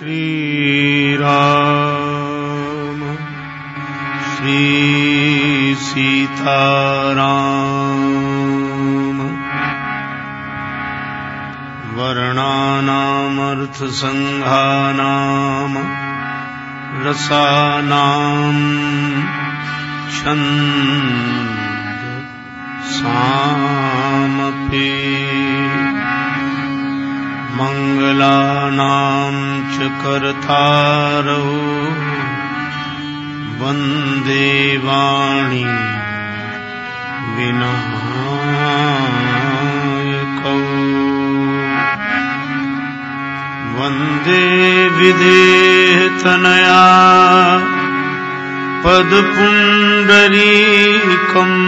श्रीराम। श्रीसीताराम वर्णानामर्थसङ्घानाम् रसानाम् छन्द सामपि मङ्गलानां च कर्तारौ। वंदे वाणी विनायकौ। वंदे विदेहतनया पदपुण्डरीकम्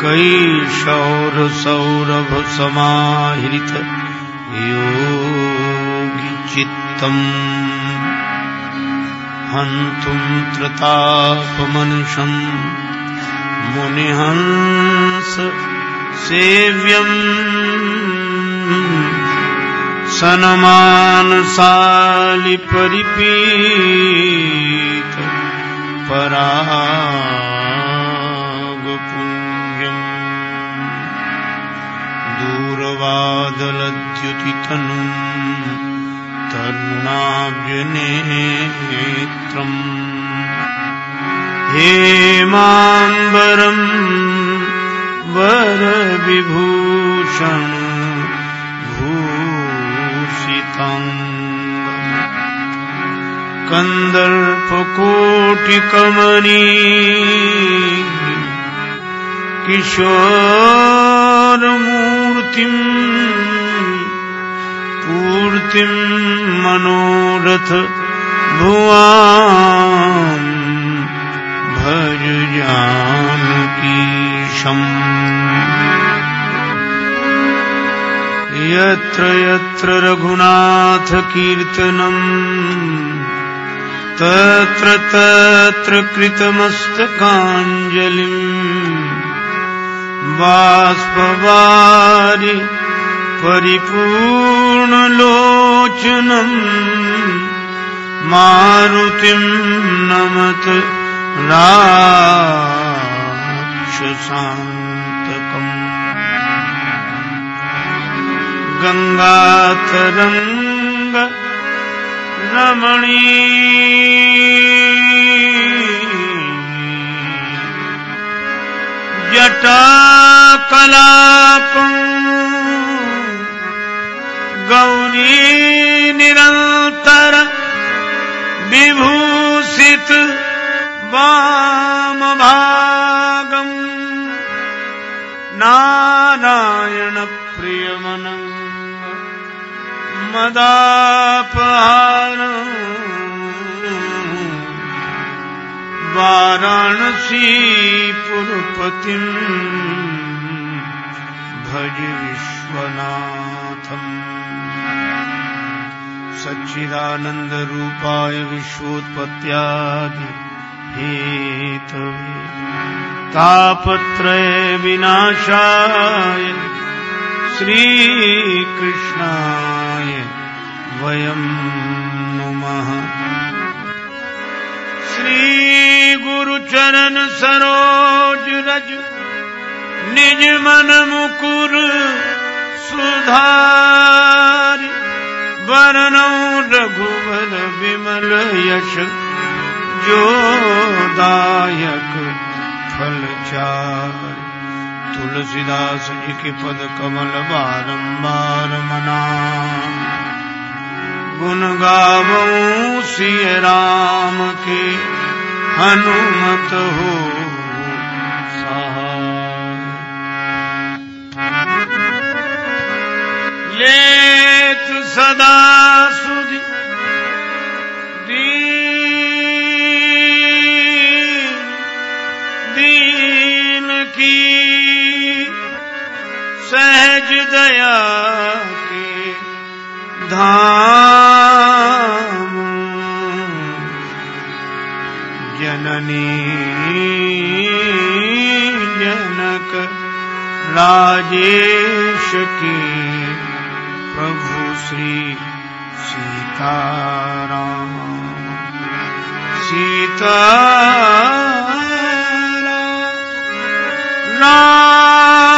कैशौरसौरभसमाहृत योगिचित्तम् हन्तुम् त्रतापमनुषम् मुनिहंस सेव्यम् सनमानसालिपरिपीत परागपुञ्जम् दूरवादलद्युतितनुम् तरुणाब्जनेत्रम् हेमाम्बरम् वरविभूषण भूषिताङ्गम् कन्दर्पकोटिकमनी किशोरमूर्तिम् पूर्तिम् मनोरथ भुवाम् भज जानकीशम् यत्र यत्र रघुनाथकीर्तनम् तत्र तत्र कृतमस्तकाञ्जलिम्। बाष्पवारि परिपूर्णलोचनम् मारुतिम् नमत राक्षसान्तकम् गङ्गातरङ्ग रमणी जटाकलापम् गौरी निरन्तर विभूषित वामभागम् नारायणप्रियमनम् मदापहार वाराणसीपुरपतिम् भज विश्वनाथम्। सच्चिदानन्दरूपाय विश्वोत्पत्त्यादि हेतवे। तापत्रय विनाशाय श्रीकृष्णाय वयम् नुमः श्रीगुरुचरण सरोज रज, निज मन मुकुर सुधारि। वरणौ रघुवर विमल यश जोदायक फल चार। तुलसीदास जी के पद कमल बारंबार मना। गुण गावो सिय राम के हनुमत हो लेत सदा सुधि दीन दीन की सहज दया के धाम। जननी जनक राजेश की प्रभु श्री सीताराम। सीता राम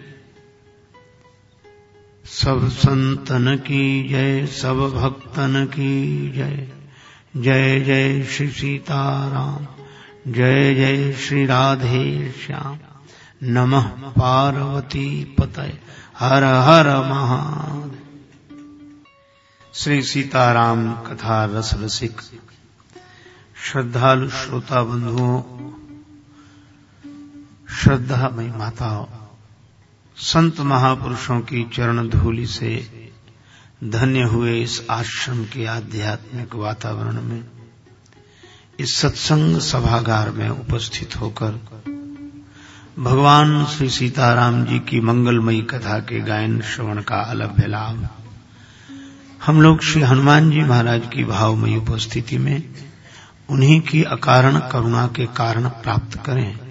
सब संतन की जय, सब भक्तन की जय। जय जय श्री सीताराम, जय जय श्री राधे श्याम। नमः पार्वती पतय। हर हर महादेव। श्री सीताराम कथा रस रसिक। श्रद्धालु, श्रोता बंधुओं श्रद्धा मई माताओं। संत महापुरुषों की चरण धूलि से धन्य हुए इस आश्रम के आध्यात्मिक वातावरण में, इस सत्संग सभागार में उपस्थित होकर भगवान श्री सीताराम जी की मंगलमयी कथा के गायन श्रवण का अलभ्य लाभ, हम लोग श्री हनुमान जी महाराज की भावमयी उपस्थिति में उन्हीं की अकारण करुणा के कारण प्राप्त करें।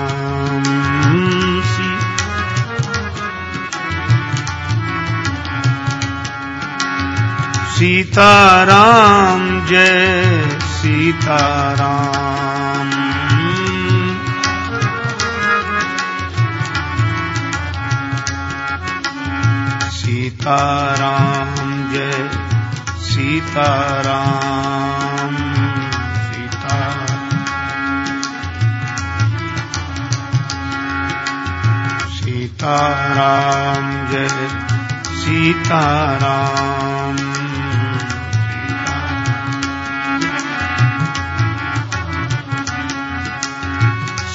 सीताराम जय सीताराम। सीताराम जय सीताराम। सीता सीताराम जय सीताराम।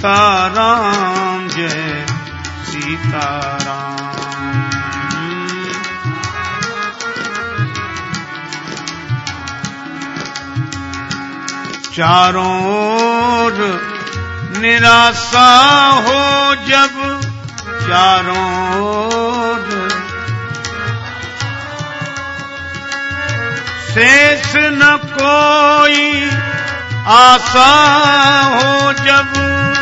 सीताराम जय सीताराम। चारों ओर निराशा हो जब चारों ओर शेष न कोई आशा हो जब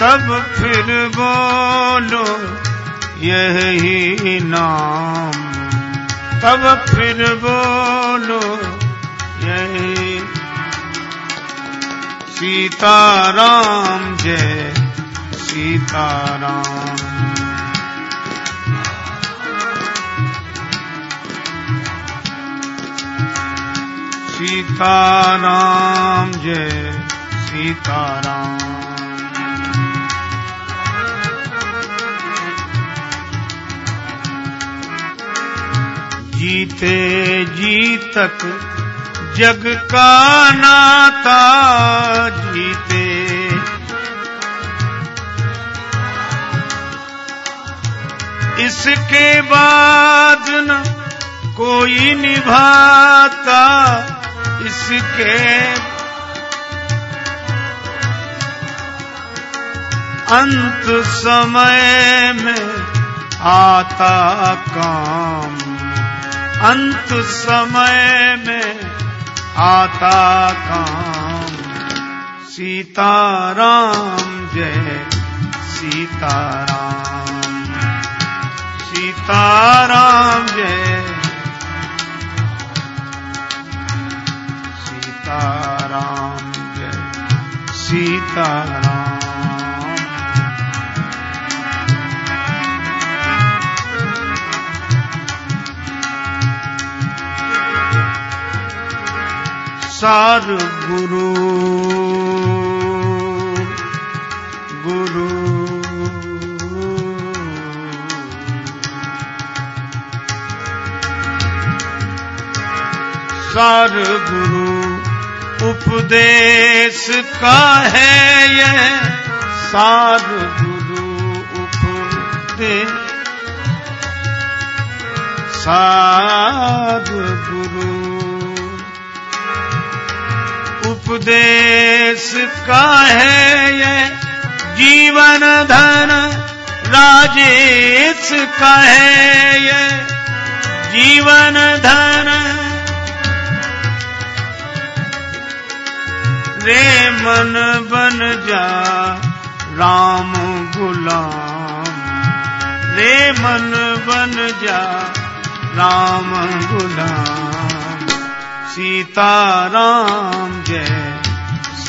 तब फिर बोलो, यही नाम। तब फिर बोलो, यही सीताराम जय सीताराम। सीताराम जय सीताराम। जीते जी तक जग का नाता जीते। इसके बाद न कोई निभाता, इसके अंत समय में आता काम। अंत समय में आता काम। सीताराम जय सीताराम। सीताराम जय। सीताराम जय। सीताराम। सार गुरु। गुरु। सार गुरु। उपदेश का है ये सार गुरु। उपदेश। सार उपदेश का है ये? जीवन धन राजेश का है ये? जीवन धन रे मन बन जा राम गुलाम। रे मन बन जा राम गुलाम। सीता राम जय।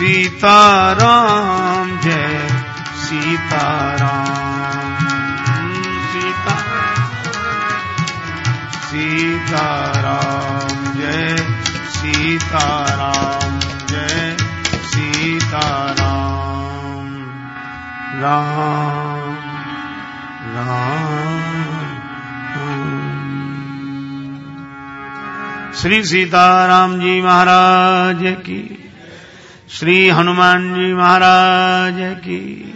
सीताराम, जय सीताराम, सीता, सीताराम, जय सीताराम जय सीताराम। राम राम। श्री सीताराम जी महाराज की श्री हनुमान जी महाराज की।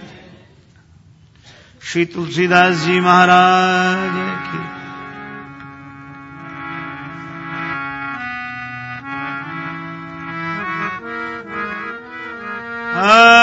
श्री तुलसीदास जी महाराज की। रे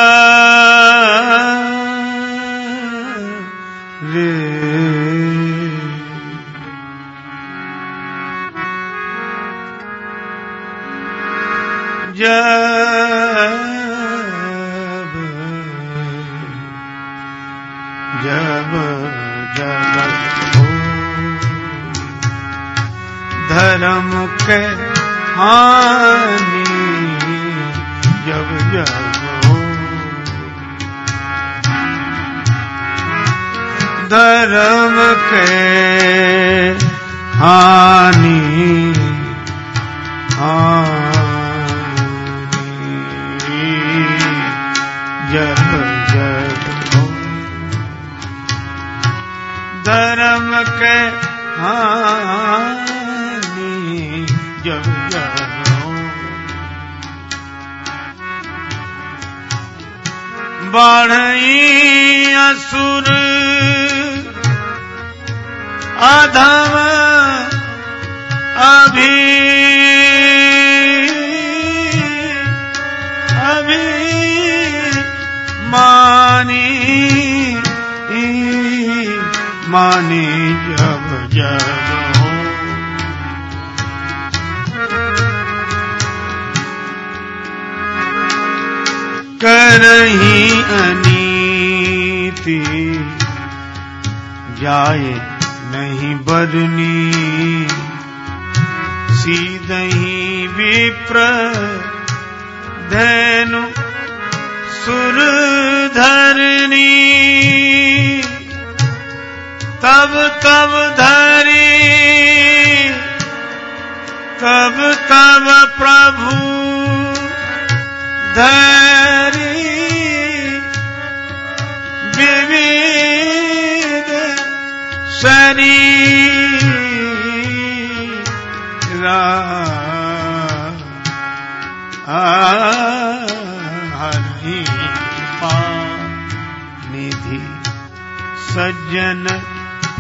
धर्म के हानि जब हो बढ़ई असुर अधम अभी अभी मानी मानी जब जब हो करही अनीति जाए नहीं बरनी। सीधही विप्र धनु सुर धरनी तब तब धरी तब तब प्रभु धरी। विविध शरीरा हरि निधि सज्जन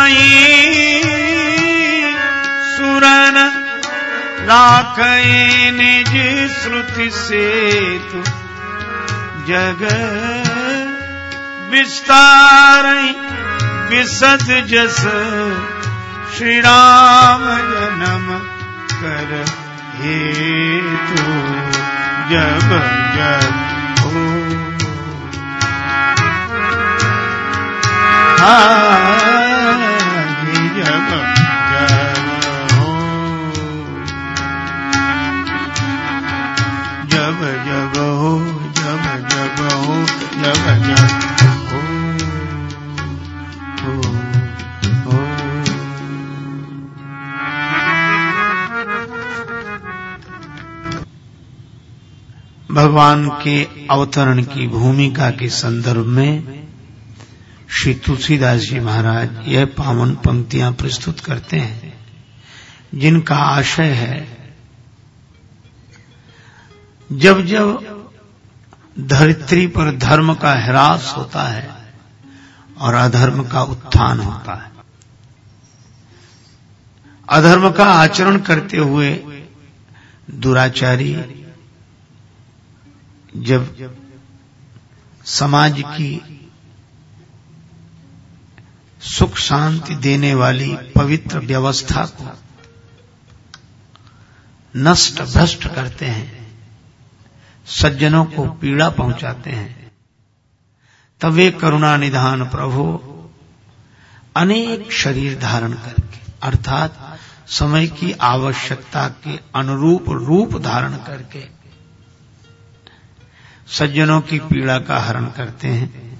थापई सुरन राखई निज श्रुति से तु जग विस्तार विसद जस। श्री राम जन्म कर हेतु। जब जब हो। हाय भगवान के अवतरण की भूमिका के संदर्भ में श्री तुलसीदास जी महाराज यह पावन पंक्तियाँ प्रस्तुत करते हैं, जिनका आशय है, जब जब धरित्री पर धर्म का ह्रास होता है और अधर्म का उत्थान होता है। अधर्म का आचरण करते हुए दुराचारी जब समाज की सुख शांति देने वाली पवित्र व्यवस्था को नष्ट भ्रष्ट करते हैं सज्जनों को पीड़ा पहुंचाते हैं। तब वे करुणा निधान प्रभु अनेक शरीर धारण करके, अर्थात समय की आवश्यकता के अनुरूप रूप धारण करके सज्जनों की पीड़ा का हरण करते हैं।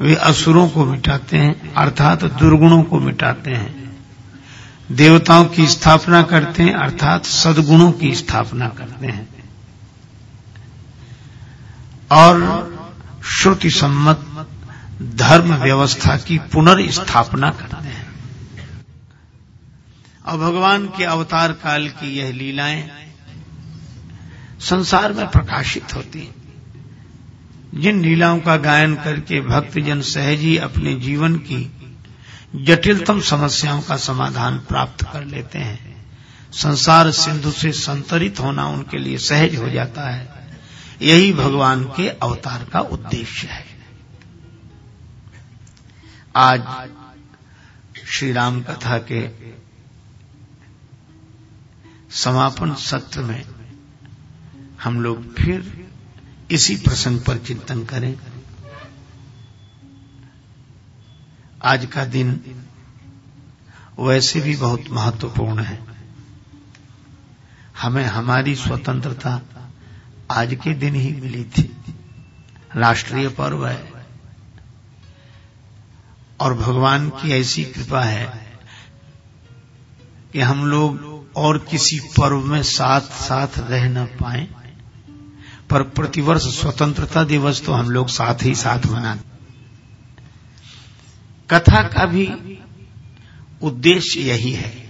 वे असुरों को मिटाते हैं, अर्थात दुर्गुणों को मिटाते हैं। देवताओं की स्थापना करते हैं, अर्थात सद्गुणों की स्थापना करते हैं। और श्रुति सम्मत धर्म व्यवस्था की पुनर्स्थापना करते हैं। और भगवान के अवतार काल की यह लीलाएँ संसार में प्रकाशित होती हैं। जिन लीलाओं का गायन करके भक्तजन सहज ही अपने जीवन की जटिलतम समस्याओं का समाधान प्राप्त कर लेते हैं, संसार सिंधु से संतरित होना उनके लिए सहज हो जाता है। यही भगवान के अवतार का उद्देश्य है। आज श्री राम कथा के समापन सत्र में हम लोग फिर इसी प्रसंग पर चिंतन करें। आज का दिन वैसे भी बहुत महत्वपूर्ण है। हमें हमारी स्वतंत्रता आज के दिन ही मिली थी। राष्ट्रीय पर्व है। और भगवान की ऐसी कृपा है कि हम लोग और किसी पर्व में साथ साथ रह न पाए। पर प्रतिवर्ष स्वतंत्रता दिवस तो हम लोग साथ ही साथ मनाते कथा का भी उद्देश्य यही है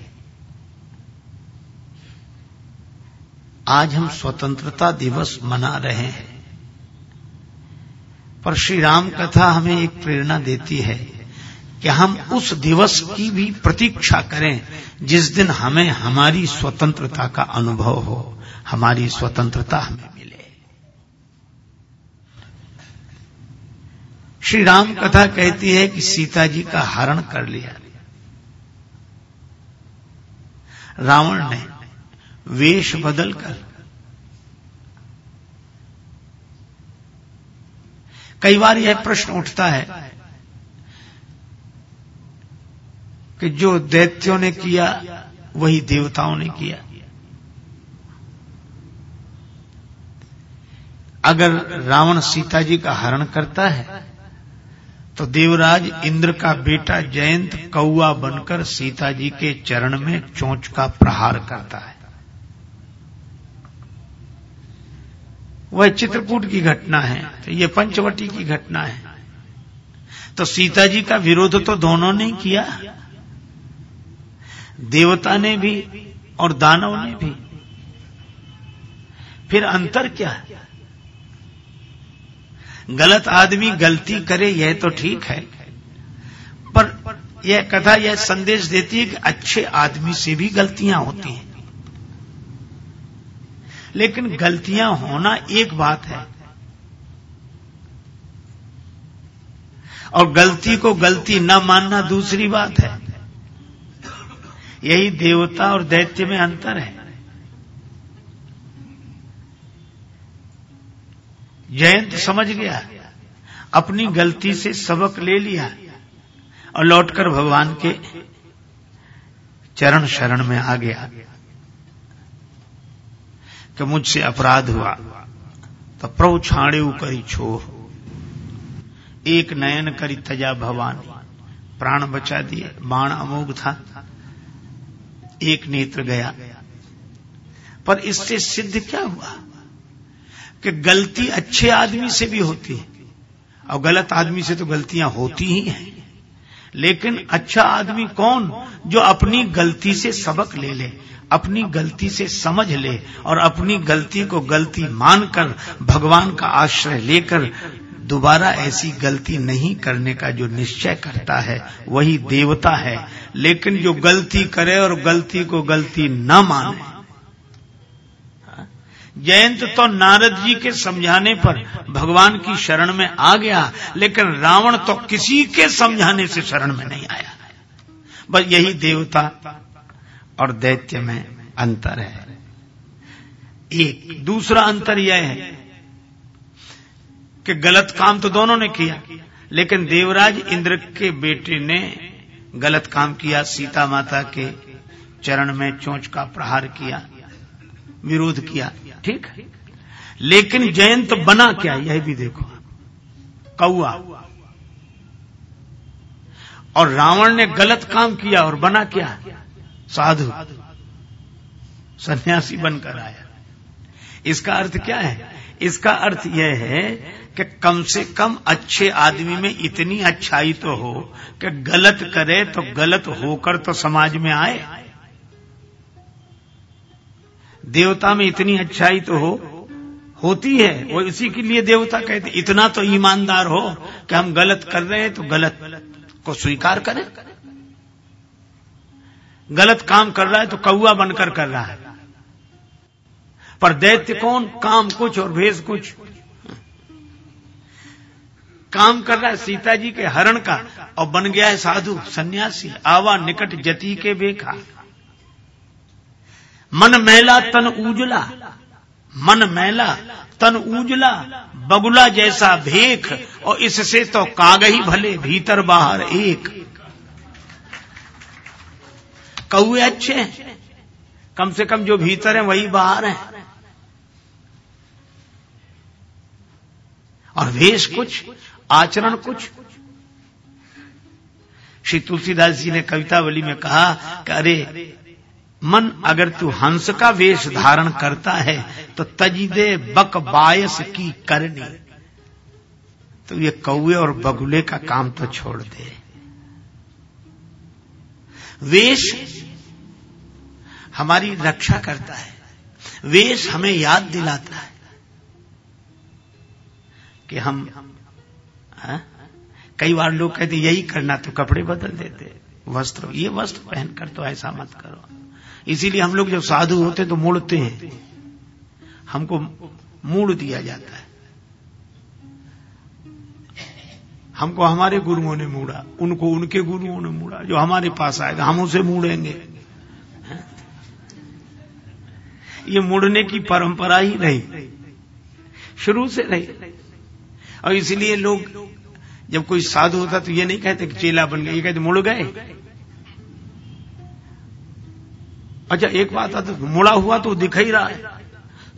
आज हम स्वतंत्रता दिवस मना रहे हैं। पर श्री राम कथा हमें एक प्रेरणा देती है कि हम उस दिवस की भी प्रतीक्षा करें, जिस दिन हमें हमारी स्वतंत्रता का अनुभव हो, हमारी स्वतंत्रता हमें मिले। श्री राम कथा कहती है कि सीता जी का हरण कर लिया। रावण ने वेश बदलकर कई बार यह प्रश्न उठता है कि जो दैत्यों ने किया, वही देवताओं ने किया। अगर रावण सीता जी का हरण करता है तो देवराज इंद्र का बेटा जयंत कौआ बनकर सीता जी के चरण में चोंच का प्रहार करता है। वह चित्रकूट की घटना है तो ये पंचवटी की घटना है। तो सीता जी का विरोध तो दोनों ने किया। देवता ने भी और दानव ने भी। फिर अंतर क्या? है गलत आदमी गलती करे, यह तो ठीक है। पर यह कथा, यह संदेश देती है कि अच्छे आदमी से भी गलतियाँ होती हैं। लेकिन गलतियाँ होना एक बात है। और गलती को गलती न मानना दूसरी बात है। यही देवता और दैत्य में अंतर है। जयंत समझ गया, अपनी गलती से सबक ले लिया और लौटकर भगवान के चरण शरण में आ गया। कि मुझसे अपराध हुआ। तो प्रभु छाणे करी छोर एक नयन करी तजा भवानी। प्राण बचा दिए, बाण अमोघ था। एक नेत्र गया। पर इससे सिद्ध क्या हुआ? कि गलती अच्छे आदमी से भी होती है। और गलत आदमी से तो गलतियाँ होती ही हैं। लेकिन अच्छा आदमी कौन जो अपनी गलती से सबक ले ले? अपनी गलती से समझ ले और अपनी गलती को गलती मानकर भगवान का आश्रय लेकर दोबारा ऐसी गलती नहीं करने का जो निश्चय करता है, वही देवता है। लेकिन जो गलती करे और गलती को गलती न माने। जयंत तो नारद जी के समझाने पर भगवान की शरण में आ गया, लेकिन रावण तो किसी के समझाने से शरण में नहीं आया। बस यही देवता और दैत्य में अंतर है। एक, दूसरा अंतर यह है कि गलत काम तो दोनों ने किया, लेकिन देवराज इंद्र के बेटे ने गलत काम किया, सीता माता के चरण में चोंच का प्रहार किया, विरोध किया, ठीक? लेकिन जयंत बना क्या, यह भी देखो। कौआ। और रावण ने गलत काम किया और बना क्या? साधु। सन्यासी बनकर आया। इसका अर्थ क्या है? इसका अर्थ यह है कि कम से कम अच्छे आदमी में इतनी अच्छाई तो हो कि गलत करे तो गलत होकर तो समाज में आए। देवता में इतनी अच्छाई तो हो, होती है, वो इसी के लिए देवता कहते इतना तो ईमानदार हो कि हम गलत कर रहे हैं तो गलत को स्वीकार करें। गलत काम कर रहा है तो कौआ बनकर कर रहा है। पर दैत्य कौन? काम कुछ और भेज कुछ। काम कर रहा है सीता जी के हरण का, और बन गया है साधु, सन्यासी, आवा निकट जती के बेखा। मन मैला तन उजला, मन मैला तन उजला, बगुला जैसा भेख, और इससे तो काग ही भले, भीतर बाहर एक। कौए अच्छे हैं। कम से कम जो भीतर है, वही बाहर है। और वेश कुछ, आचरण कुछ। श्री तुलसीदास जी ने कवितावली में कहा कि अरे, मन अगर तू हंस का वेश धारण करता है तो तजीदे बक बायस की करनी। तो ये कौए और बगुले का काम तो छोड़ दे। वेश हमारी रक्षा करता है। वेश हमें याद दिलाता है कि हम, हा? कई बार लोग कहते, यही करना तो कपड़े बदल देते, वस्त्र, ये वस्त्र पहनकर तो ऐसा मत करो। इसीलिए हम लोग जब साधु होते तो मुड़ते हैं। हमको मूड दिया जाता है। हमको हमारे गुरुओं ने मूड़ा उनको उनके गुरुओं ने मूड़ा जो हमारे पास आएगा, हम उसे मूड़ेंगे ये मुड़ने की परंपरा ही रही, शुरू से रही। और इसलिए लोग, जब कोई साधु होता तो ये नहीं कहते कि चेला बन गए ये कहते मुड़ गए। अच्छा एक बात आता तो मुड़ा हुआ तो दिख ही रहा है।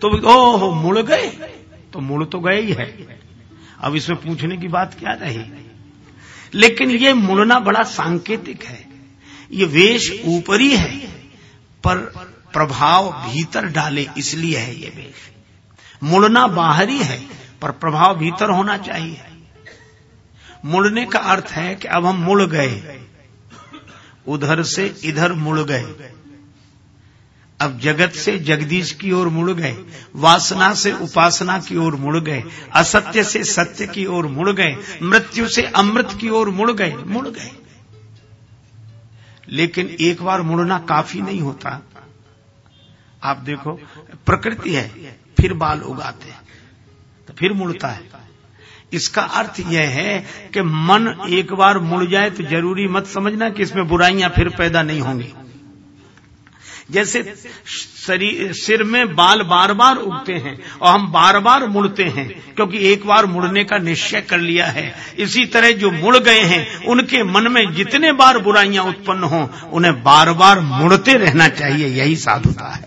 तो ओह, मुड़ गए तो मुड़ तो गए ही है। अब इसमें पूछने की बात क्या रही? लेकिन ये मुड़ना बड़ा सांकेतिक है। ये वेश ऊपरी है, पर प्रभाव भीतर डाले इसलिए है ये वेश। मुड़ना बाहरी है, पर प्रभाव भीतर होना चाहिए। मुड़ने का अर्थ है कि अब हम मुड़ गए। उधर से इधर मुड़ गए। अब जगत से जगदीश की ओर मुड़ गए, वासना से उपासना की ओर मुड़ गए, असत्य से सत्य की ओर मुड़ गए, मृत्यु से अमृत की ओर मुड़ गए मुड़ गए। लेकिन एक बार मुड़ना काफ़ी नहीं होता। आप देखो, प्रकृति है, फिर बाल उगाते हैं तो फिर मुड़ता है। इसका अर्थ यह है कि मन एक बार मुड़ जाए तो ज़रूरी मत समझना कि इसमें बुराइयाँ फिर पैदा नहीं होंगी। जैसे शरीर, सिर में बाल बार बार उगते हैं और हम बार बार मुड़ते हैं, क्योंकि एक बार मुड़ने का निश्चय कर लिया है। इसी तरह जो मुड़ गए हैं, उनके मन में जितने बार बुराइयाँ उत्पन्न हो, उन्हें बार बार मुड़ते रहना चाहिए, यही साधुता है।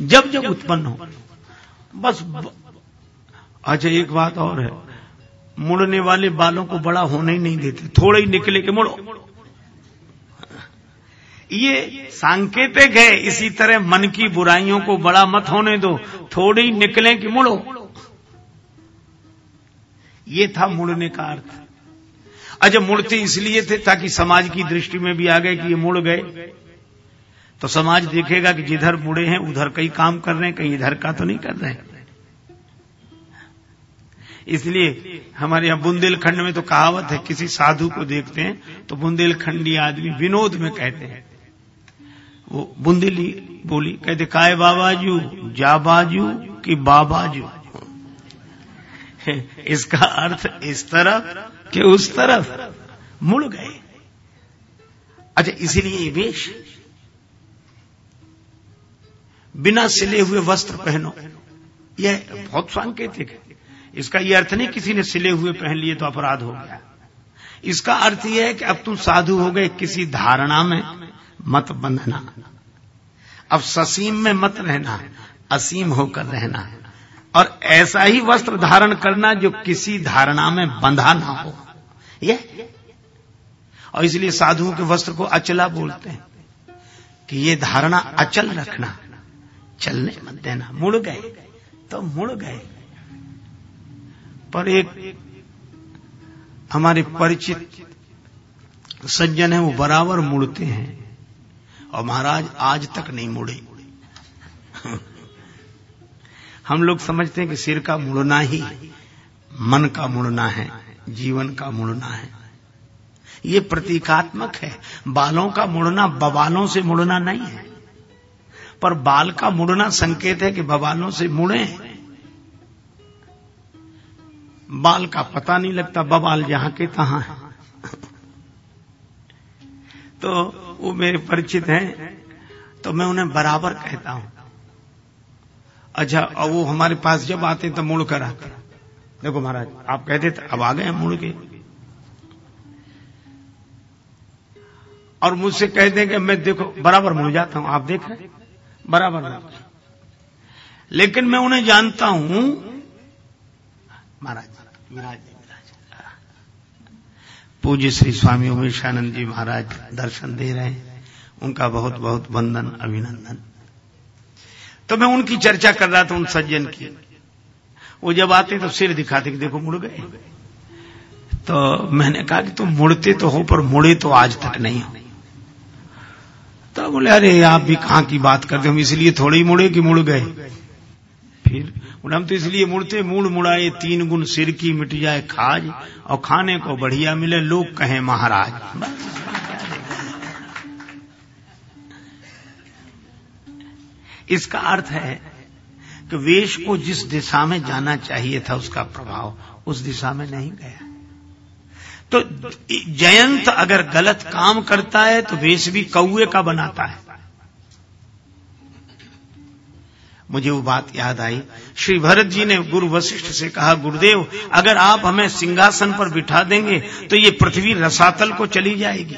जब जब उत्पन्न हो, बस अच्छा एक बात और है। मुड़ने वाले बालों को बड़ा होने ही नहीं देते, थोड़े ही निकले के मुड़ो। ये सांकेतिक है, इसी तरह मन की बुराइयों को बड़ा मत होने दो, थोड़ी निकले कि मुड़ो। ये था मुड़ने का अर्थ। अच्छा मुड़ते इसलिए थे ताकि समाज की दृष्टि में भी आ गए कि ये मुड़ गए। तो समाज देखेगा कि जिधर मुड़े हैं, उधर कई काम कर रहे हैं, कहीं इधर का तो नहीं कर रहे हैं। इसलिए हमारे यहाँ बुंदेलखंड में तो कहावत है, किसी साधु को देखते हैं तो बुंदेलखंडी आदमी विनोद में कहते हैं। वो बूंदी ली बोली, कहते काय बाबाजू? जा बाजू कि बाबाजू? इसका अर्थ इस तरफ़ कि उस तरफ़ मुड़ गए। अच्छा इसीलिए वेश, बिना सिले हुए वस्त्र पहनो। यह बहुत सांकेतिक है। इसका यह अर्थ नहीं किसी ने सिले हुए पहन लिए तो अपराध हो गया। इसका अर्थ यह है कि अब तुम साधु हो गए, किसी धारणा में मत बंधना। अब ससीम में मत रहना, असीम होकर रहना। और ऐसा ही वस्त्र धारण करना जो किसी धारणा में बंधा ना हो। यह और इसलिए साधुओं के वस्त्र को अचला बोलते हैं कि ये धारणा अचल रखना, चलने मत देना। मुड़ गए तो मुड़ गए। पर एक हमारे परिचित सज्जन है, वो बराबर मुड़ते हैं। और महाराज, आज तक नहीं मुड़े। हम लोग समझते हैं कि सिर का मुड़ना ही मन का मुड़ना है, जीवन का मुड़ना है। ये प्रतीकात्मक है। बालों का मुड़ना बवालों से मुड़ना नहीं है। पर बाल का मुड़ना संकेत है कि बवालों से मुड़े। बाल का पता नहीं लगता बवाल जहाँ के तहां है। तो वो मेरे परिचित हैं तो मैं उन्हें बराबर कहता हूँ। अच्छा और वो हमारे पास जब आते तो मुड़ कर आते देखो महाराज, आप कहते थे, अब आ गए मुड़ के। और मुझसे कह दें कि मैं देखो, बराबर मुड़ जाता हूँ, आप देख रहे बराबर लेकिन मैं उन्हें जानता हूँ, महाराज विराज पूज्य श्री स्वामी उमेशानंद जी महाराज दर्शन दे रहे हैं। उनका बहुत बहुत वंदन अभिनंदन। तो मैं उनकी चर्चा कर रहा था, उन सज्जन की। वो जब आते तो सिर दिखाते कि देखो मुड़ गए। तो मैंने कहा कि तुम मुड़ते तो हो, पर मुड़े तो आज तक नहीं हो। तो बोले, अरे, आप भी कहाँ की बात करते हम इसलिए थोड़े ही मुड़े कि मुड़ गए। फिर हम तो इसलिए मुड़ते मुड़ मुड़ाए, तीन गुण सिर की मिट जाए खाज, और खाने को बढ़िया मिले, लोग कहें महाराज। इसका अर्थ है कि वेश को जिस दिशा में जाना चाहिए था, उसका प्रभाव उस दिशा में नहीं गया। तो जयंत अगर गलत काम करता है तो वेश भी कौए का बनाता है। मुझे वो बात याद आई। श्री भरत जी ने गुरु वशिष्ठ से कहा, गुरुदेव, अगर आप हमें सिंहासन पर बिठा देंगे तो ये पृथ्वी रसातल को चली जाएगी।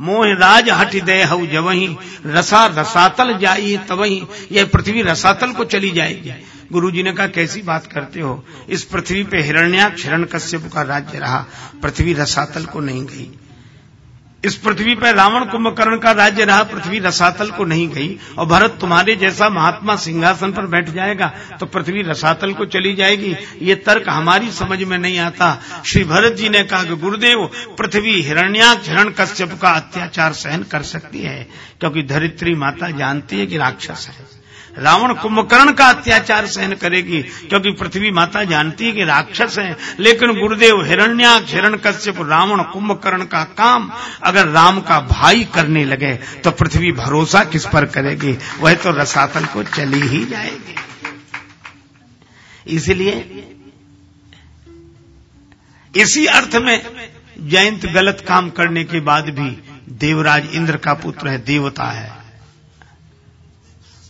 मोह राज हट दे हऊ जवही, रसा रसातल जाइए तवही, यह पृथ्वी रसातल को चली जाएगी। गुरु जी ने कहा, कैसी बात करते हो? इस पृथ्वी पे हिरण्याक्ष हिरण कश्यप का राज्य रहा। पृथ्वी रसातल को नहीं गई। इस पृथ्वी पर रावण कुंभकर्ण का राज्य रहा, पृथ्वी रसातल को नहीं गई, और भरत तुम्हारे जैसा महात्मा सिंहासन पर बैठ जाएगा तो पृथ्वी रसातल को चली जाएगी। ये तर्क हमारी समझ में नहीं आता। श्री भरत जी ने कहा, कि गुरुदेव, पृथ्वी हिरण्याक्ष हिरण कश्यप का अत्याचार सहन कर सकती है, क्योंकि धरित्री माता जानती है कि राक्षस है। रावण कुंभकर्ण का अत्याचार सहन करेगी, क्योंकि पृथ्वी माता जानती है कि राक्षस है। लेकिन गुरुदेव हिरण्याक्ष हिरण कश्यप रावण कुंभकर्ण का काम अगर राम का भाई करने लगे तो पृथ्वी भरोसा किस पर करेगी? वह तो रसातल को चली ही जाएगी। इसलिए इसी अर्थ में जयंत गलत काम करने के बाद भी देवराज इंद्र का पुत्र है, देवता है।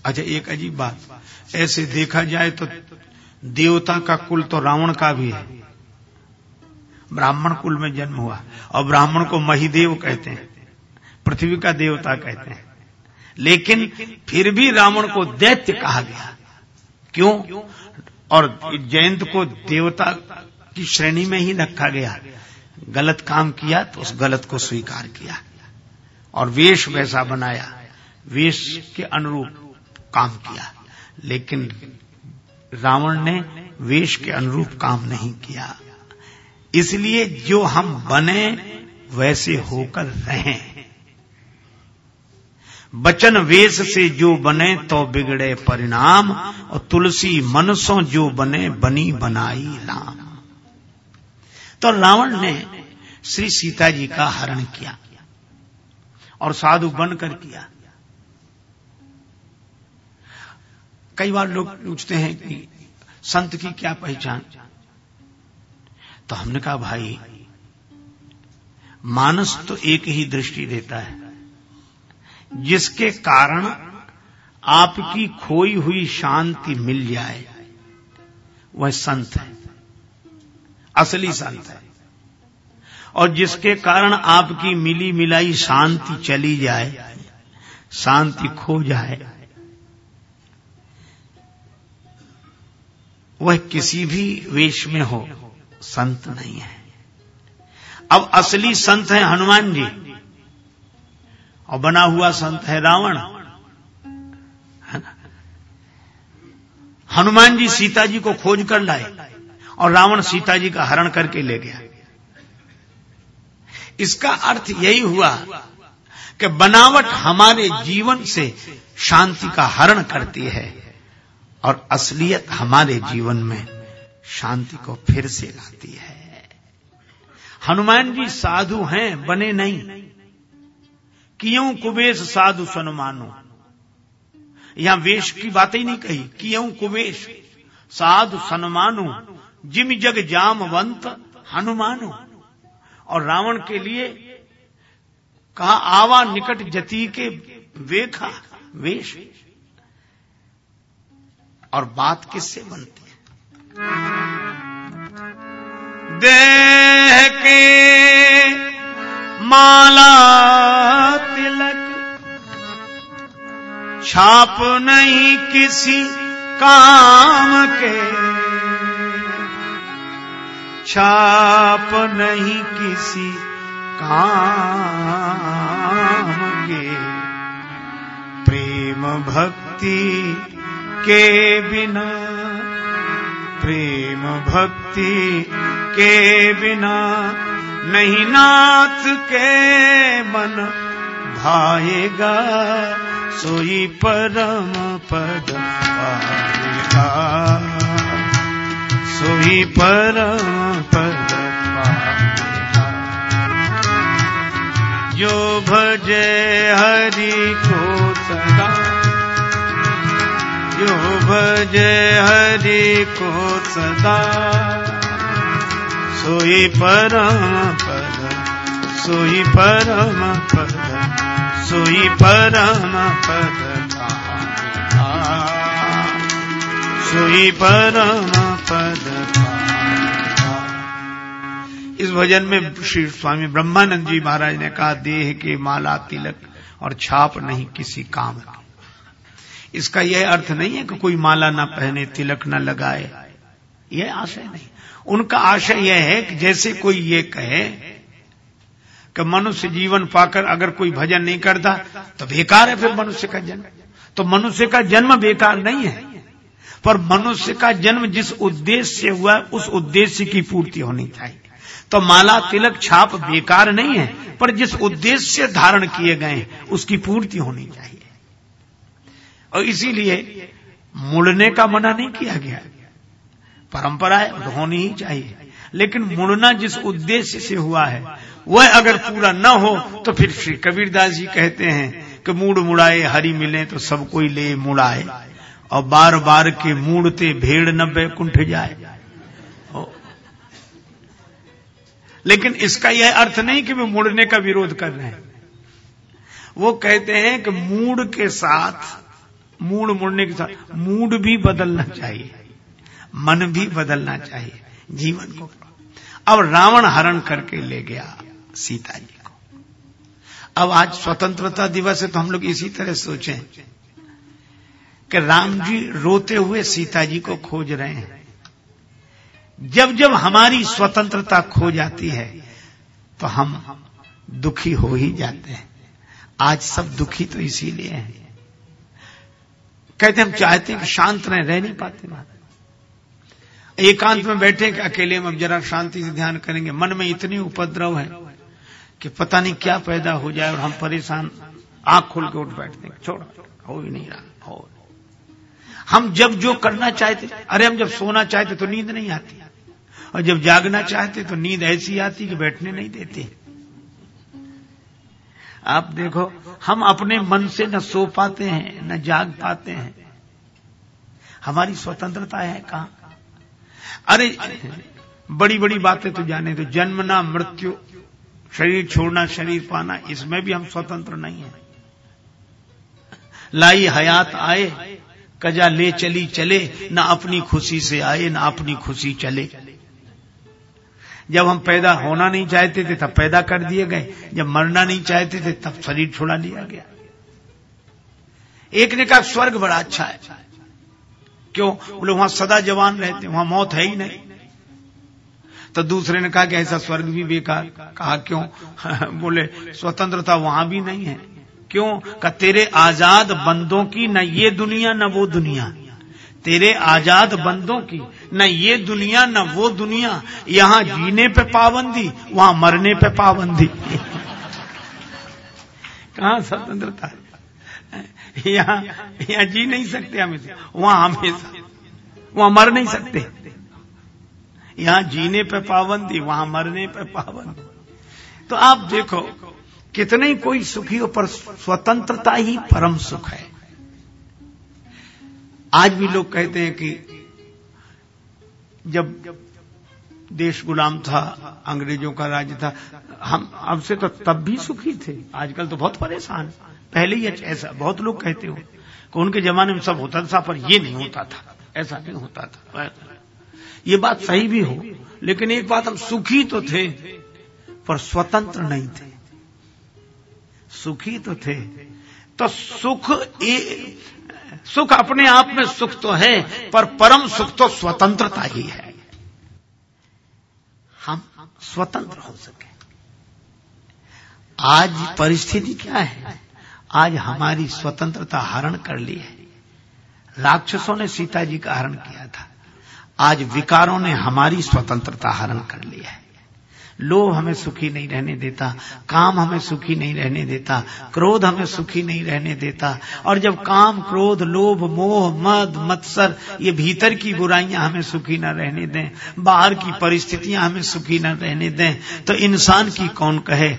अच्छा एक अजीब बात। ऐसे देखा जाए तो देवता का कुल तो रावण का भी है। ब्राह्मण कुल में जन्म हुआ। और ब्राह्मण को महिदेव कहते हैं। पृथ्वी का देवता कहते हैं। लेकिन फिर भी रावण को दैत्य कहा गया। क्यों? और जयंत को देवता की श्रेणी में ही रखा गया। गलत काम किया तो उस गलत को स्वीकार किया। और वेश वैसा बनाया। वेश के अनुरूप काम किया। लेकिन रावण ने वेश के अनुरूप काम नहीं किया। इसलिए जो हम बने, वैसे होकर रहें। बचन वेश से जो बने तो बिगड़े परिणाम, और तुलसी मनसों जो बने, बनी बनाई राम तो रावण ने श्री सीता जी का हरण किया, और साधु बनकर किया। कई बार लोग पूछते हैं कि संत की क्या पहचान? तो हमने कहा, भाई, मानस तो एक ही दृष्टि देता है। जिसके कारण आपकी खोई हुई शांति मिल जाए, वह संत है। असली संत है। और जिसके कारण आपकी मिली मिलाई शांति चली जाए, शांति खो जाए वह किसी भी वेश में हो, संत नहीं है। अब असली संत है हनुमान जी। और बना हुआ संत है रावण। हनुमान जी सीता जी को खोज कर लाए और रावण सीता जी का हरण करके ले गया। इसका अर्थ यही हुआ कि बनावट हमारे जीवन से शांति का हरण करती है। और असलियत हमारे जीवन में शांति को फिर से लाती है। हनुमान जी साधु हैं, बने नहीं। क्यों कुबेश साधु सनुमानो यहाँ वेश की बात ही नहीं कही। क्यों कुबेश साधु सनुमानो जिम जग जामवंत हनुमानो। और रावण के लिए कहा, आवा निकट जती के वेखा वेश। और बात किससे बनती है? देह के माला तिलक। छाप नहीं किसी काम के। छाप नहीं किसी काम के। प्रेम भक्ति के बिना, प्रेम भक्ति के बिना, नहीं नाथ के मन भाएगा, सोई परम पद पाएगा। सोई परम पद पाएगा। जो भजे हरि को जो भजे हरि को सदा। सोई परम पद, सोई परम पद, सोई परम पद सोई परम पद इस भजन में श्री स्वामी ब्रह्मानंद जी महाराज ने कहा, देह के माला तिलक और छाप नहीं किसी काम की। इसका यह अर्थ नहीं है कि कोई माला ना पहने, तिलक न लगाए। यह आशय नहीं। उनका आशय यह है कि जैसे कोई ये कहे कि मनुष्य जीवन पाकर अगर कोई भजन नहीं करता तो बेकार है फिर मनुष्य का जन्म। तो मनुष्य का जन्म बेकार नहीं है। पर मनुष्य का जन्म जिस उद्देश्य से हुआ, उस उद्देश्य की पूर्ति होनी चाहिए। तो माला, तिलक, छाप बेकार नहीं है, पर जिस उद्देश्य धारण किए गए उसकी पूर्ति होनी चाहिए। और इसीलिए मुड़ने का मना नहीं किया गया। परंपरा होनी ही चाहिए। लेकिन मुड़ना जिस उद्देश्य से हुआ है, वह अगर पूरा न हो तो फिर श्री कबीरदास जी कहते हैं कि मूड मुड़ाए, हरी मिले तो सब कोई ले मुड़ाए। और बार बार के मूड़ते भेड़ न बैकुंठ जाए। लेकिन इसका यह अर्थ नहीं कि वे मुड़ने का विरोध कर रहे हैं। वो कहते हैं कि मूड के साथ मूड मुड़ने के साथ, मूड भी बदलना चाहिए, मन भी बदलना चाहिए, जीवन को। अब रावण हरण करके ले गया सीता जी को। अब आज स्वतंत्रता दिवस है तो हम लोग इसी तरह सोचें कि राम जी रोते हुए सीता जी को खोज रहे हैं। जब जब हमारी स्वतंत्रता खो जाती है तो हम दुखी हो ही जाते हैं। आज सब दुखी तो इसीलिए हैं। कहते हम चाहते हैं कि शांत रहे, रह नहीं पाते। बात एकांत में बैठे कि अकेले में जरा शांति से ध्यान करेंगे। मन में इतनी उपद्रव है कि पता नहीं क्या पैदा हो जाए और हम परेशान, आँख खोल के उठ बैठते छोड़, हो ही नहीं रहा, हो। हम जब जो करना चाहते, अरे हम जब सोना चाहते तो नींद नहीं आती। और जब जागना चाहते तो नींद ऐसी आती कि बैठने नहीं देते। आप देखो, हम अपने मन से न सो पाते हैं, न जाग पाते हैं। हमारी स्वतंत्रता है कहा? अरे बड़ी बड़ी बातें तो जाने तो जन्मना, मृत्यु, शरीर छोड़ना, शरीर पाना, इसमें भी हम स्वतंत्र नहीं है। लाई हयात आए, कजा ले चली चले, ना अपनी खुशी से आए, ना अपनी खुशी चले। जब हम पैदा होना नहीं चाहते थे, तब पैदा कर दिए गए। जब मरना नहीं चाहते थे, तब शरीर छोड़ा लिया गया। एक ने कहा, स्वर्ग बड़ा अच्छा है। क्यों? बोले, वहाँ सदा जवान रहते वहाँ मौत है ही नहीं। तो दूसरे ने कहा कि ऐसा स्वर्ग भी बेकार। कहा, क्यों? बोले, स्वतंत्रता वहाँ भी नहीं है। क्यों? का तेरे आज़ाद बंदों की, न ये दुनिया, न वो दुनिया। तेरे आज़ाद बंदों की न ये दुनिया, न वो दुनिया। यहाँ जीने पे पाबंदी, वहाँ मरने पे पाबंदी। कहा स्वतंत्रता यहाँ यहाँ जी नहीं सकते हमेशा वहाँ हमेशा वहाँ मर नहीं सकते। यहाँ जीने पे पाबंदी, वहाँ मरने पे पाबंदी। तो आप देखो, कितने ही कोई सुखी हो, पर स्वतंत्रता ही परम सुख है। आज भी लोग कहते हैं कि जब देश गुलाम था, अंग्रेज़ों का राज्य था, हम, अब से तो तब भी सुखी थे। आजकल तो बहुत परेशान। पहले ही ऐसा बहुत लोग कहते हो कि उनके जमाने में सब होता था, पर ये नहीं होता था। ऐसा नहीं होता था। ये बात सही भी हो, लेकिन एक बात हम सुखी तो थे, पर स्वतंत्र नहीं थे। सुखी तो थे। तो सुख सुख अपने आप में सुख तो है, पर परम सुख तो स्वतंत्रता ही है। हम स्वतंत्र हो सके। आज परिस्थिति क्या है? आज हमारी स्वतंत्रता हरण कर ली है। राक्षसों ने सीता जी का हरण किया था। आज विकारों ने हमारी स्वतंत्रता हरण कर ली है। लोभ हमें सुखी नहीं रहने देता, काम हमें सुखी नहीं रहने देता, क्रोध हमें सुखी नहीं रहने देता। और जब काम, क्रोध, लोभ, मोह, मद, मत्सर, ये भीतर की बुराइयाँ हमें सुखी न रहने दें, बाहर की परिस्थितियाँ हमें सुखी न रहने दें तो इंसान की कौन कहे?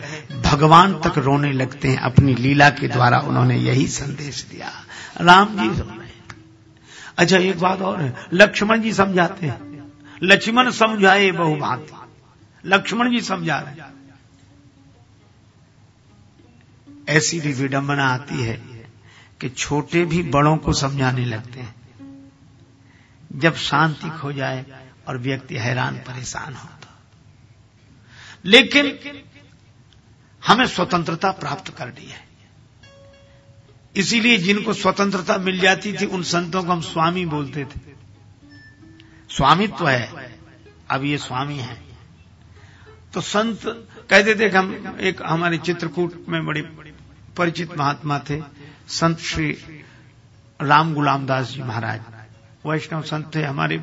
भगवान तक रोने लगते हैं, अपनी लीला के द्वारा उन्होंने यही संदेश दिया। राम जी अच्छा एक बात और है, लक्ष्मण जी समझाते हैं। लक्ष्मण समझाए बहुभांति लक्ष्मण जी समझा रहे ऐसी भी विडंबना आती है कि छोटे भी बड़ों को समझाने लगते हैं। जब शांति खो जाए और व्यक्ति हैरान परेशान हो तो। लेकिन हमें स्वतंत्रता प्राप्त कर दी है। इसीलिए जिनको स्वतंत्रता मिल जाती थी, उन संतों को हम स्वामी बोलते थे। स्वामित्व तो है। अब ये स्वामी है। तो संत कहते थे कि हम एक हमारे चित्रकूट में बड़े परिचित महात्मा थे, संत श्री राम गुलाम दास जी महाराज। वैष्णव संत थे, हमारे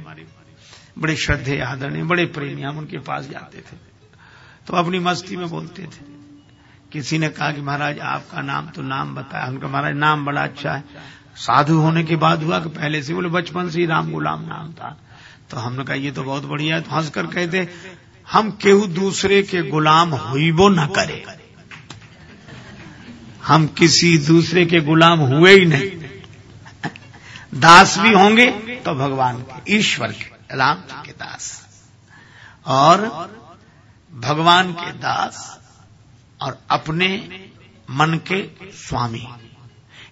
बड़े श्रद्धे आदरणीय, बड़े प्रेमी, हम उनके पास जाते थे। तो अपनी मस्ती में बोलते थे। किसी ने कहा कि महाराज, आपका नाम तो नाम बताया। उनका महाराज, नाम बड़ा अच्छा है। साधु होने के बाद हुआ कि पहले से बोले, बचपन से ही राम गुलाम नाम था। तो हमने कहा, ये तो बहुत बढ़िया है। तो हंस कर कहते हम केहू दूसरे के गुलाम हुईबो न करे। हम किसी दूसरे के गुलाम हुए ही नहीं। दास भी होंगे तो भगवान के, ईश्वर के, राम के दास। और भगवान के दास और अपने मन के स्वामी।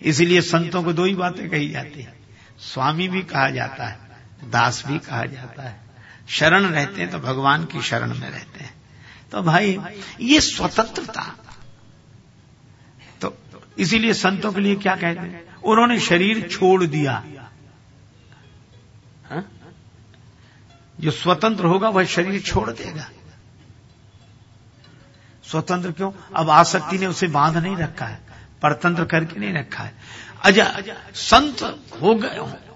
इसलिए संतों को दो ही बातें कही जाती है। स्वामी भी कहा जाता है, दास भी कहा जाता है। शरण रहते हैं तो भगवान की शरण में रहते हैं। तो भाई, ये स्वतंत्रता। तो इसीलिए संतों के लिए क्या कहते हैं? उन्होंने शरीर छोड़ दिया। हा? जो स्वतंत्र होगा, वह शरीर छोड़ देगा। स्वतंत्र क्यों? अब आसक्ति ने उसे बाँध नहीं रखा है, परतंत्र करके नहीं रखा है। अजा संत हो गए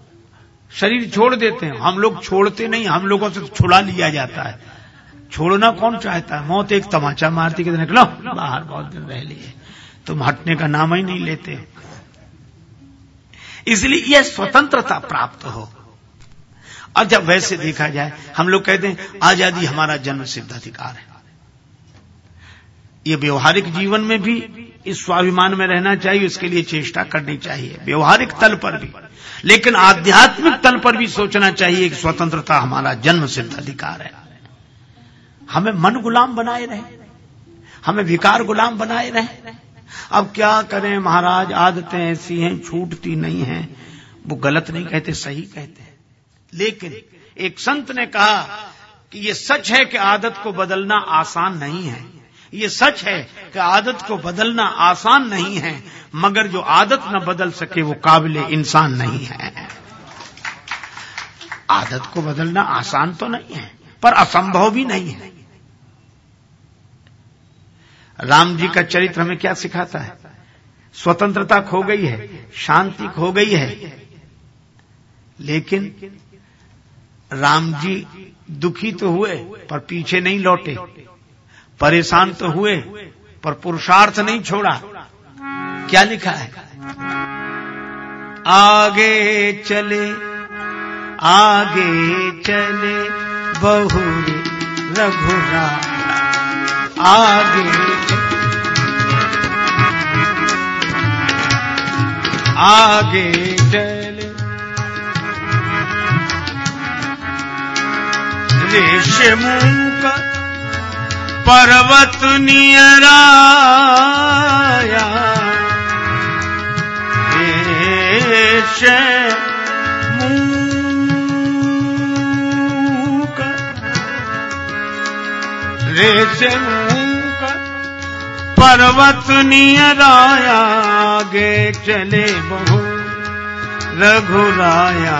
शरीर छोड़ देते हैं। हम लोग छोड़ते नहीं, हम लोगों से छुड़ा लिया जाता है। छोड़ना कौन चाहता है? मौत एक तमाचा मारती के निकलो बाहर बहुत दिन रह लिए। तुम हटने का नाम ही नहीं लेते। इसलिए यह स्वतंत्रता प्राप्त हो। और जब वैसे देखा जाए, हम लोग कहते हैं, आज़ादी हमारा जन्म सिद्ध अधिकार है। ये व्यवहारिक जीवन में भी इस स्वाभिमान में रहना चाहिए उसके लिए चेष्टा करनी चाहिए। व्यवहारिक तल पर भी। लेकिन आध्यात्मिक तल पर भी सोचना चाहिए कि स्वतंत्रता हमारा जन्म सिद्ध अधिकार है। हमें मन गुलाम बनाए रहे। हमें विकार गुलाम बनाए रहे। अब क्या करें महाराज, आदतें ऐसी हैं, छूटती नहीं हैं। वो गलत नहीं कहते, सही कहते हैं। लेकिन एक संत ने कहा कि ये सच है कि आदत को बदलना आसान नहीं है। ये सच है कि आदत को बदलना आसान नहीं है, मगर जो आदत न बदल सके वो काबिल इंसान नहीं है। आदत को बदलना आसान तो नहीं है, पर असंभव भी नहीं है। राम जी का चरित्र हमें क्या सिखाता है? स्वतंत्रता खो गई है, शांति खो गई है। लेकिन राम जी दुखी तो हुए, पर पीछे नहीं लौटे। परेशान तो हुए, पर पुरुषार्थ नहीं छोड़ा। क्या लिखा है? आगे चले आगे चले बहुरे रघुरा आगे आगे चले। रेशमू का पर्वत नियराया। देश रेश पर्वत नियराया। आगे चले बहु। रघुराया।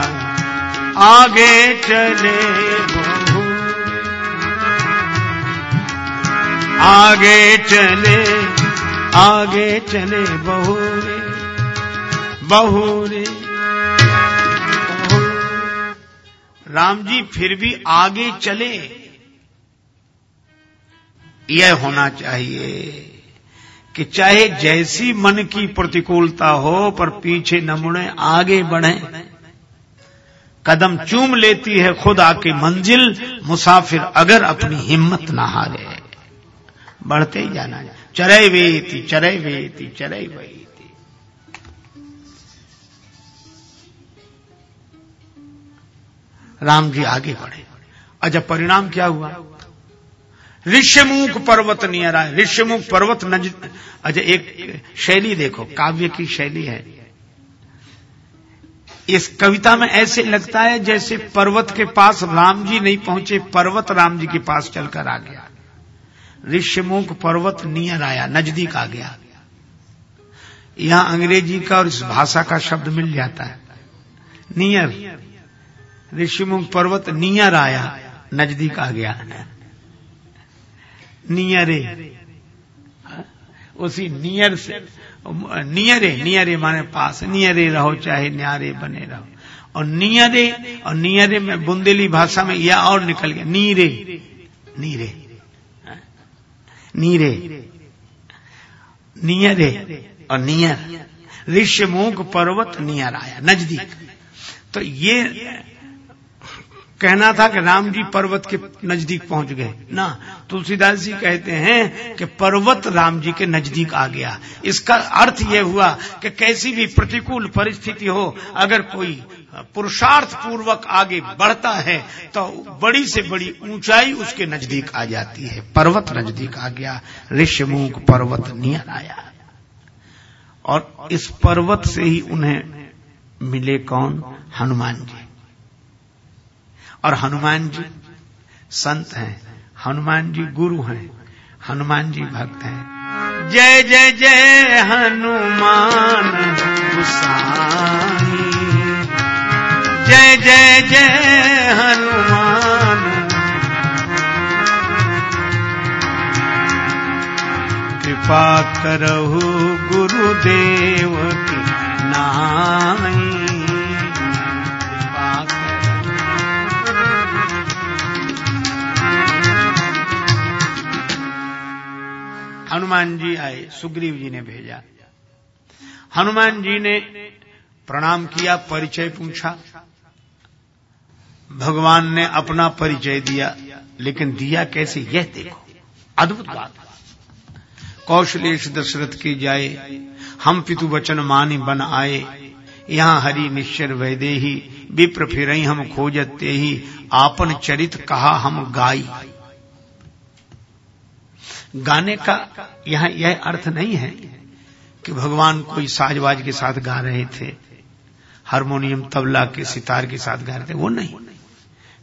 आगे चले बहु। आगे चले आगे चले बहु रे बहु रे राम जी फिर भी आगे चले। यह होना चाहिए कि चाहे जैसी मन की प्रतिकूलता हो, पर पीछे न मुड़े आगे बढ़े। कदम चूम लेती है खुद आके मंजिल, मुसाफिर अगर अपनी हिम्मत न हारे। बढ़ते ही जाना चरय वेती चरय वेती चरय वेती। राम जी आगे बढ़े। अच्छा परिणाम क्या हुआ? ऋष्यमुख पर्वत नियर आए। ऋष्यमुख पर्वत नज अच्छा एक शैली देखो, काव्य की शैली है। इस कविता में ऐसे लगता है जैसे पर्वत के पास राम जी नहीं पहुँचे, पर्वत राम जी के पास चलकर आ गया। ऋष्यमुख पर्वत नियर आया, नज़दीक आ गया। यहाँ अंग्रेज़ी का और इस भाषा का शब्द मिल जाता है। नियर। ऋषिमुख पर्वत नियर आया, नज़दीक आ गया। नियरे। उसी नियर से, नियरे नियरे माने पास। नियरे रहो, चाहे न्यारे बने रहो। और नियरे और नियरे में बुंदेली भाषा में यह और निकल गया। नीरे। नीरे। नीरे। नियरे और नियर। ऋषिमुख पर्वत नियर आया, नज़दीक। तो ये कहना था कि राम जी पर्वत के नज़दीक पहुँच गए। ना, तुलसीदास जी कहते हैं कि पर्वत राम जी के नज़दीक आ गया। इसका अर्थ यह हुआ कि कैसी भी प्रतिकूल परिस्थिति हो, अगर कोई पुरुषार्थ पूर्वक आगे बढ़ता है तो बड़ी से बड़ी ऊंचाई उसके नज़दीक आ जाती है। पर्वत नज़दीक आ गया, ऋषिमुख पर्वत नियर आया। और इस पर्वत से ही उन्हें मिले कौन? हनुमान जी। और हनुमान जी संत हैं, हनुमान जी गुरु हैं, हनुमान जी भक्त हैं। जय जय जय, हनुमान, गुसाई। जय जय जय हनुमान। कृपा करहु गुरुदेव की नाई हनुमान जी आए, सुग्रीव जी ने भेजा। हनुमान जी ने प्रणाम किया, परिचय पूछा। भगवान ने अपना परिचय दिया, लेकिन दिया कैसे? यह देखो। अद्भुत बात। कौशलेश दशरथ की जाए, हम पितु वचन मानी बन आए, यहाँ हरि निश्चर वैदेही, विप्र फिर हम खोजते ही, आपन चरित कहा हम गाई। गाने का यहाँ यह अर्थ नहीं है कि भगवान कोई साजवाज के साथ गा रहे थे, हारमोनियम तबला के सितार के साथ गा रहे थे, वो नहीं।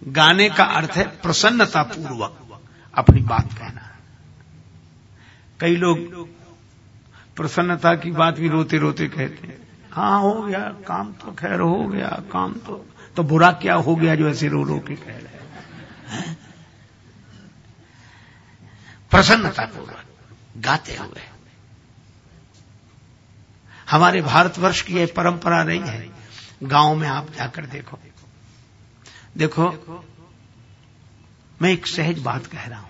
गाने का अर्थ है प्रसन्नता पूर्वक अपनी बात कहना। कई लोग प्रसन्नता की बात भी रोते रोते कहते हैं हाँ हो गया, काम तो खैर हो गया, काम तो तो बुरा क्या हो गया जो ऐसे रो रो के कह रहे हैं? प्रसन्नतापूर्वक गाते हुए। हमारे भारतवर्ष की यह परंपरा रही है, गाँव में आप जाकर देखो देखो, मैं एक सहज बात कह रहा हूँ।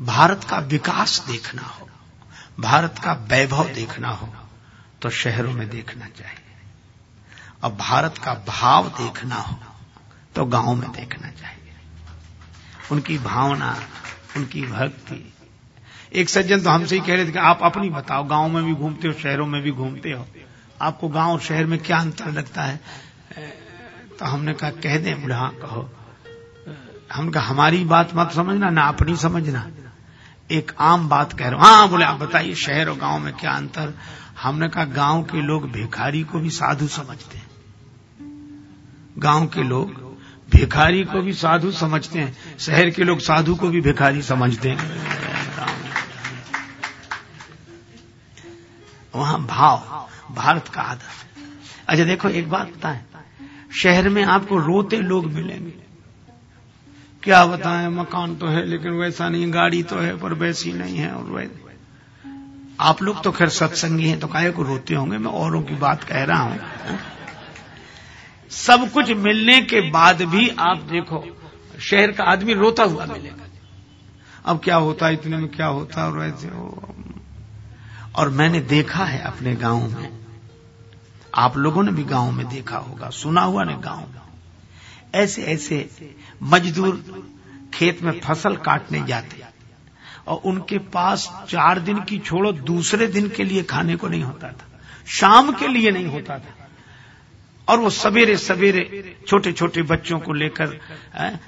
भारत का विकास देखना हो, भारत का वैभव देखना हो तो शहरों में देखना चाहिए। और भारत का भाव देखना हो तो गाँव में देखना चाहिए। उनकी भावना, उनकी भक्ति। एक सज्जन तो हमसे ही कह रहे थे कि आप अपनी बताओ, गाँव में भी घूमते हो, शहरों में भी घूमते हो। आपको गाँव और शहर में क्या अंतर लगता है? तो हमने कहा, कह दे हाँ कहो, हमने कहा, हमारी बात मत समझना, ना अपनी समझना। एक आम बात कह रहा हूँ। हाँ बोले, आप बताइए, शहर और गाँव में क्या अंतर? हमने कहा, गाँव के लोग भिखारी को भी साधु समझते हैं। गाँव के लोग भिखारी को भी साधु समझते हैं। शहर के लोग साधु को भी भिखारी समझते हैं। वहाँ भाव, भारत का आदर्श अच्छा देखो, एक बात बताएँ। शहर में आपको रोते लोग मिलेंगे। क्या बताएँ, मकान तो है, लेकिन वैसा नहीं, गाड़ी तो है, पर वैसी नहीं है और वैसे आप लोग तो खैर सत्संगी हैं तो काहे को रोते होंगे? मैं औरों की बात कह रहा हूँ। सब कुछ मिलने के बाद भी आप देखो, शहर का आदमी रोता हुआ मिलेगा। अब क्या होता, इतने में क्या होता, और वैसे हो। और मैंने देखा है अपने गाँव में आप लोगों ने भी गाँव में देखा होगा, सुना हुआ ने गाँव ऐसे ऐसे मजदूर खेत में फ़सल काटने जाते और उनके पास चार दिन की छोड़ो, दूसरे दिन के लिए खाने को नहीं होता था, शाम के लिए नहीं होता था। और वो सवेरे सवेरे छोटे छोटे बच्चों को लेकर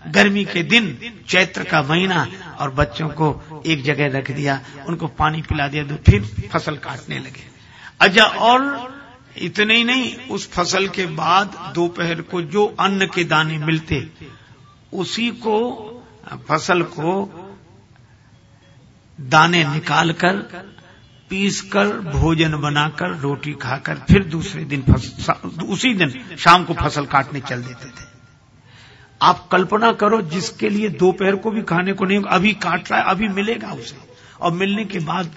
गर्मी के दिन चैत्र का महीना और बच्चों को एक जगह रख दिया, उनको पानी पिला दिया तो फिर फ़सल काटने लगे। अच्छा और इतने ही नहीं, उस फ़सल के बाद दोपहर को जो अन्न के दाने मिलते, उसी को, फ़सल को दाने निकालकर, पीसकर, भोजन बनाकर, रोटी खाकर, फिर दूसरे दिन फ़सल, उसी दिन शाम को फ़सल काटने चल देते थे। आप कल्पना करो, जिसके लिए दोपहर को भी खाने को नहीं, अभी काट रहा है, अभी मिलेगा उसे। और मिलने के बाद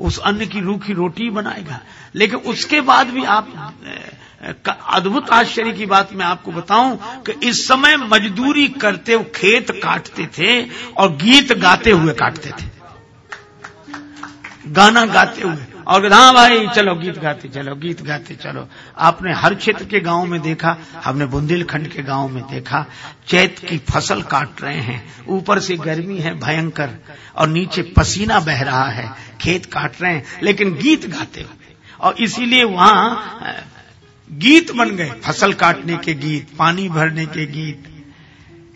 उस अन्न की रूखी रोटी बनाएगा। लेकिन उसके बाद भी आप अद्भुत आश्चर्य की बात मैं आपको बताऊँ कि इस समय मजदूरी करते हुए खेत काटते थे और गीत गाते हुए काटते थे। गाना गाते हुए। और हाँ भाई, चलो, गीत गाते, चलो, गीत गाते, चलो। आपने हर क्षेत्र के गाँव में देखा हमने बुंदेलखंड के गाँव में देखा, चैत की फ़सल काट रहे हैं, ऊपर से गर्मी है, भयंकर, और नीचे पसीना बह रहा है, खेत काट रहे हैं, लेकिन गीत गाते हुए। और इसीलिए वहाँ, गीत बन गए, फ़सल काटने के गीत, पानी भरने के गीत।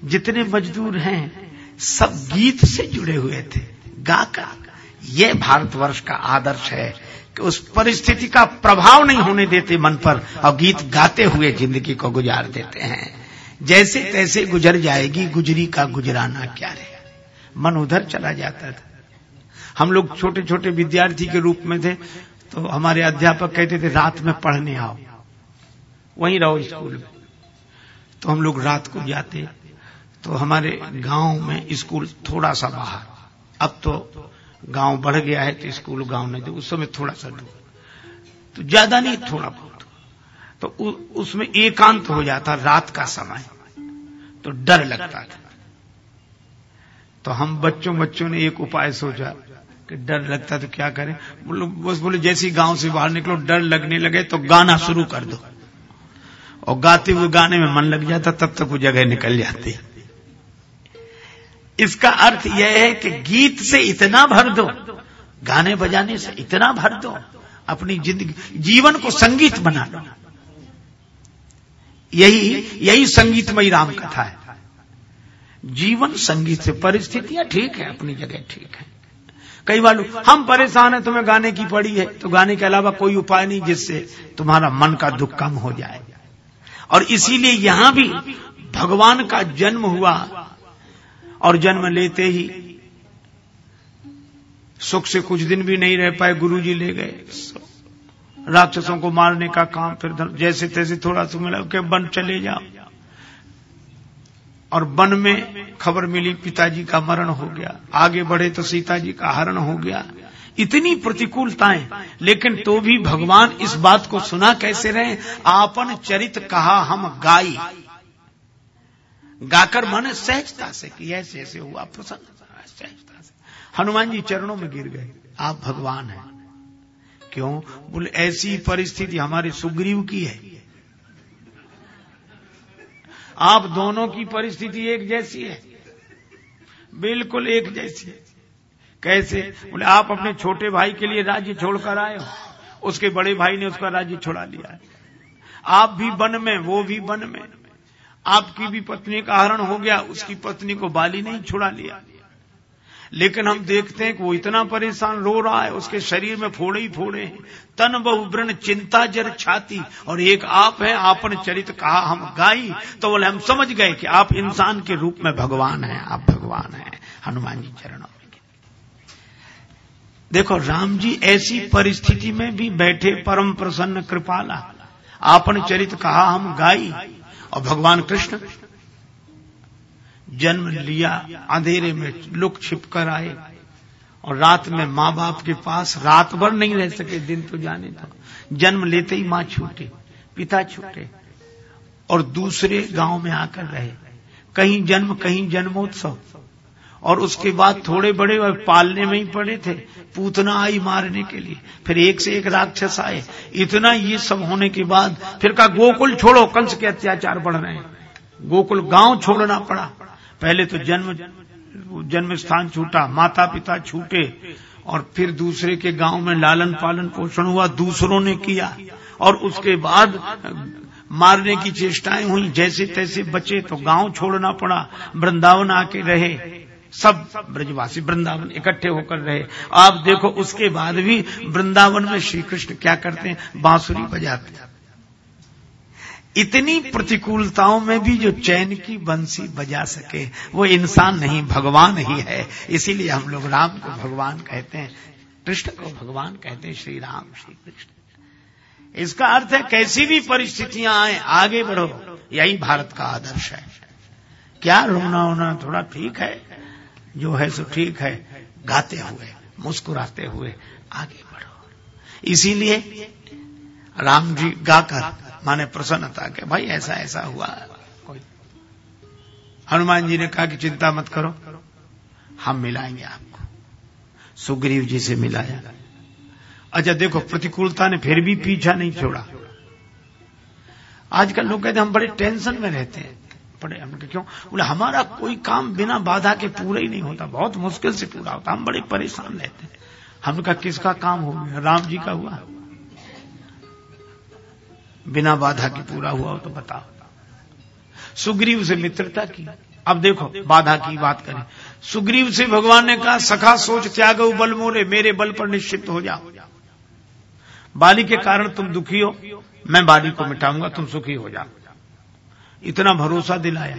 जितने मजदूर हैं, सब गीत से जुड़े हुए थे, गाकर। ये भारतवर्ष का आदर्श है कि उस परिस्थिति का प्रभाव नहीं होने देते मन पर और गीत गाते हुए ज़िंदगी को गुजार देते हैं। जैसे तैसे गुजर जाएगी, गुजरी का गुजराना क्या रहे? मन उधर चला जाता था। हम लोग छोटे छोटे विद्यार्थी के रूप में थे तो हमारे अध्यापक कहते थे, रात में पढ़ने आओ। वहीं रहो स्कूल में। तो हम लोग रात को जाते तो हमारे गाँव में स्कूल थोड़ा सा बाहर। अब तो गाँव बढ़ गया है तो स्कूल गाँव नहीं तो उस समय थोड़ा सा दूर। तो ज़्यादा नहीं, थोड़ा बहुत। तो उसमें एकांत हो जाता रात का समय तो डर लगता था। तो हम बच्चों बच्चों ने एक उपाय सोचा कि डर लगता तो क्या करें? बोलो, बस बोले, जैसे गाँव से बाहर निकलो, डर लगने लगे तो गाना शुरू कर दो। और गाते हुए गाने में मन लग जाता, तब तक वो जगह निकल जाती। इसका अर्थ यह है कि गीत से इतना भर दो, गाने बजाने से इतना भर दो, अपनी ज़िंदगी, जीवन को संगीत बना लो यही यही संगीतमय राम कथा है। जीवन, संगीत से परिस्थितियाँ ठीक है, अपनी जगह ठीक है। कई बार हम परेशान हैं, तुम्हें गाने की पड़ी है तो गाने के अलावा कोई उपाय नहीं जिससे तुम्हारा मन का दुख कम हो जाए। और इसीलिए यहाँ भी भगवान का जन्म हुआ और जन्म लेते ही सुख से कुछ दिन भी नहीं रह पाए, गुरुजी ले गए। राक्षसों को मारने का काम फिर जैसे तैसे थोड़ा सा मिला, के वन चले जाओ। और वन में खबर मिली, पिताजी का मरण हो गया। आगे बढ़े तो सीता जी का हरण हो गया। इतनी प्रतिकूलताएँ। लेकिन तो भी भगवान इस बात को सुना कैसे रहे? आपन चरित कहा हम गाई। गाकर मन सहजता से कि ऐसे ऐसे हुआ, प्रसन्न सहजता से। हनुमान जी चरणों में गिर गए, आप भगवान हैं। क्यों? बोले, ऐसी परिस्थिति हमारे सुग्रीव की है। आप दोनों की परिस्थिति एक जैसी है। बिल्कुल एक जैसी है। कैसे? बोले, आप अपने छोटे भाई के लिए राज्य छोड़कर आए हो। उसके बड़े भाई ने उसका राज्य छोड़ा लिया है। आप भी वन में, वो भी वन में। आपकी भी पत्नी का हरण हो गया, उसकी पत्नी को बाली नहीं छुड़ा लिया। लेकिन हम देखते हैं कि वो इतना परेशान रो रहा है, उसके शरीर में फोड़े ही फोड़े हैं। तन बहु चिंता जर छाती, और एक आप है, आपन चरित कहा हम गाई। तो बोले, हम समझ गए कि आप इंसान के रूप में भगवान हैं, आप भगवान हैं। हनुमान जी चरणों देखो, राम जी ऐसी परिस्थिति में भी बैठे परम प्रसन्न कृपाला। आपन चरित कहा हम गाई। और भगवान कृष्ण जन्म लिया, अंधेरे में लुक छिप कर आए और रात में माँ बाप के पास रात भर नहीं रह सके, दिन तो जाने तो जन्म लेते ही माँ छूटे, पिता छूटे और दूसरे गाँव में आकर रहे। कहीं जन्म, कहीं जन्मोत्सव। और उसके बाद थोड़े बड़े और पालने में ही पड़े थे, पूतना आई मारने के लिए। फिर एक से एक राक्षस आए। इतना ये सब होने के बाद फिर कहा, गोकुल छोड़ो, कंस के अत्याचार बढ़ रहे हैं। गोकुल गाँव छोड़ना पड़ा। पहले तो जन्म जन्म स्थान छूटा माता पिता छूटे, और फिर दूसरे के गाँव में लालन पालन पोषण हुआ, दूसरों ने किया। और उसके बाद मारने की चेष्टाएँ हुई, जैसे तैसे बचे तो गाँव छोड़ना पड़ा, वृंदावन आके रहे। सब ब्रजवासी वृंदावन इकट्ठे होकर रहे। आप देखो, उसके बाद भी वृंदावन में श्री कृष्ण क्या करते हैं? बांसुरी बजाते इतनी प्रतिकूलताओं में भी जो चैन की बंसी बजा सके, वो इंसान नहीं, भगवान ही है। इसीलिए हम लोग राम को भगवान कहते हैं, कृष्ण को भगवान कहते हैं श्री राम श्री कृष्ण इसका अर्थ है, कैसी भी परिस्थितियाँ आए, आगे बढ़ो। यही भारत का आदर्श है। क्या रोना होना थोड़ा ठीक है? जो है सो ठीक है। गाते हुए, मुस्कुराते हुए आगे बढ़ो। इसीलिए राम जी गाकर माने प्रसन्नता के, भाई ऐसा ऐसा हुआ। कोई हनुमान जी ने कहा कि चिंता मत करो, हम मिलाएँगे आपको। सुग्रीव जी से मिलाया। अच्छा देखो, प्रतिकूलता ने फिर भी पीछा नहीं छोड़ा। आजकल लोग कहते हम बड़े टेंशन में रहते हैं। बड़े हम क्यों? बोले, हमारा कोई काम बिना बाधा के पूरा ही नहीं होता, बहुत मुश्किल से पूरा होता, हम बड़े परेशान रहते हैं। हमने कहा, किसका काम हो गया? राम जी का हुआ? बिना बाधा के पूरा हुआ हो तो बताओ। सुग्रीव से मित्रता की, अब देखो, बाधा की बात करें। सुग्रीव से भगवान ने कहा, सखा, सोच, त्याग बल मोरे, मेरे बल पर निश्चित हो जाओ। बाली के कारण तुम दुखी हो, मैं बाली को मिटाऊँगा, तुम सुखी हो जाओ। इतना भरोसा दिलाया।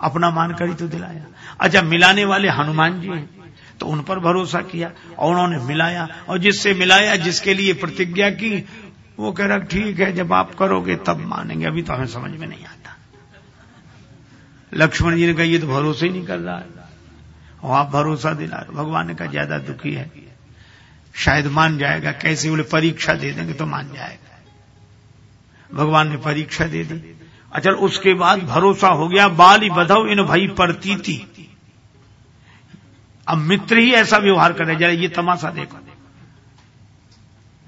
अपना मानकर ही तो दिलाया। अच्छा मिलाने वाले हनुमान जी हैं तो उन पर भरोसा किया और उन्होंने मिलाया। और जिससे मिलाया, जिसके लिए प्रतिज्ञा की, वो कह रहा, ठीक है, जब आप करोगे, तब मानेंगे। अभी तो हमें समझ में नहीं आता। लक्ष्मण जी ने कहा, ये तो भरोसे ही नहीं कर रहा है। और आप भरोसा दिला भगवान ने कहा, ज़्यादा दुखी है। शायद मान जाएगा। कैसे बोले, परीक्षा दे देंगे तो मान जाएगा। भगवान ने परीक्षा दे दी। अच्छा उसके बाद भरोसा हो गया, बाली बधव इन भाई परती थी अब मित्र ही ऐसा व्यवहार करे जरा ये तमाशा देखो।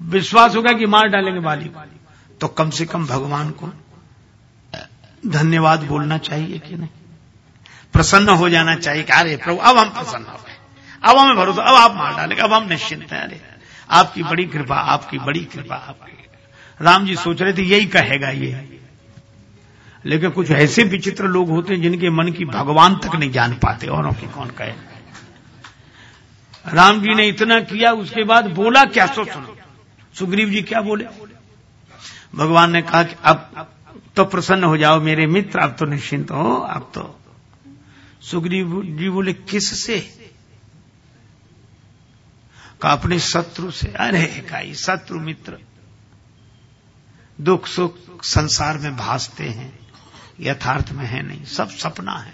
विश्वास होगा कि मार डालेंगे बाली तो कम से कम भगवान को धन्यवाद बोलना चाहिए कि नहीं? प्रसन्न हो जाना चाहिए कि, अरे प्रभु, अब हम प्रसन्न हो गए। अब हमें भरोसा, अब आप मार डालेंगे, अब हम निश्चिंत हैं। अरे, आपकी बड़ी कृपा, आपकी बड़ी कृपा, आपकी राम जी सोच रहे थे, यही कहेगा ये। लेकिन कुछ ऐसे विचित्र लोग होते हैं जिनके मन की भगवान तक नहीं जान पाते, औरों की कौन कहे? राम जी ने इतना किया, उसके बाद बोला क्या? सो सुनो। सुग्रीव जी क्या बोले? भगवान ने कहा कि अब तो प्रसन्न हो जाओ मेरे मित्र, अब तो निश्चिंत हो, अब तो। सुग्रीव जी बोले, किससे? का अपने शत्रु से। अरे काई शत्रु मित्र। दुख सुख संसार में भासते हैं। यथार्थ में है नहीं। सब सपना है।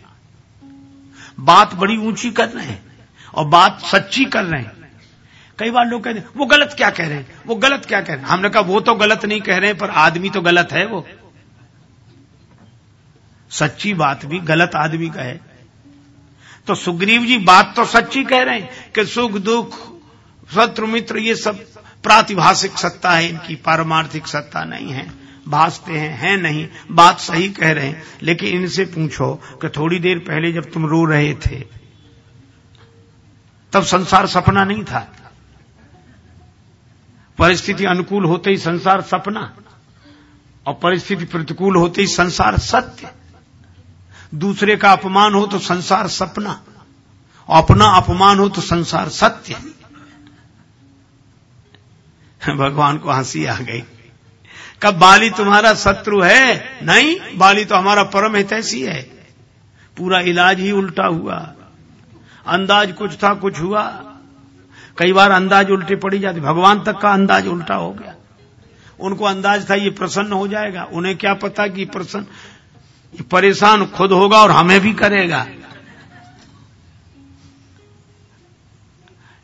बात बड़ी ऊँची कर रहे हैं और बात सच्ची कर रहे हैं। कई बार लोग कहते हैं, वो गलत क्या कह रहे हैं? वो गलत क्या कह रहे हैं? हमने कहा, वो तो गलत नहीं कह रहे हैं, पर आदमी तो गलत है वो। सच्ची बात भी गलत आदमी का है। तो सुग्रीव जी बात तो सच्ची कह रहे हैं कि सुख, दुख, शत्रु, मित्र, ये सब प्रातिभाषिक सत्ता है, इनकी पारमार्थिक सत्ता नहीं है। भासते हैं हैं नहीं, बात सही कह रहे हैं, लेकिन इनसे पूछो कि थोड़ी देर पहले जब तुम रो रहे थे, तब संसार सपना नहीं था। परिस्थिति अनुकूल होते ही संसार सपना, और परिस्थिति प्रतिकूल होते ही संसार सत्य। दूसरे का अपमान हो तो संसार सपना, और अपना अपमान हो तो संसार सत्य। भगवान को हँसी आ गई। कब बाली तुम्हारा शत्रु है? नहीं, बाली तो हमारा परम हितैषी है। पूरा इलाज ही उल्टा हुआ। अंदाज कुछ था, कुछ हुआ। कई बार अंदाज उल्टे पड़ी जाती, भगवान तक का अंदाज उल्टा हो गया। उनको अंदाज था, ये प्रसन्न हो जाएगा। उन्हें क्या पता कि प्रसन्न परेशान खुद होगा और हमें भी करेगा।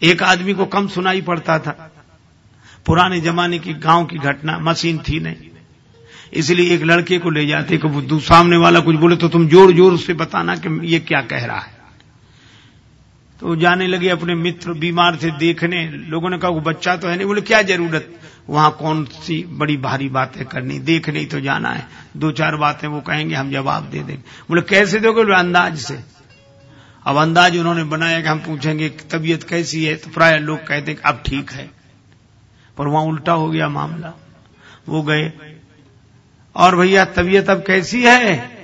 एक आदमी को कम सुनाई पड़ता था। पुराने जमाने की गाँव की घटना, मशीन थी नहीं। इसलिए एक लड़के को ले जाते कि सामने वाला कुछ बोले तो तुम ज़ोर ज़ोर से बताना कि ये क्या कह रहा है? तो जाने लगे अपने मित्र बीमार थे देखने। लोगों ने कहा, वो बच्चा तो है नहीं। बोले, क्या ज़रूरत? वहाँ कौन सी बड़ी भारी बातें करनी? देख नहीं तो जाना है। दो चार बातें वो कहेंगे, हम जवाब दे देंगे। बोले, कैसे दोगे बोले, अंदाज से? अब अंदाज उन्होंने बनाया कि हम पूछेंगे, तबीयत कैसी है? तो प्राय लोग कहते अब ठीक है। पर वहाँ उल्टा हो गया मामला। वो गए। और भैया, तबीयत अब कैसी है?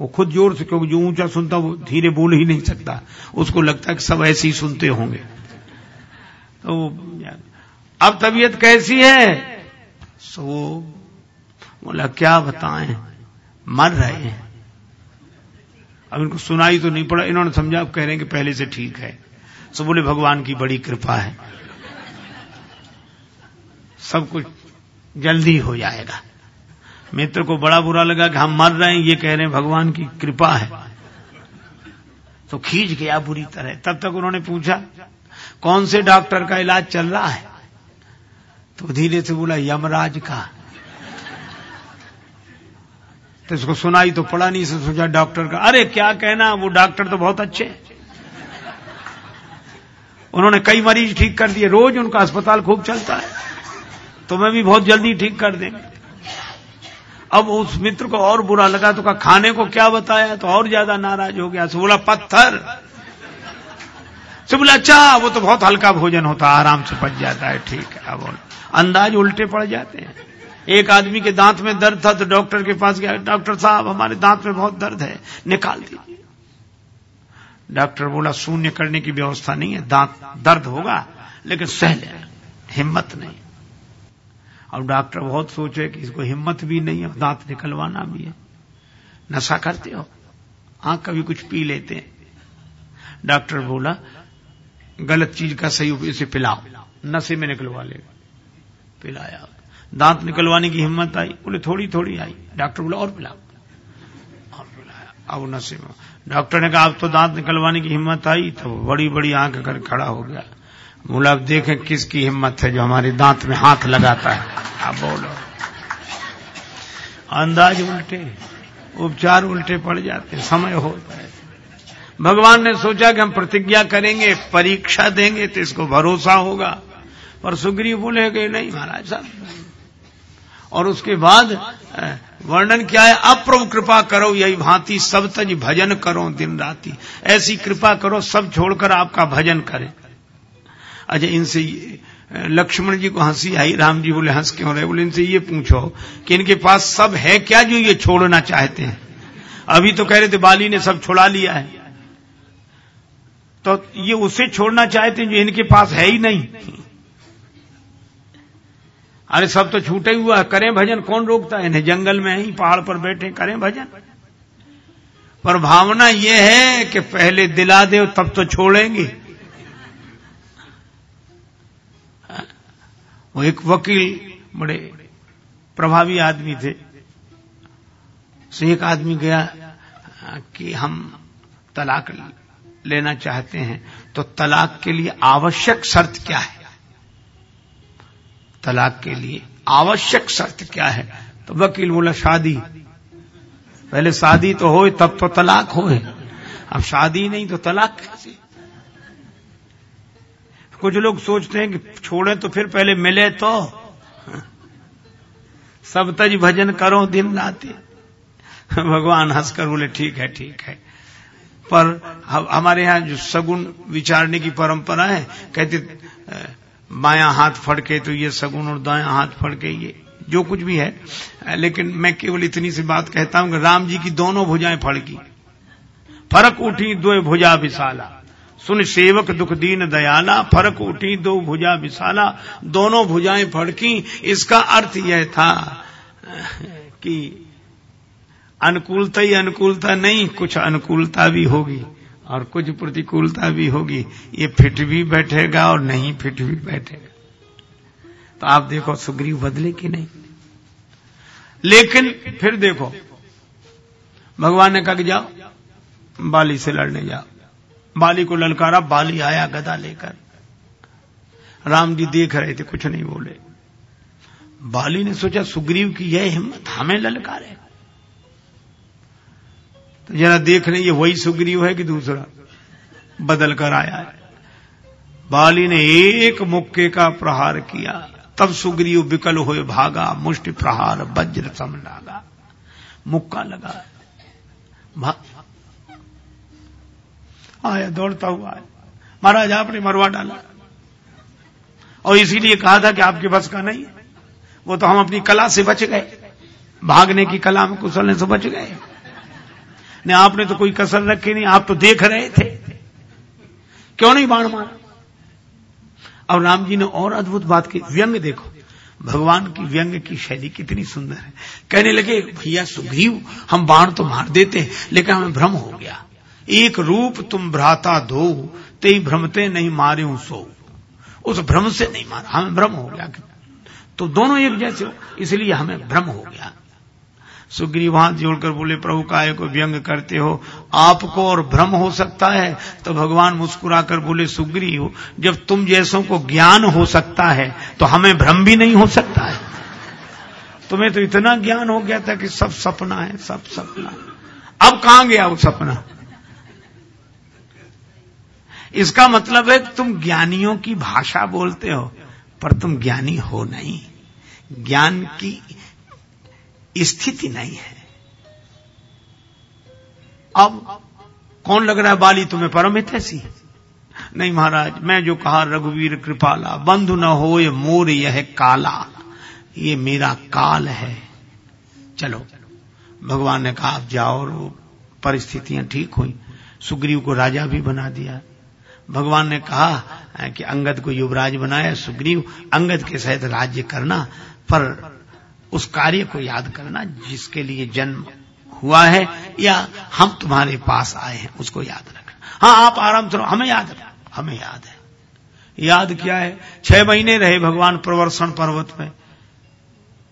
वो खुद ज़ोर से क्योंकि जो ऊँचा सुनता वो धीरे बोल ही नहीं सकता। उसको लगता है कि सब ऐसे ही सुनते होंगे। तो अब तबीयत कैसी है? सो वो बोला, क्या बताएँ? मर रहे हैं। अब इनको सुनाई तो नहीं पड़ा। इन्होंने समझा, अब कह रहे हैं कि पहले से ठीक है। सो बोले, भगवान की बड़ी कृपा है। सब कुछ जल्दी हो जाएगा। मित्र को बड़ा बुरा लगा कि हम मर रहे हैं, ये कह रहे हैं, भगवान की कृपा है। तो खींच गया बुरी तरह। तब तक उन्होंने पूछा, कौन से डॉक्टर का इलाज चल रहा है? तो धीरे से बोला, यमराज का। तो इसको सुनाई तो पड़ा नहीं से सोचा डॉक्टर का। अरे क्या कहना, वो डॉक्टर तो बहुत अच्छे उन्होंने कई मरीज़ ठीक कर दिए। रोज उनका अस्पताल खूब चलता है। तो मैं भी बहुत जल्दी ठीक कर देंगे। अब उस मित्र को और बुरा लगा तो कहा, खाने को क्या बताया? तो और ज़्यादा नाराज़ हो गया। से बोला पत्थर। से बोला अच्छा वो तो बहुत हल्का भोजन होता, आराम से पच जाता है, ठीक है। अब अंदाज उल्टे पड़ जाते हैं। एक आदमी के दांत में दर्द था तो डॉक्टर के पास गया। डॉक्टर साहब, हमारे दांत में बहुत दर्द है, निकाल दीजिए। डॉक्टर बोला, शून्य करने की व्यवस्था नहीं है, दांत दर्द होगा, लेकिन सह ले हिम्मत नहीं। और डॉक्टर बहुत सोचे कि इसको हिम्मत भी नहीं है, दांत निकलवाना भी है। नशा करते हो हाँ कभी कुछ पी लेते हैं। डॉक्टर बोला, गलत चीज़ का सही इसे पिलाओ, नशे में निकलवा ले। पिलाया। दांत निकलवाने की हिम्मत आई, बोले थोड़ी थोड़ी आई। डॉक्टर बोला, और पिलाओ। और पिलाया। अब नशे में। डॉक्टर ने कहा, अब तो दांत निकलवाने की हिम्मत आई तो बड़ी बड़ी आँख कर खड़ा हो गया बोला अब देखें किसकी हिम्मत है जो हमारे दांत में हाथ लगाता है। आप बोलो। अंदाज उल्टे उपचार उल्टे पड़ जाते समय होता है। भगवान ने सोचा कि हम प्रतिज्ञा करेंगे परीक्षा देंगे तो इसको भरोसा होगा। पर सुग्रीव बोले कि नहीं महाराज साहब। और उसके बाद वर्णन क्या है? अप्रभु कृपा करो यही भांति सब तज भजन करो दिन राती। ऐसी कृपा करो सब छोड़कर आपका भजन करें। अच्छा इनसे लक्ष्मण जी को हँसी आई, राम जी बोले, हंस क्यों रहे? बोले, इनसे ये पूछो कि इनके पास सब है क्या जो ये छोड़ना चाहते हैं? अभी तो कह रहे थे, बाली ने सब छोड़ा लिया है। तो ये उसे छोड़ना चाहते हैं जो इनके पास है ही नहीं। अरे सब तो छूटे हुआ है। करें भजन, कौन रोकता है? इन्हें जंगल में ही, पहाड़ पर बैठे करें भजन। पर भावना यह है कि पहले दिला दे तब तो छोड़ेंगे। वो एक वकील बड़े प्रभावी आदमी थे। से एक आदमी गया कि हम तलाक लेना चाहते हैं तो तलाक के लिए आवश्यक शर्त क्या है? तलाक के लिए आवश्यक शर्त क्या है? तो वकील बोला, शादी। पहले शादी तो हो तब तो तलाक हो अब शादी नहीं तो तलाक कैसे? कुछ लोग सोचते हैं कि छोड़े तो फिर पहले मिले तो। सब तज भजन करो, दिन रात। भगवान हंसकर बोले, ठीक है ठीक है। पर हमारे यहाँ जो सगुन विचारने की परंपरा है, कहते बाया हाथ फड़के तो ये सगुन और दाया हाथ फड़के ये। जो कुछ भी है। लेकिन मैं केवल इतनी सी बात कहता हूँ कि राम जी की दोनों भुजाएँ फड़की। फ़र्क उठी दो भुजा विशाला सुन सेवक दुख दीन दयाला, फरक उठी दो भुजा विशाला। दोनों भुजाएँ फड़की, इसका अर्थ यह था कि अनुकूलता ही अनुकूलता नहीं, कुछ अनुकूलता भी होगी और कुछ प्रतिकूलता भी होगी। ये फिट भी बैठेगा और नहीं फिट भी बैठेगा। तो आप देखो, सुग्रीव बदले कि नहीं? लेकिन फिर देखो, भगवान ने कहा कि जाओ, बाली से लड़ने जाओ। बाली को ललकारा, बाली आया गदा लेकर। राम जी देख रहे थे, कुछ नहीं बोले। बाली ने सोचा, सुग्रीव की यह हिम्मत हमें ललकारे। तो जरा देख रहे, ये वही सुग्रीव है कि दूसरा? बदल कर आया है। बाली ने एक मुक्के का प्रहार किया। तब सुग्रीव विकल हुए भागा, मुष्टि प्रहार, वज्र सम लागा। मुक्का लगा। आया दौड़ता हुआ आया महाराज, आपने मरवा डाला। और इसीलिए कहा था कि आपके बस का नहीं वो तो हम अपनी कला से बच गए। भागने की कला में कुशलने से बच गए। नहीं, आपने तो कोई कसर रखी नहीं, आप तो देख रहे थे। क्यों नहीं बाण मारा? अब राम जी ने और अद्भुत बात की। व्यंग देखो। भगवान की व्यंग की शैली कितनी सुंदर है। कहने लगे, भैया सुग्रीव, हम बाण तो मार देते लेकिन हमें भ्रम हो गया। एक रूप तुम भ्राता दो ते भ्रमते नहीं मारे सो। उस भ्रम से नहीं मारा, हमें भ्रम हो गया। तो दोनों एक जैसे हो, इसलिए हमें भ्रम हो गया। सुग्रीव हाथ जोड़कर बोले, प्रभु काय को व्यंग करते हो, आपको और भ्रम हो सकता है। तो भगवान मुस्कुराकर बोले, सुग्रीव, जब तुम जैसों को ज्ञान हो सकता है तो हमें भ्रम भी नहीं हो सकता है। तुम्हें तो इतना ज्ञान हो गया था कि सब सपना है, सब सपना। अब कहाँ गया वो सपना? इसका मतलब है तुम ज्ञानियों की भाषा बोलते हो, पर तुम ज्ञानी हो नहीं। ज्ञान की स्थिति नहीं है। अब कौन लग रहा है बाली, तुम्हें परम ऐसी नहीं महाराज, मैं जो कहा, रघुवीर कृपाला, बंधु न हो ये मोर यह काला। ये मेरा काल है। चलो, भगवान ने कहा, आप जाओ, और परिस्थितियाँ ठीक हुई। सुग्रीव को राजा भी बना दिया। भगवान ने कहा कि अंगद को युवराज बनाया सुग्रीव, अंगद के सहित राज्य करना, पर उस कार्य को याद करना जिसके लिए जन्म हुआ है या हम तुम्हारे पास आए हैं, उसको याद रखना। हाँ आप आराम से हमें याद हमें याद है। याद क्या है? छह महीने रहे भगवान प्रवर्षण पर्वत में।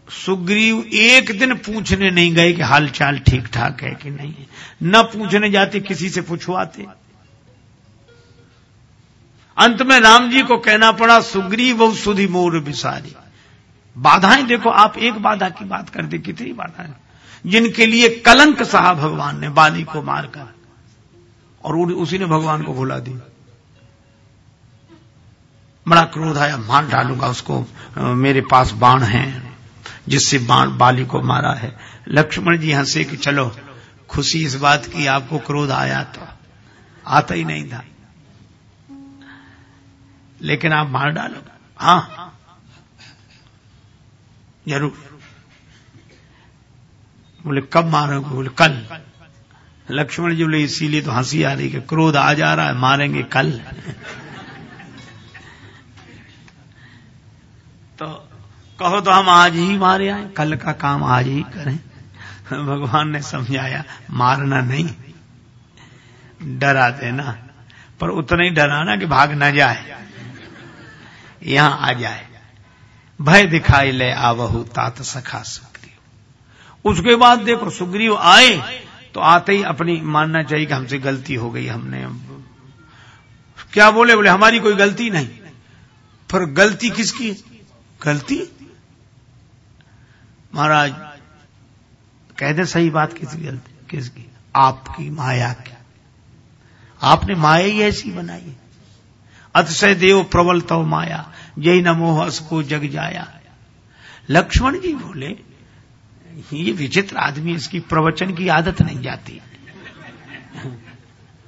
सुग्रीव एक दिन पूछने नहीं गए कि हालचाल ठीक ठाक है कि नहीं है। न पूछने जाते, किसी से पूछवाते। अंत में राम जी को कहना पड़ा सुग्री सुग्रीव सुधी मोर बिसारी बाधाएँ देखो, आप एक बाधा की बात कर दे, कितनी बाधाएँ। जिनके लिए कलंक सहा भगवान ने बाली को मारकर, और उसी ने भगवान को भुला दी बड़ा क्रोध आया मार डालूँगा उसको मेरे पास बाण है, जिससे बाण बाली को मारा है। लक्ष्मण जी हंसे कि, चलो, खुशी इस बात की, आपको क्रोध आया तो आता ही नहीं था। लेकिन आप मार डालोगे। हाँ। ज़रूर। बोले, कब मारोगे? बोले, कल। लक्ष्मण जी बोले, इसीलिए तो हँसी आ रही कि क्रोध आ जा रहा है, मारेंगे कल। तो कहो तो हम आज ही मारे आए, कल का काम आज ही करें। भगवान ने समझाया, मारना नहीं। डरा देना। पर उतना ही डराना कि भाग न जाए। यहाँ आ जाए। भय दिखाई ले आवहु तात सखा सुग्रीव। उसके बाद देखो सुग्रीव आए तो आते ही अपनी मानना चाहिए कि हमसे गलती हो गई, हमने क्या बोले बोले, हमारी कोई गलती नहीं। पर गलती किसकी? गलती? महाराज, कह दे सही बात किसकी गलती, किसकी? आपकी माया की। आपने माया ही ऐसी बनाई अतिशय देव प्रबल तो माया यही न को जग जाया। लक्ष्मण जी बोले, ये विचित्र आदमी, इसकी प्रवचन की आदत नहीं जाती।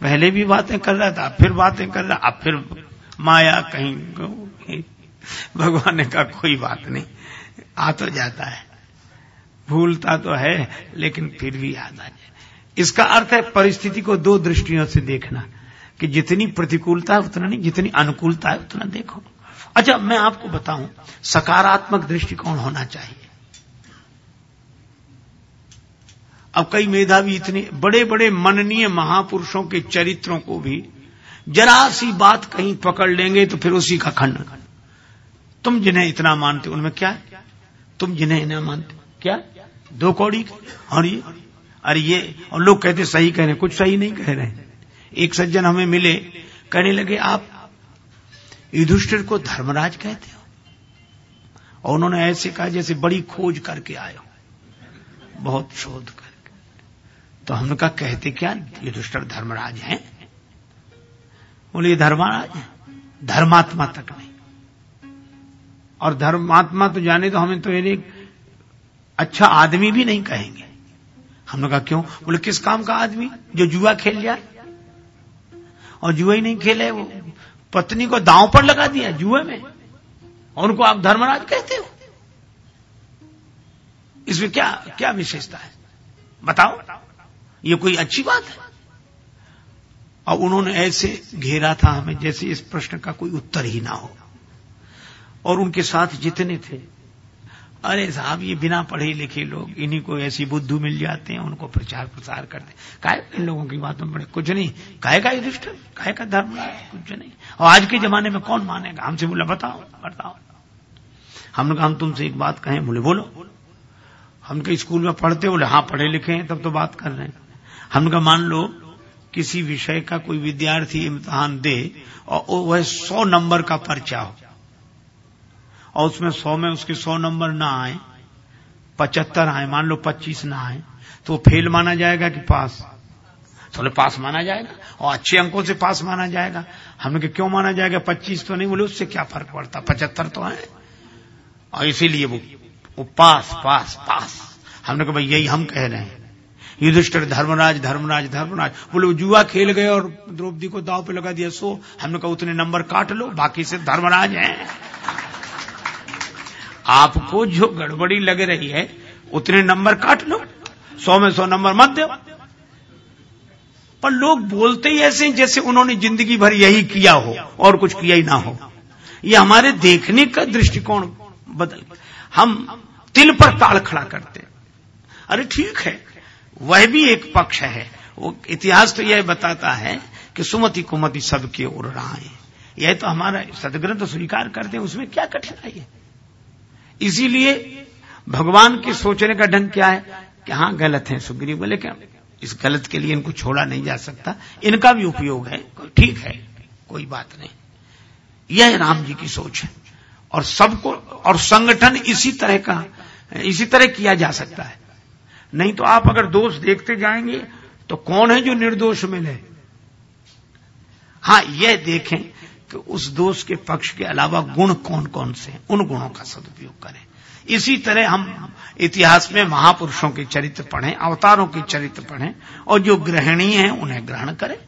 पहले भी बातें कर रहा था, फिर बातें कर रहा, अब फिर माया कहीं भगवान ने कहा, कोई बात नहीं, आ तो जाता है। भूलता तो है, लेकिन फिर भी याद आ जाए। इसका अर्थ है, परिस्थिति को दो दृष्टियों से देखना। कि जितनी प्रतिकूलता है, उतना नहीं, जितनी अनुकूलता है, उतना देखो। अच्छा मैं आपको बताऊँ, सकारात्मक दृष्टिकोण होना चाहिए। अब कई मेधावी इतने बड़े बड़े मननीय महापुरुषों के चरित्रों को भी जरा सी बात कहीं पकड़ लेंगे तो फिर उसी का खंडन तुम जिन्हें इतना मानते उनमें क्या है? तुम जिन्हें इन्हें मानते क्या? दो कौड़ी? और ये? अरे ये, और लोग कहते सही कह रहे कुछ सही नहीं कह रहे एक सज्जन हमें मिले, कहने लगे, आप युधिष्ठिर को धर्मराज कहते हो? और उन्होंने ऐसे कहा जैसे बड़ी खोज करके आए हो। बहुत शोध करके। तो हमने कहा, कहते क्या, युधिष्ठिर धर्मराज हैं? बोले धर्मराज है, धर्मात्मा तक नहीं। और धर्मात्मा तो जाने तो हमें तो एक अच्छा आदमी भी नहीं कहेंगे। हमने कहा, क्यों? बोले, किस काम का आदमी? जो जुआ खेल जाए। और जुआ ही नहीं खेले वो। पत्नी को दांव पर लगा दिया जुए में। और उनको आप धर्मराज कहते हो? इसमें क्या क्या विशेषता है? बताओ। ये कोई अच्छी बात है? और उन्होंने ऐसे घेरा था हमें जैसे इस प्रश्न का कोई उत्तर ही ना हो। और उनके साथ जितने थे अरे साहब, ये बिना पढ़े लिखे लोग, इन्हीं को ऐसी बुद्धू मिल जाते हैं, उनको प्रचार प्रसार करते काय इन लोगों की बातों में कुछ नहीं। काय का युधिष्ठ काय का धर्म? कुछ नहीं। और आज के जमाने में कौन मानेगा? हमसे बोला, बताओ बताओ। हमने कहा हम तुमसे एक बात कहें, बोले, बोलो। हम के स्कूल में पढ़ते, बोले हाँ पढ़े लिखे हैं, तब तो बात कर रहे हैं। कहा मान लो, किसी विषय का कोई विद्यार्थी इम्तहान दे, और वह सौ नंबर का पर्चा हो। और उसमें सौ में उसके सौ नंबर ना आए पचहत्तर आए मान लो पच्चीस ना आए तो फेल माना जाएगा कि पास? बोले पास माना जाएगा। और अच्छे अंकों से पास माना जाएगा। हमने क्यों माना जाएगा? पच्चीस तो नहीं बोले उससे क्या फ़र्क पड़ता? पचहत्तर तो है। और इसीलिए वो, वो पास पास पास। हमने कहा भाई यही हम कह रहे हैं। युधिष्ठिर धर्मराज धर्मराज धर्मराज। बोले जुआ खेल गए और द्रौपदी को दाव पे लगा दिया सो। हमने कहा उतने नंबर काट लो बाकी से धर्मराज हैं। आपको जो गड़बड़ी लग रही है, उतने नंबर काट लो। सौ में सौ नंबर मत दो। पर लोग बोलते ही ऐसे जैसे उन्होंने ज़िंदगी भर यही किया हो और कुछ किया ही ना हो। ये हमारे देखने का दृष्टिकोण बदल हम तिल पर ताल खड़ा करते अरे ठीक है, वह भी एक पक्ष है। वो इतिहास तो यह बताता है कि सुमति कुमति सबके उड़ रहा। है यह तो हमारा सदग्रंथ स्वीकार करते हैं उसमें क्या कठिनाई है? इसीलिए भगवान के सोचने का ढंग क्या है कि हाँ गलत है सुग्रीव बोले क्या इस गलत के लिए इनको छोड़ा नहीं जा सकता। इनका भी उपयोग है ठीक है, कोई बात नहीं। यह राम जी की सोच है। और सबको, और संगठन इसी तरह का, इसी तरह किया जा सकता है। नहीं तो आप अगर दोष देखते जाएँगे तो कौन है जो निर्दोष मिले? हाँ यह देखें कि उस दोष के पक्ष के अलावा गुण कौन कौन से हैं? उन गुणों का सदुपयोग करें। इसी तरह हम इतिहास में महापुरुषों के चरित्र पढ़ें, अवतारों के चरित्र पढ़ें, और जो ग्रहणीय हैं, उन्हें ग्रहण करें।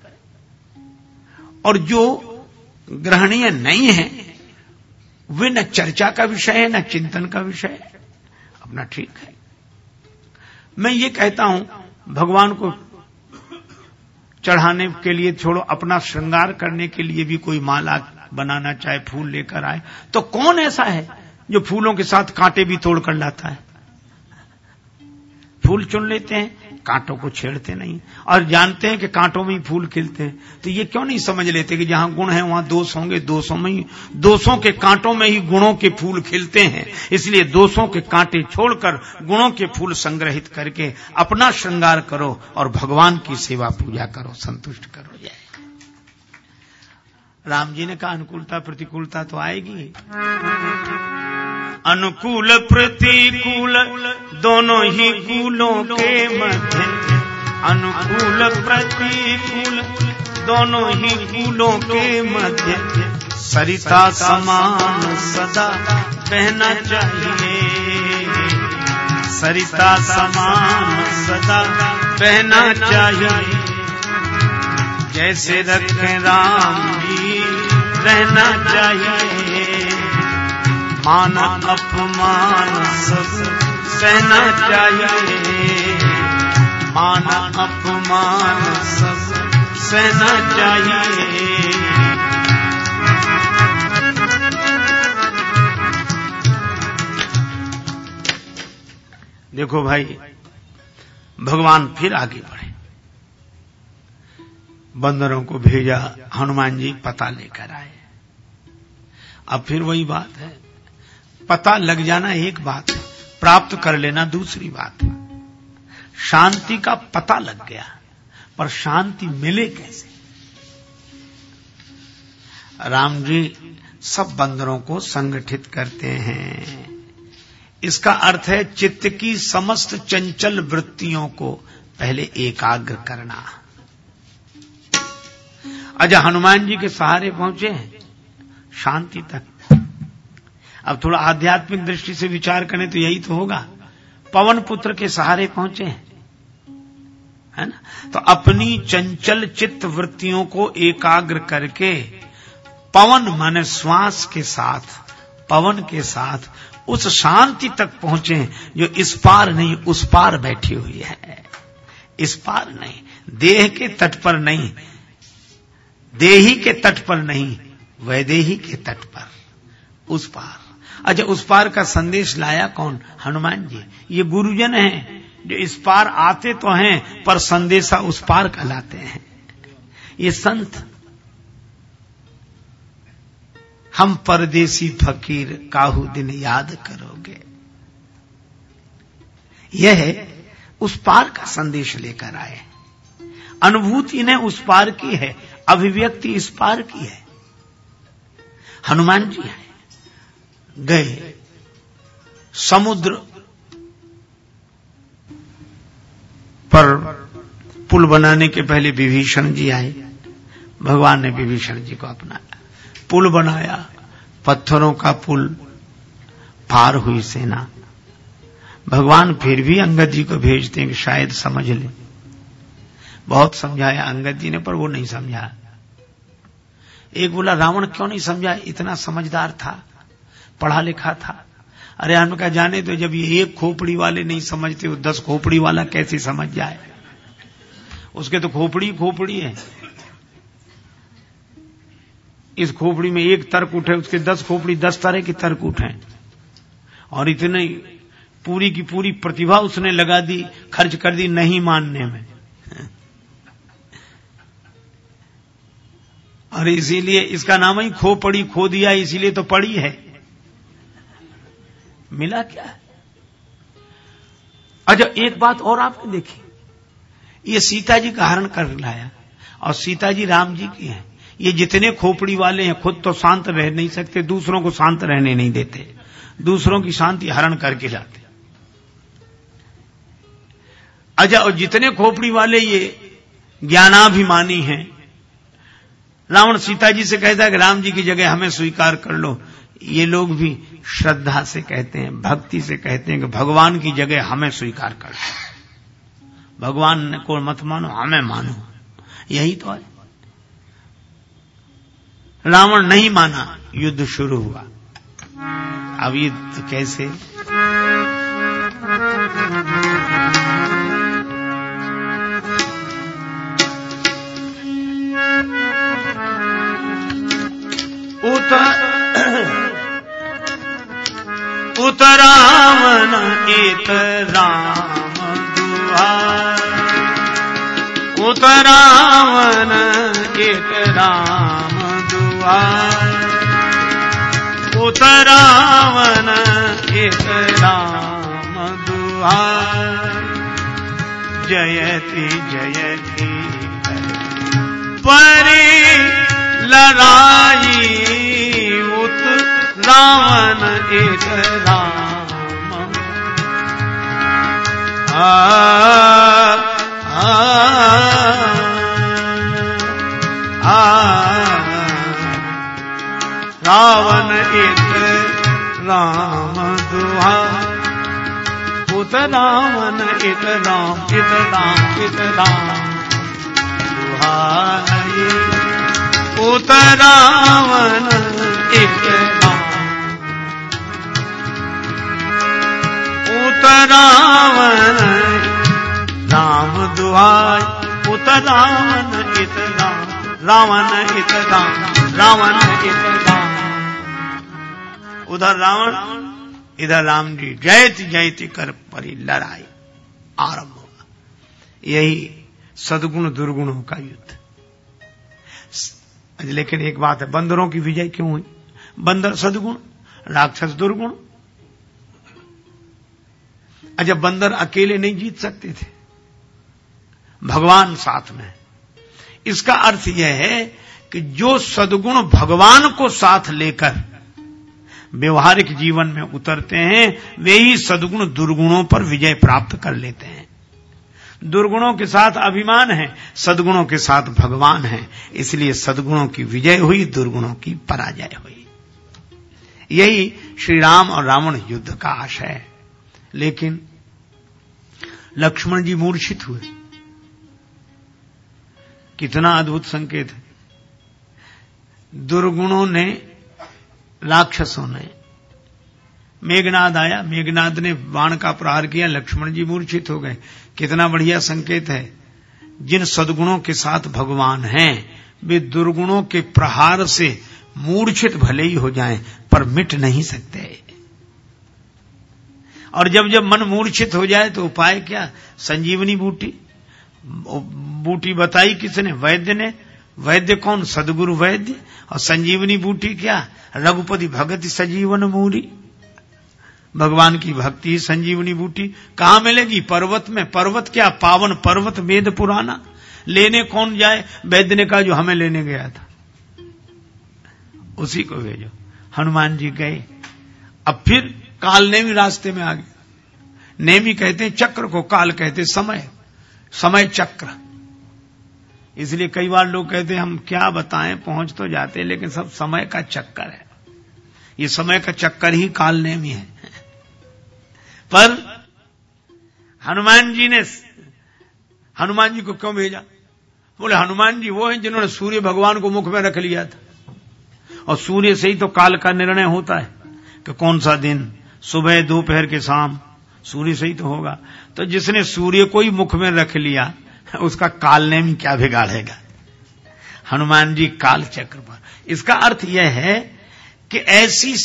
और जो ग्रहणीय नहीं है, वे न चर्चा का विषय है, न चिंतन का विषय है। अपना ठीक है। मैं ये कहता हूँ, भगवान को चढ़ाने के लिए छोड़ो, अपना श्रृंगार करने के लिए भी कोई माला बनाना चाहे, फूल लेकर आए। तो कौन ऐसा है जो फूलों के साथ कांटे भी तोड़ कर लाता है? फूल चुन लेते हैं। कांटों को छेड़ते नहीं। और जानते हैं कि कांटों में ही फूल खिलते हैं। तो ये क्यों नहीं समझ लेते कि जहाँ गुण है, वहाँ दोष होंगे, दोषों में ही दोषों के कांटों में ही गुणों के फूल खिलते हैं। इसलिए दोषों के कांटे छोड़कर गुणों के फूल संग्रहित करके अपना श्रृंगार करो और भगवान की सेवा पूजा करो, संतुष्ट करो। जय। राम जी ने कहा, अनुकूलता, प्रतिकूलता तो आएगी। अनुकूल, प्रतिकूल, दोनों ही कूलों के मध्य। अनुकूल, प्रतिकूल, दोनों ही कूलों के मध्य। सरिता समान सदा बहना चाहिए। सरिता समान सदा बहना चाहिए। जैसे रखे राम जी, रहना चाहिए। मान अपमान सब सहना चाहिए। मान अपमान सब सहना चाहिए। देखो भाई, भगवान फिर आगे बढ़े। बंदरों को भेजा, हनुमान जी पता लेकर आए। अब फिर वही बात है। पता लग जाना एक बात प्राप्त कर लेना दूसरी बात शांति का पता लग गया, पर शांति मिले कैसे? राम जी सब बंदरों को संगठित करते हैं। इसका अर्थ है, चित्त की समस्त चंचल वृत्तियों को पहले एकाग्र करना। अजय हनुमान जी के सहारे पहुँचे हैं, शांति तक अब थोड़ा आध्यात्मिक दृष्टि से विचार करें तो यही तो होगा। पवन पुत्र के सहारे पहुँचे हैं। है ना? तो अपनी चंचल चित्त वृत्तियों को एकाग्र करके पवन माने श्वास के साथ, पवन के साथ उस शांति तक पहुँचे जो इस पार नहीं, उस पार बैठी हुई है। इस पार नहीं। देह के तट पर नहीं। देही के तट पर नहीं, वैदेही के तट पर। उस पार। अच्छा उस पार का संदेश लाया कौन? हनुमान जी। ये गुरुजन हैं, जो इस पार आते तो हैं, पर संदेशा उस पार का लाते हैं। ये संत। हम परदेसी फकीर काहू दिन याद करोगे। यह उस पार का संदेश लेकर आए। अनुभूति ने उस पार की है, अभिव्यक्ति इस पार की है। हनुमान जी है। गए। समुद्र पर पुल बनाने के पहले विभीषण जी आए। भगवान ने विभीषण जी को अपनाया। पुल बनाया, पत्थरों का पुल, पार हुई सेना। भगवान फिर भी अंगद जी को भेजते हैं कि शायद समझ ले। बहुत समझाया, अंगद जी ने, पर वो नहीं समझा। एक बोला, रावण क्यों नहीं समझा? इतना समझदार था। पढ़ा लिखा था। अरे हम कहा जाने तो जब ये एक खोपड़ी वाले नहीं समझते, वो दस खोपड़ी वाला कैसे समझ जाए? उसके तो खोपड़ी खोपड़ी है। इस खोपड़ी में एक तर्क उठे उसके दस खोपड़ी दस तरह के तर्क उठे और इतने पूरी की पूरी प्रतिभा उसने लगा दी, खर्च कर दी नहीं मानने में। और इसीलिए इसका नाम ही खो पड़ी खो दिया, इसीलिए तो पड़ी है। मिला क्या? है अच्छा एक बात और आपने देखी। ये सीता जी का हरण कर लाया, और सीता जी राम जी की हैं। ये जितने खोपड़ी वाले हैं, खुद तो शांत रह नहीं सकते, दूसरों को शांत रहने नहीं देते। दूसरों की शांति हरण करके जाते। अच्छा और जितने खोपड़ी वाले ये ज्ञानाभिमानी हैं, रावण सीता जी से कहता है कि राम जी की जगह हमें स्वीकार कर लो। ये लोग भी श्रद्धा से कहते हैं, भक्ति से कहते हैं कि भगवान की जगह हमें स्वीकार कर भगवान को मत मानो, हमें मानो। यही तो है। रावण नहीं माना, युद्ध शुरू हुआ। अब युद्ध कैसे? उतरावन इत राम दुआर। उतरावन इत राम दुआर। उतरावन इत राम दुआर। जयति जयति परी लड़ाई उत रावण एक इत राम दुहाई पुत रावण एक राम दुहाई पुत रावण इत राम रावण इत राम रावण इत राम उधर रावण, इधर राम जी जयति जयति कर परी लड़ाई। आरंभ। यही सदगुण दुर्गुणों का युद्ध। लेकिन एक बात है, बंदरों की विजय क्यों हुई? बंदर सदगुण, राक्षस दुर्गुण। अच्छा बंदर अकेले नहीं जीत सकते थे। भगवान साथ में इसका अर्थ यह है कि जो सदगुण भगवान को साथ लेकर व्यवहारिक जीवन में उतरते हैं, वे ही सदगुण दुर्गुणों पर विजय प्राप्त कर लेते हैं। दुर्गुणों के साथ अभिमान है, सदगुणों के साथ भगवान है। इसलिए सदगुणों की विजय हुई, दुर्गुणों की पराजय हुई। यही श्री राम और रावण युद्ध का आशय है। लेकिन लक्ष्मण जी मूर्छित हुए। कितना अद्भुत संकेत है। दुर्गुणों ने, राक्षसों ने मेघनाद आया। मेघनाद ने बाण का प्रहार किया। लक्ष्मण जी मूर्छित हो गए। कितना बढ़िया संकेत है। जिन सदगुणों के साथ भगवान हैं, वे दुर्गुणों के प्रहार से मूर्छित भले ही हो जाएँ, पर मिट नहीं सकते। और जब जब मन मूर्छित हो जाए तो उपाय क्या? संजीवनी बूटी। बूटी बताई किसने? वैद्य ने। वैद्य कौन? सदगुरु वैद्य। और संजीवनी बूटी क्या? रघुपति भगत सजीवन मूरी। भगवान की भक्ति संजीवनी बूटी। कहा मिलेगी? पर्वत में। पर्वत क्या? पावन पर्वत वेद पुराना। लेने कौन जाए? वैद्य ने कहा, जो हमें लेने गया था। उसी को भेजो। हनुमान जी गए। अब फिर काल ने भी रास्ते में आ गए। नेमी कहते हैं चक्र को, काल कहते समय। समय चक्र। इसलिए कई बार लोग कहते हैं, हम क्या बताएँ? पहुँच तो जाते हैं, लेकिन सब समय का चक्कर है। ये समय का चक्कर ही काल नेमी है। पर हनुमान जी ने हनुमान जी को क्यों भेजा? बोले हनुमान जी वो हैं जिन्होंने सूर्य भगवान को मुख में रख लिया था। और सूर्य से ही तो काल का निर्णय होता है कि कौन सा दिन? सुबह, दोपहर के शाम, सूर्य से ही तो होगा। तो जिसने सूर्य को ही मुख में रख लिया, उसका काल ने क्या बिगाड़ेगा? हनुमान जी काल चक्र पर। इसका अर्थ यह है कि ऐसी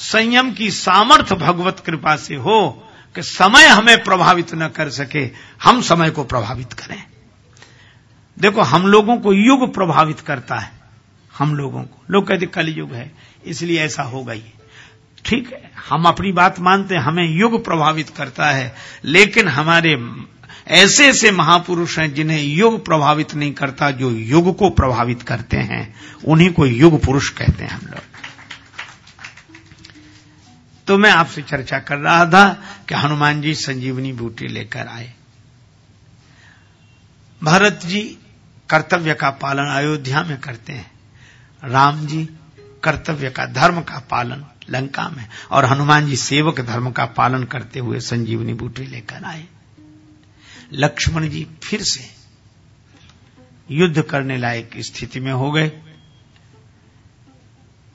संयम की सामर्थ्य भगवत कृपा से हो कि समय हमें प्रभावित न कर सके, हम समय को प्रभावित करें। देखो, हम लोगों को युग प्रभावित करता है, हम लोगों को। लोग कहते कल युग है, इसलिए ऐसा होगा ही। ठीक है, हम अपनी बात मानते हैं, हमें युग प्रभावित करता है, लेकिन हमारे ऐसे ऐसे महापुरुष हैं जिन्हें युग प्रभावित नहीं करता, जो युग को प्रभावित करते हैं, उन्हीं को युग पुरुष कहते हैं हम लोग। तो मैं आपसे चर्चा कर रहा था कि हनुमान जी संजीवनी बूटी लेकर आए। भरत जी कर्तव्य का पालन अयोध्या में करते हैं। राम जी कर्तव्य का धर्म का पालन लंका में और हनुमान जी सेवक धर्म का पालन करते हुए संजीवनी बूटी लेकर आए। लक्ष्मण जी फिर से युद्ध करने लायक स्थिति में हो गए।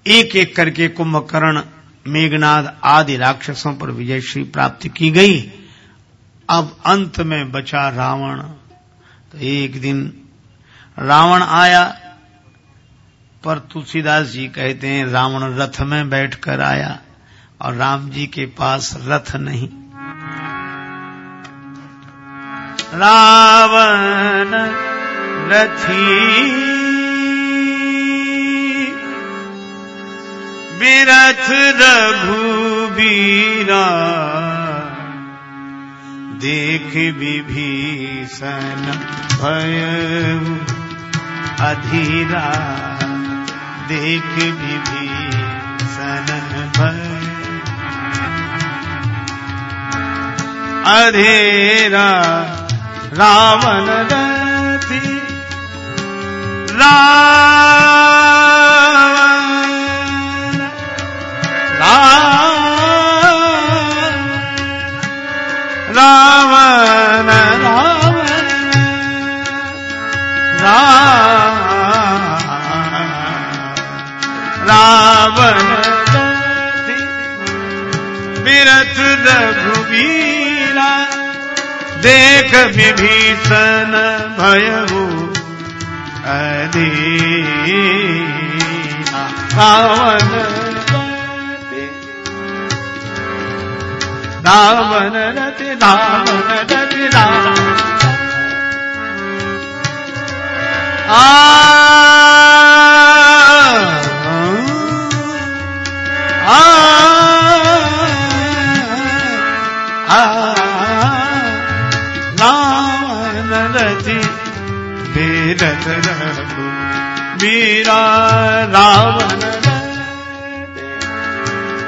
एक एक करके कुंभकर्ण मेघनाद आदि राक्षसों पर विजय श्री प्राप्त की गई। अब अंत में बचा रावण। तो एक दिन रावण आया, पर तुलसीदास जी कहते हैं, रावण रथ में बैठकर आया और राम जी के पास रथ नहीं। रावण रथी बिरथ रघुबीरा। देख विभीषण भय अधीरा। देख विभीषण भय अधेरा। रावण रथी। रावण देख विभीषण भयहु अरे रावण रावण रति रावण रति रावण आ रावण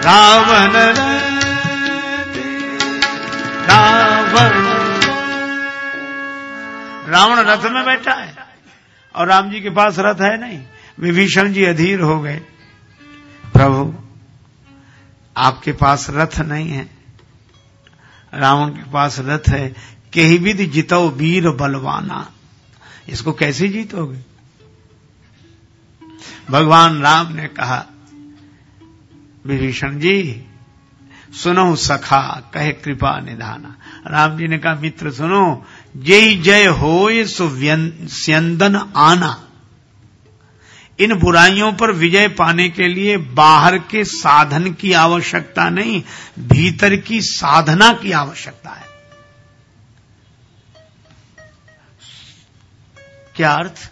रावण रावण रावण रथ में बैठा है और राम जी के पास रथ है नहीं। विभीषण जी अधीर हो गए। प्रभु, आपके पास रथ नहीं है। रावण के पास रथ है। कही विधि जितो वीर बलवाना। इसको कैसे जीतोगे? भगवान राम ने कहा, विभीषण जी, सुनो सखा, कहे कृपा निधाना. राम जी ने कहा, मित्र, सुनो जय जय हो स्यंदन आना। इन बुराइयों पर विजय पाने के लिए बाहर के साधन की आवश्यकता नहीं, भीतर की साधना की आवश्यकता है। क्या अर्थ?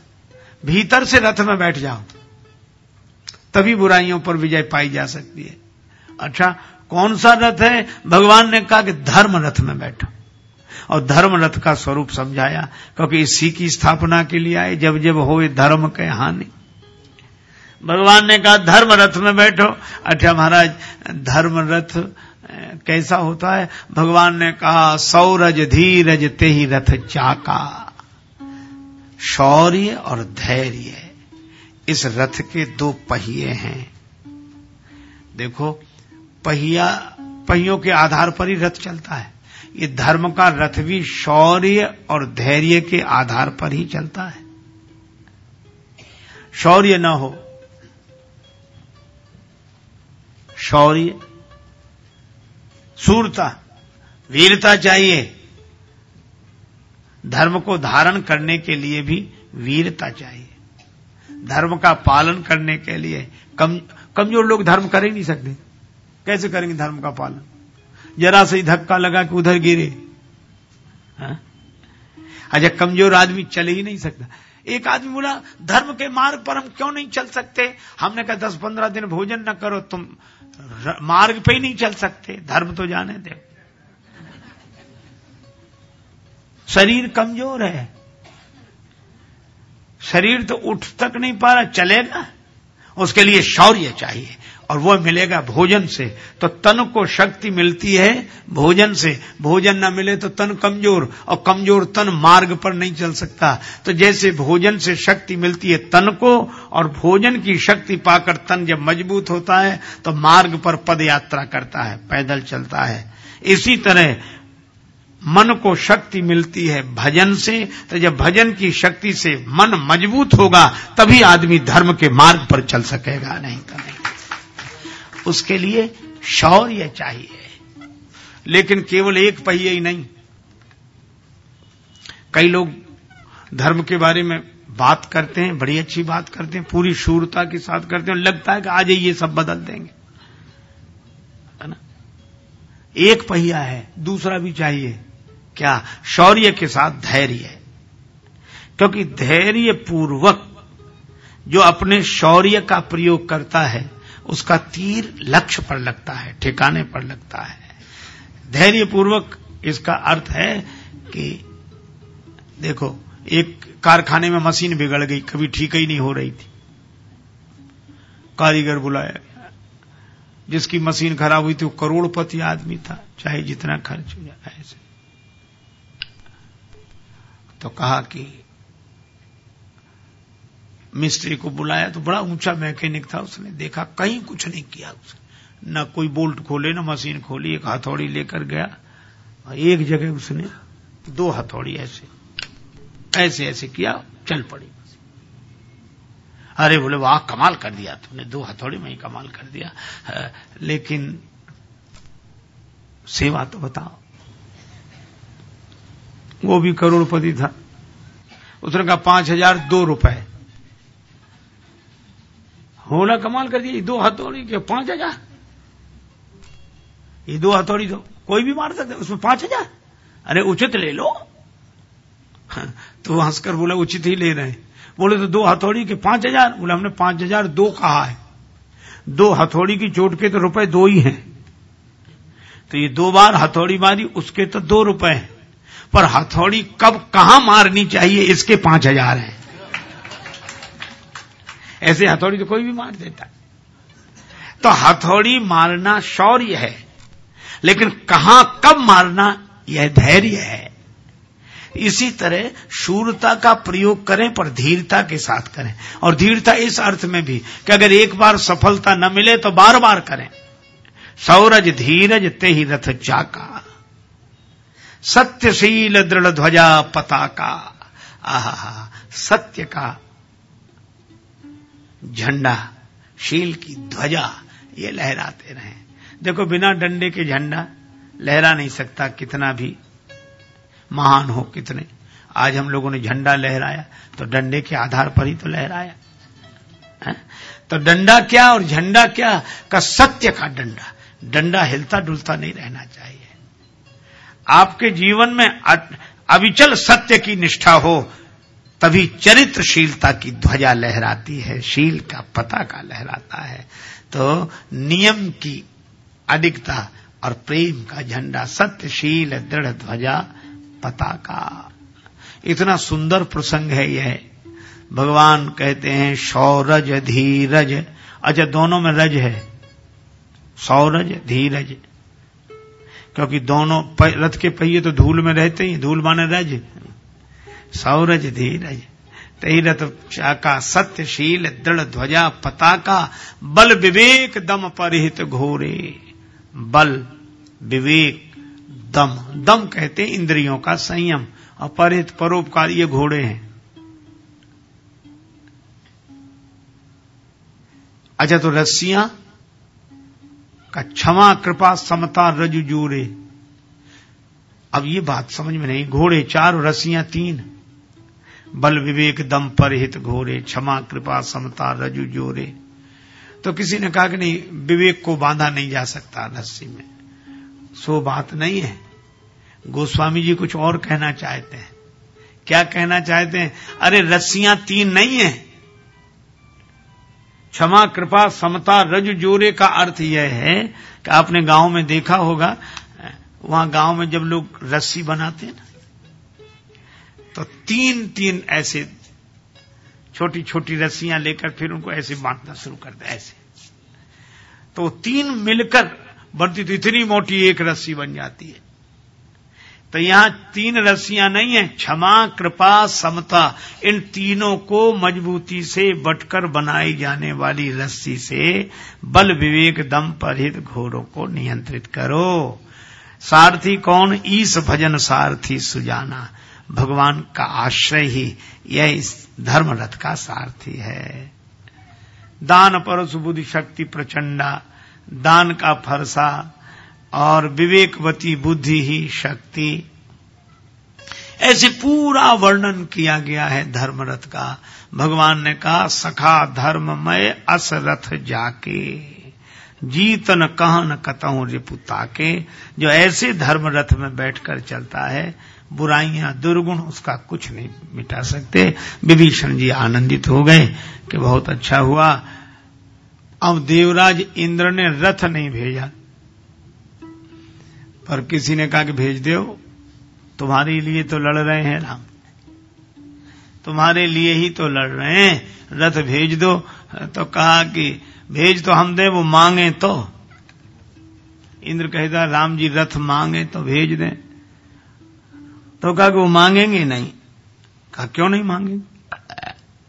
भीतर से रथ में बैठ जाओ। तभी बुराइयों पर विजय पाई जा सकती है। अच्छा कौन सा रथ है? भगवान ने कहा कि धर्म रथ में बैठो। और धर्म रथ का स्वरूप समझाया, क्योंकि इसी की स्थापना के लिए आए, जब जब हो धर्म के हानि। भगवान ने कहा धर्म रथ में बैठो। अच्छा महाराज धर्म रथ कैसा होता है? भगवान ने कहा, सौरज धीरज ते ही रथ चाका। शौर्य और धैर्य। इस रथ के दो पहिए हैं। देखो, पहिया, पहियों के आधार पर ही रथ चलता है। ये धर्म का रथ भी शौर्य और धैर्य के आधार पर ही चलता है। शौर्य न हो। शौर्य। सूरता, वीरता चाहिए। धर्म को धारण करने के लिए भी वीरता चाहिए। धर्म का पालन करने के लिए कम, कमज़ोर लोग धर्म कर ही नहीं सकते। कैसे करेंगे धर्म का पालन? जरा से ही धक्का लगा कि उधर गिरे। हाँ? अच्छा कमज़ोर आदमी चल ही नहीं सकता। एक आदमी बोला, धर्म के मार्ग पर हम क्यों नहीं चल सकते? हमने कहा दस पंद्रह दिन भोजन न करो, तुम मार्ग पे ही नहीं चल सकते। धर्म तो जाने दे। शरीर कमज़ोर है। शरीर तो उठ तक नहीं पा रहा, चलेगा। उसके लिए शौर्य चाहिए, और वो मिलेगा भोजन से। तो तन को शक्ति मिलती है भोजन से। भोजन न मिले तो तन कमज़ोर, और कमज़ोर तन मार्ग पर नहीं चल सकता। तो जैसे भोजन से शक्ति मिलती है तन को, और भोजन की शक्ति पाकर तन जब मज़बूत होता है तो मार्ग पर पद यात्रा करता है, पैदल चलता है। इसी तरह मन को शक्ति मिलती है भजन से तो जब भजन की शक्ति से मन मज़बूत होगा, तभी आदमी धर्म के मार्ग पर चल सकेगा, नहीं तो नहीं। उसके लिए शौर्य चाहिए। लेकिन केवल एक पहिए ही नहीं। कई लोग धर्म के बारे में बात करते हैं, बड़ी अच्छी बात करते हैं, पूरी शूरता के साथ करते हैं लगता है कि आज ये सब बदल देंगे। है ना? एक पहिया है, दूसरा भी चाहिए। क्या शौर्य के साथ धैर्य क्योंकि धैर्य पूर्वक जो अपने शौर्य का प्रयोग करता है, उसका तीर लक्ष्य पर लगता है, ठिकाने पर लगता है। धैर्य पूर्वक इसका अर्थ है कि, देखो, एक कारखाने में मशीन बिगड़ गई, कभी ठीक ही नहीं हो रही थी। कारीगर बुलाया जिसकी मशीन खराब हुई थी, वो करोड़पति आदमी था, चाहे जितना खर्च हो जाए, ऐसे। तो कहा कि मिस्त्री को बुलाया तो बड़ा ऊँचा मैकेनिक था, उसने देखा कहीं कुछ नहीं किया उसने। न कोई बोल्ट खोले, न मशीन खोली, एक हथौड़ी लेकर गया एक जगह उसने दो हथौड़ी ऐसे ऐसे ऐसे किया, चल पड़ी। अरे बोले, वाह, कमाल कर दिया तुमने, दो हथौड़ी में ही कमाल कर दिया। लेकिन सेवा तो बताओ। वो भी करोड़पति था। उसने कहा, पाँच हज़ार दो रुपए। होना कमाल कर दिया दो हथौड़ी के पाँच हज़ार। ये दो हथौड़ी तो कोई भी मार सकते, उसमें पाँच हज़ार। अरे, उचित ले लो। तो हंसकर बोला, उचित ही ले रहे हैं। बोले तो दो हथौड़ी के पाँच हज़ार। बोले, हमने पाँच हज़ार दो कहा है। दो हथौड़ी की चोट के तो रुपए दो ही हैं। तो ये दो बार हथौड़ी मारी, उसके तो दो रुपए हैं। पर हथौड़ी कब कहाँ मारनी चाहिए, इसके पाँच हज़ार हैं। ऐसे हथौड़ी तो कोई भी मार देता है। तो हथौड़ी मारना शौर्य है, लेकिन कहाँ कब मारना, यह धैर्य है। इसी तरह शूरता का प्रयोग करें, पर धीरता के साथ करें। और धीरता इस अर्थ में भी, कि अगर एक बार सफलता न मिले तो बार बार करें। सौरज धीरज ते ही रथ चाका सत्यशील दृढ़ ध्वजा पताका। आहा सत्य का झंडा, शील की ध्वजा, ये लहराते रहे। देखो, बिना डंडे के झंडा लहरा नहीं सकता कितना भी महान हो कितने। आज हम लोगों ने झंडा लहराया तो डंडे के आधार पर ही तो लहराया? तो डंडा क्या और झंडा क्या? का सत्य का डंडा। डंडा हिलता डुलता नहीं रहना चाहिए। आपके जीवन में अविचल सत्य की निष्ठा हो, तभी चरित्रशीलता की ध्वजा लहराती है, शील का पताका लहराता है। तो नियम की अधिकता और प्रेम का झंडा, सत्यशील दृढ़ ध्वजा पताका इतना सुंदर प्रसंग है यह। भगवान कहते हैं, सौरज धीरज। अच्छा दोनों में रज है। सौरज धीरज। क्योंकि दोनों रथ के पहिए तो धूल में रहते ही धूल माने रज। सौरज धीरज तही रथ चाका सत्यशील दृढ़ ध्वजा, पताका, बल विवेक दम परिहित घोरे। बल विवेक दम। दम कहते इंद्रियों का संयम। और परिहित परोपकार ये घोड़े हैं। अच्छा तो रस्सियाँ का क्षमा, कृपा, समता, रजु, जोरे। अब ये बात समझ में नहीं। घोड़े चार, रस्सियाँ तीन। बल विवेक दम पर हित घोरे क्षमा, कृपा, समता, रजु, जोरे। तो किसी ने कहा कि नहीं, विवेक को बांधा नहीं जा सकता रस्सी में। सो बात नहीं है। गोस्वामी जी कुछ और कहना चाहते हैं। क्या कहना चाहते हैं? अरे रस्सियाँ तीन नहीं है। क्षमा, कृपा, समता, रज, जोरे का अर्थ यह है कि आपने गाँव में देखा होगा, वहाँ गाँव में जब लोग रस्सी बनाते हैं तो तीन तीन ऐसे छोटी छोटी रस्सियाँ लेकर फिर उनको ऐसे बांटना शुरू करते ऐसे। तो तीन मिलकर बनती तो इतनी मोटी एक रस्सी बन जाती है। तो यहाँ तीन रस्सियाँ नहीं है, क्षमा, कृपा, समता, इन तीनों को मजबूती से बटकर बनाई जाने वाली रस्सी से बल विवेक दम परहित घोरों को नियंत्रित करो। सारथी कौन? ईस भजन सारथी सुजाना। भगवान का आश्रय ही यह इस धर्म रथ का सारथी है। दान पर सुबुद्धि शक्ति प्रचंडा। दान का फरसा और विवेकवती बुद्धि ही शक्ति। ऐसे पूरा वर्णन किया गया है धर्मरथ का। भगवान ने कहा, सखा धर्ममय अस रथ जाके, जीतन कहन कतहु रिपुता के जो ऐसे धर्म रथ में बैठकर चलता है, बुराइयाँ, दुर्गुण, उसका कुछ नहीं मिटा सकते। विभीषण जी आनंदित हो गए कि बहुत अच्छा हुआ। अब देवराज इंद्र ने रथ नहीं भेजा। पर किसी ने कहा कि भेज दो, तुम्हारे लिए तो लड़ रहे हैं राम। तुम्हारे लिए ही तो लड़ रहे हैं, रथ भेज दो। तो कहा कि भेज तो हम दे, वो मांगे तो। इंद्र कहता, राम जी, रथ मांगे तो भेज दें। तो कहा कि वो मांगेंगे नहीं। कहा, क्यों नहीं मांगेंगे?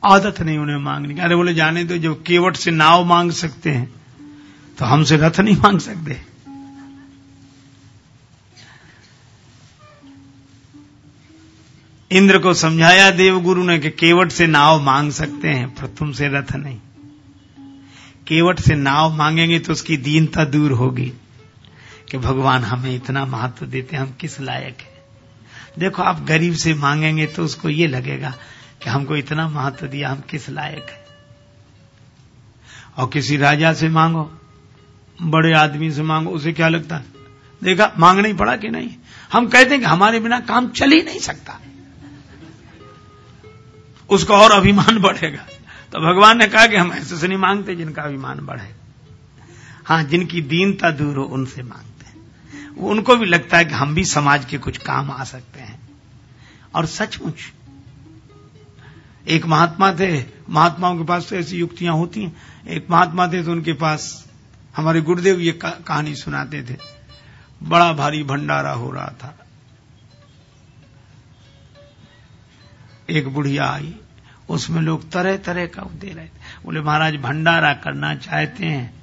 आदत नहीं उन्हें मांगने की। अरे बोले, जाने तो जो केवट से नाव मांग सकते हैं तो हमसे रथ नहीं मांग सकते। इंद्र को समझाया, देवगुरु ने कि केवट से नाव मांग सकते हैं, पर तुमसे रथ नहीं। केवट से नाव मांगेंगे तो उसकी दीनता दूर होगी कि भगवान हमें इतना महत्व देते हैं, हम किस लायक है। देखो, आप गरीब से मांगेंगे तो उसको ये लगेगा कि हमको इतना महत्व दिया, हम किस लायक है। और किसी राजा से मांगो, बड़े आदमी से मांगो, उसे क्या लगता? है देखा, मांगना ही पड़ा कि नहीं? हम कहते हैं कि हमारे बिना काम चल ही नहीं सकता। उसका और अभिमान बढ़ेगा। तो भगवान ने कहा कि हम ऐसे से नहीं मांगते जिनका अभिमान बढ़े। हाँ जिनकी दीनता दूर हो, उनसे मांगते हैं। वो उनको भी लगता है कि हम भी समाज के कुछ काम आ सकते हैं। और सचमुच, एक महात्मा थे, महात्माओं के पास तो ऐसी युक्तियाँ होती हैं। एक महात्मा थे तो उनके पास हमारे गुरुदेव ये कहानी सुनाते थे। बड़ा भारी भंडारा हो रहा था। एक बुढ़िया आई, उसमें लोग तरह तरह का दे रहे थे। बोले, महाराज, भंडारा करना चाहते हैं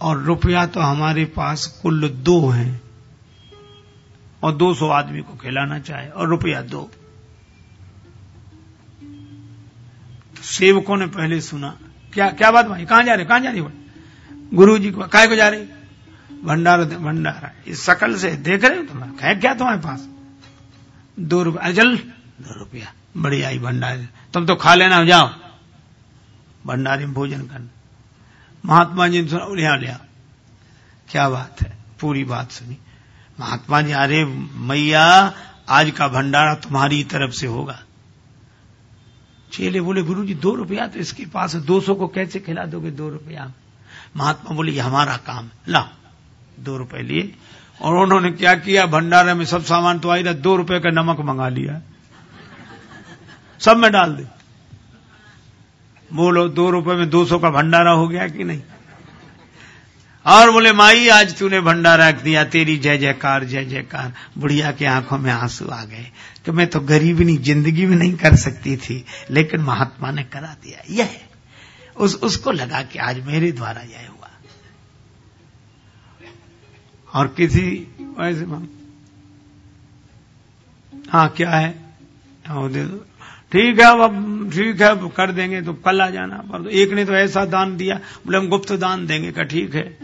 और रुपया तो हमारे पास कुल दो हैं और दो सौ आदमी को खिलाना चाहे और रुपया दो। सेवकों ने पहले सुना, क्या क्या बात भाई, कहाँ जा रहे, कहाँ जा रही गुरु जी को काय को जा रही? भंडारा भंडारा इस सकल से देख रहे हो तुम्हारा, है क्या तुम्हारे पास? दो रुपया चल दो रुपया। बड़ी आई भंडारी। तुम तो खा लेना, जाओ। भंडारी में भोजन करना। महात्मा जी ने सुना लिया लिया। क्या बात है? पूरी बात सुनी। महात्मा जी, अरे मैया, आज का भंडारा तुम्हारी तरफ़ से होगा। चेले बोले गुरु जी दो रुपया तो इसके पास दो सौ को कैसे खिला दोगे दो रुपया? महात्मा बोले ये हमारा काम ला दो रुपए लिए। और उन्होंने क्या किया? भंडारा में सब सामान तो आई रहा। दो रुपए का नमक मंगा लिया। सब में डाल दे। बोलो दो रुपए में दो सौ का भंडारा हो गया कि नहीं? और बोले माई आज तूने भंडारा रख दिया तेरी जय जयकार जय जयकार। बुढ़िया की आँखों में आँसू आ गए। कि मैं तो गरीबनी ज़िंदगी में नहीं कर सकती थी लेकिन महात्मा ने करा दिया। यह उस उसको लगा कि आज मेरे द्वारा यह हुआ। और किसी वैसे हाँ क्या है? हाँ, ठीक है, अब ठीक है कर देंगे तो कल आ जाना। पर तो एक ने तो ऐसा दान दिया, बोले हम गुप्त दान देंगे का ठीक है।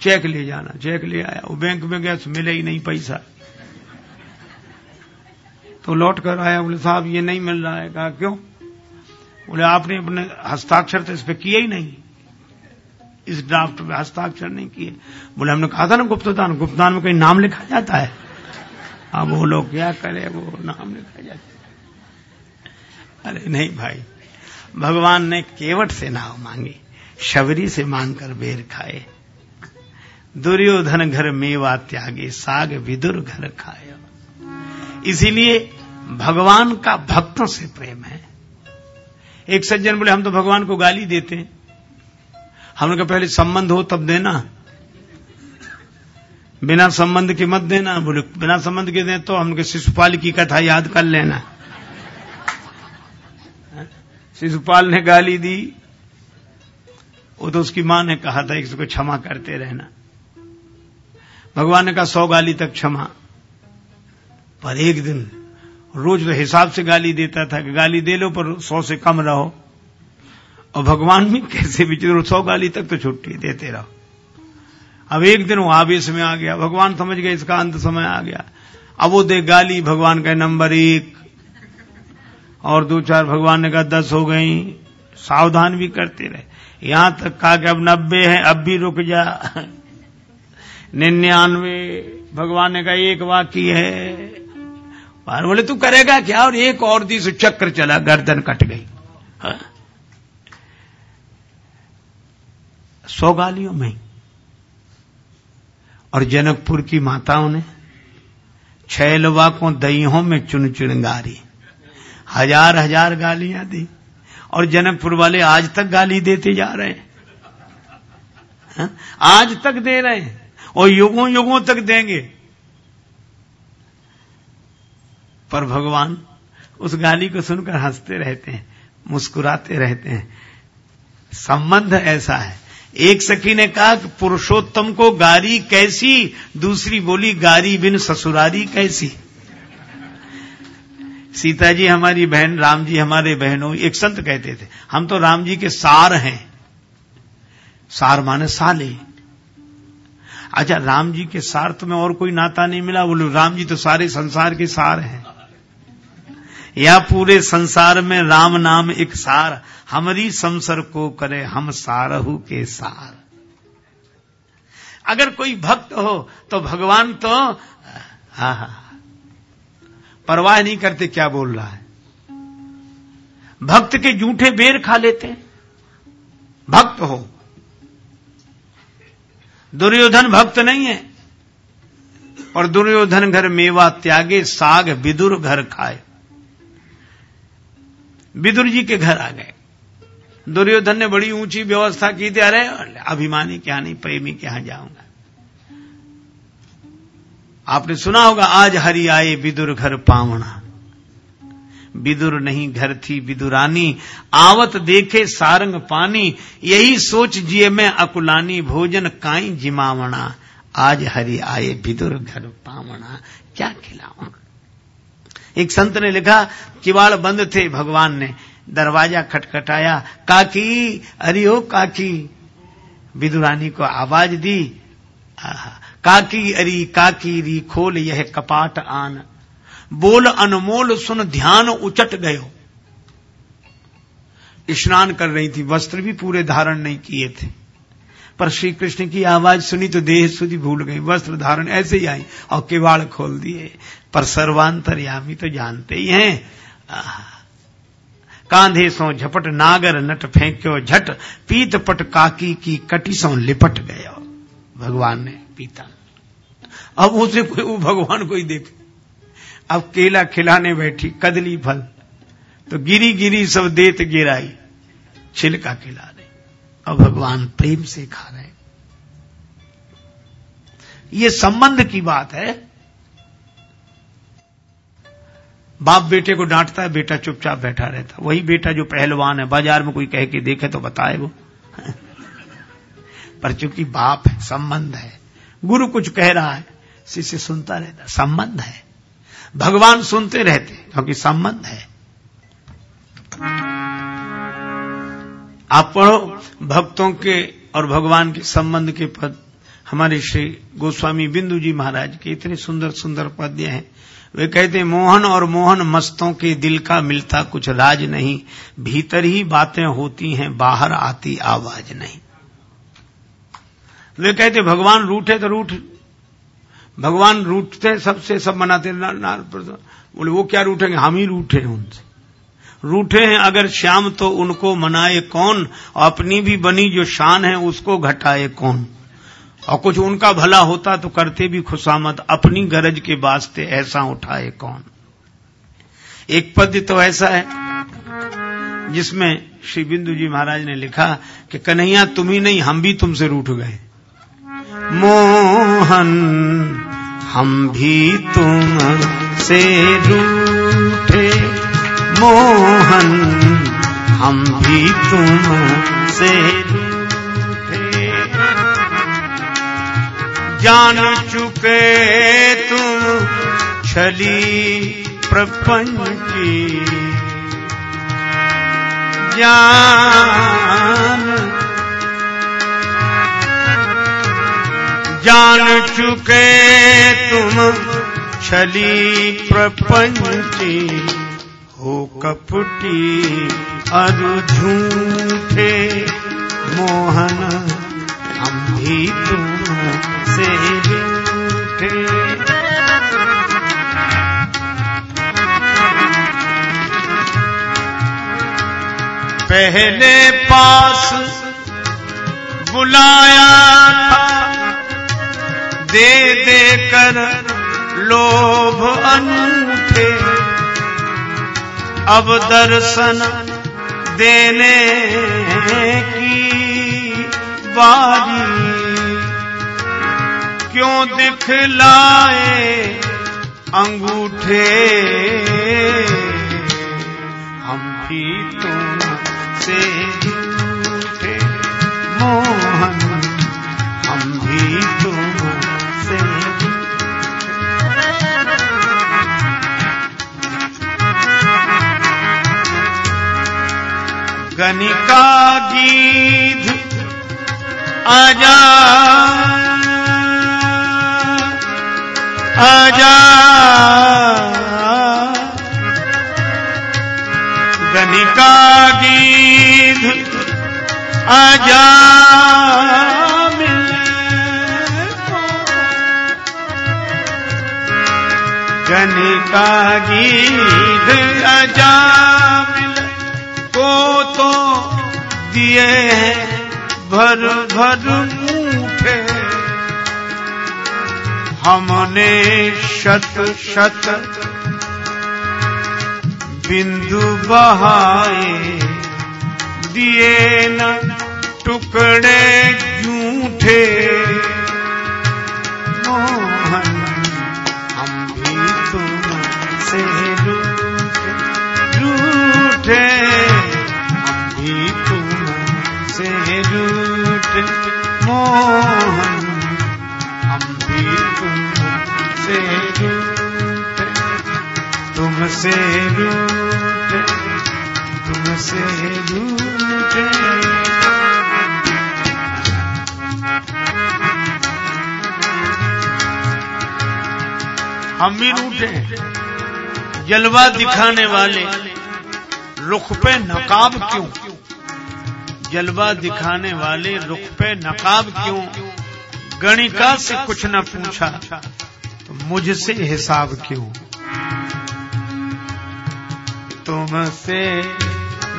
चेक ले जाना, चेक ले आया। वो बैंक में गया तो मिले ही नहीं पैसा। तो लौट कर आया, बोले साहब, ये नहीं मिल रहा है। कहा, क्यों? बोले, आपने अपने हस्ताक्षर तो इस पर किए ही नहीं। इस ड्राफ्ट में हस्ताक्षर नहीं किए। बोले, हमने कहा था ना गुप्तदान गुप्तदान में कहीं नाम लिखा जाता है? अब वो लोग क्या करे, वो नाम लिखा जाता है। अरे नहीं भाई, भगवान ने केवट से नाव मांगी, शबरी से मांगकर बेर खाए। दुर्योधन घर मेवा त्यागे, साग विदुर घर खाए। इसीलिए भगवान का भक्तों से प्रेम है। एक सज्जन बोले, हम तो भगवान को गाली देते हैं। हमने कहा पहले संबंध हो तब देना। बिना संबंध के मत देना। बोले, बिना संबंध के दें तो हमने शिशुपाल की कथा याद कर लेना। शिशुपाल ने गाली दी। वो तो उसकी माँ ने कहा था, इसको क्षमा करते रहना। भगवान ने कहा, सौ गाली तक क्षमा। पर एक दिन रोज तो हिसाब से गाली देता था कि गाली दे लो, पर सौ से कम रहो। और भगवान भी कैसे भी सौ गाली तक तो छुट्टी देते रहो। अब एक दिन वो आवेश में आ गया। भगवान समझ गए, इसका अंत समय आ गया। अब वो दे गाली, भगवान का नंबर एक। और दो चार भगवान ने कहा, दस हो गई। सावधान भी करते रहे। यहाँ तक कहा कि अब नब्बे है, अब भी रुक जा। निन्यानवे, भगवान ने कहा, एक वाक्य है। बाहर बोले, तू करेगा क्या? और एक और दी से चक्र चला, गर्दन कट गई। हाँ? सौ गालियों में। और जनकपुर की माताओं ने छैलवा को दहियों में चुन चुन गारी हज़ार हज़ार गालियाँ दी और जनकपुर वाले आज तक गाली देते जा रहे हैं। हा? आज तक दे रहे हैं और युगों युगों तक देंगे। पर भगवान उस गाली को सुनकर हँसते रहते हैं, मुस्कुराते रहते हैं। संबंध ऐसा है। एक सखी ने कहा कि पुरुषोत्तम को गारी कैसी, दूसरी बोली, गारी बिन ससुरारी कैसी। सीता जी हमारी बहन, राम जी हमारे बहनों, एक संत कहते थे। हम तो राम जी के सार हैं। सार माने साले। अच्छा राम जी के सार तुम्हें और कोई नाता नहीं मिला, बोलो, राम जी तो सारे संसार के सार हैं। या पूरे संसार में राम नाम एक सार, हमारी संसर को करे हम सारहू के सार। अगर कोई भक्त हो तो भगवान तो हा हा। परवाह नहीं करते क्या बोल रहा है? भक्त के जूठे बेर खा लेते हैं। भक्त हो। दुर्योधन भक्त नहीं है। और दुर्योधन घर मेवा त्यागे, साग विदुर घर खाए। विदुर जी के घर आ गए। दुर्योधन ने बड़ी ऊँची व्यवस्था की थी। अरे, अभिमानी क्या नहीं, प्रेमी के यहाँ जाऊँगा। आपने सुना होगा, आज हरि आए विदुर घर पावना। विदुर नहीं घर थी विदुरानी, आवत देखे सारंग पानी, यही सोच जिए मैं अकुलानी, भोजन काई जिमावना। आज हरि आए विदुर घर पावना, क्या खिलावा एक संत ने लिखा, किवाड़ बंद थे भगवान ने, दरवाज़ा खटखटाया, काकी, अरे ओ काकी, विदुरानी को आवाज़ दी काकी अरी काकी री खोल यह कपाट आन। बोल अनमोल सुन ध्यान उचट गयो। स्नान कर रही थी, वस्त्र भी पूरे धारण नहीं किए थे। पर श्री कृष्ण की आवाज़ सुनी तो देह सुधी भूल गई, वस्त्र धारण ऐसे ही आई और किवाड़ खोल दिए। पर सर्वांतरयामी तो जानते ही हैं। कांधे सो झपट, नागर नट फेंक्यो झट पीत पट काकी की कटी सो लिपट गयो। भगवान ने पीता। अब उसे कोई वो भगवान कोई देखे। अब केला खिलाने बैठी, कदली फल। तो गिरी गिरी सब देत गिराई, छिलका खिला रहे। अब भगवान प्रेम से खा रहे ये संबंध की बात है। बाप बेटे को डांटता है, बेटा चुपचाप बैठा रहता। वही बेटा जो पहलवान है, बाज़ार में कोई कह के देखे तो बताए वो। पर चूँकि बाप है, संबंध है, गुरु कुछ कह रहा है, शिष्य सुनता रहता संबंध है। भगवान सुनते रहते क्योंकि संबंध है। आप पढ़ो, भक्तों के और भगवान के संबंध के पद, हमारे श्री गोस्वामी बिंदु जी महाराज के इतने सुंदर सुंदर पद्य हैं। वे कहते मोहन और मोहन मस्तों के दिल का मिलता कुछ राज नहीं, भीतर ही बातें होती हैं, बाहर आती आवाज़ नहीं। वे कहते, भगवान रूठे तो रूठ। भगवान रूठते, सबसे सब मनाते बोले, वो क्या रूठेंगे? हम ही रूठे हैं उनसे। रूठे हैं अगर श्याम तो उनको मनाए कौन? और अपनी भी बनी जो शान है उसको घटाए कौन? और कुछ उनका भला होता तो करते भी खुशामद, अपनी गरज के वास्ते ऐसा उठाए कौन? एक पद्य तो ऐसा है, जिसमें श्री बिंदु जी महाराज ने लिखा कि, कन्हैया, तुम ही नहीं, हम भी तुमसे रूठ गए। मोहन, हम भी तुम से रूठे। मोहन, हम भी तुम से रूठे। जान चुके तुम छली प्रपंच की। जान जान चुके तुम, छली प्रपंची हो कपटी अरु झूठे मोहन, हम भी तुम से रूठे पहले पास बुलाया था दे दे कर लोभ अनूठे। अब दर्शन देने की बारी। क्यों दिखलाए अंगूठे? हम भी तुम से मोहन गनिका गीध आजा। आजा। गनिका गीध आजा। गनिका गीध मिल तो दिए भर भर मूठे। हमने शत शत बिंदु बहाए दिए न टुकड़े झूठे तुमसे तुमसे हम भी रूठे जलवा दिखाने वाले रुख पे नकाब क्यों? जलवा दिखाने वाले रुख पे नकाब क्यों? गणिका से कुछ न पूछा तो मुझसे हिसाब क्यों? तुमसे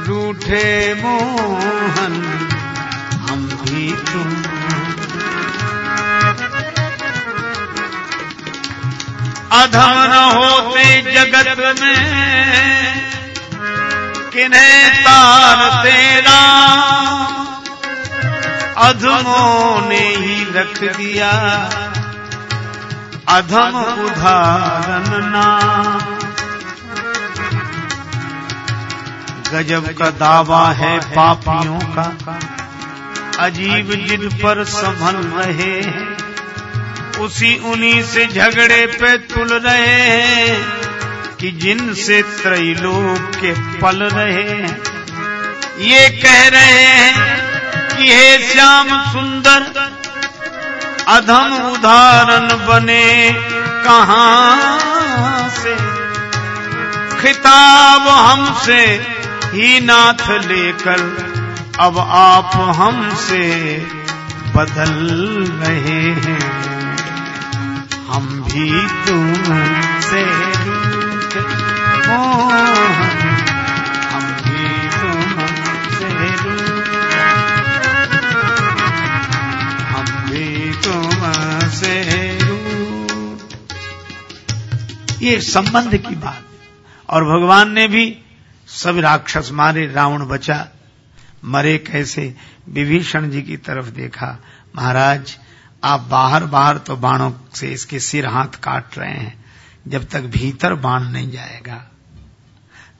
रूठे मोहन, हम भी तुम। अधम न होते जगत में, किन्हें तार तेरा। अधमों ने ही रख दिया अधम उदाहरण ना गजब का दावा है पापियों का। अजीब जिन पर संभल रहे हैं। उसी उन्हीं से झगड़े पे तुल रहे हैं कि जिनसे त्रैलोक के पल रहे हैं। ये कह रहे हैं कि हे श्याम सुंदर अधम उदाहरण बने कहाँ से? खिताब हमसे ही नाथ लेकर अब आप हमसे बदल रहे हैं। हम भी तुमसे हम भी तुमसे हम भी तुमसे ये संबंध की बात। और भगवान ने भी सब राक्षस मारे, रावण बचा। मरे कैसे? विभीषण जी की तरफ़ देखा। महाराज, आप बाहर बाहर तो बाणों से इसके सिर हाथ काट रहे हैं। जब तक भीतर बाण नहीं जाएगा,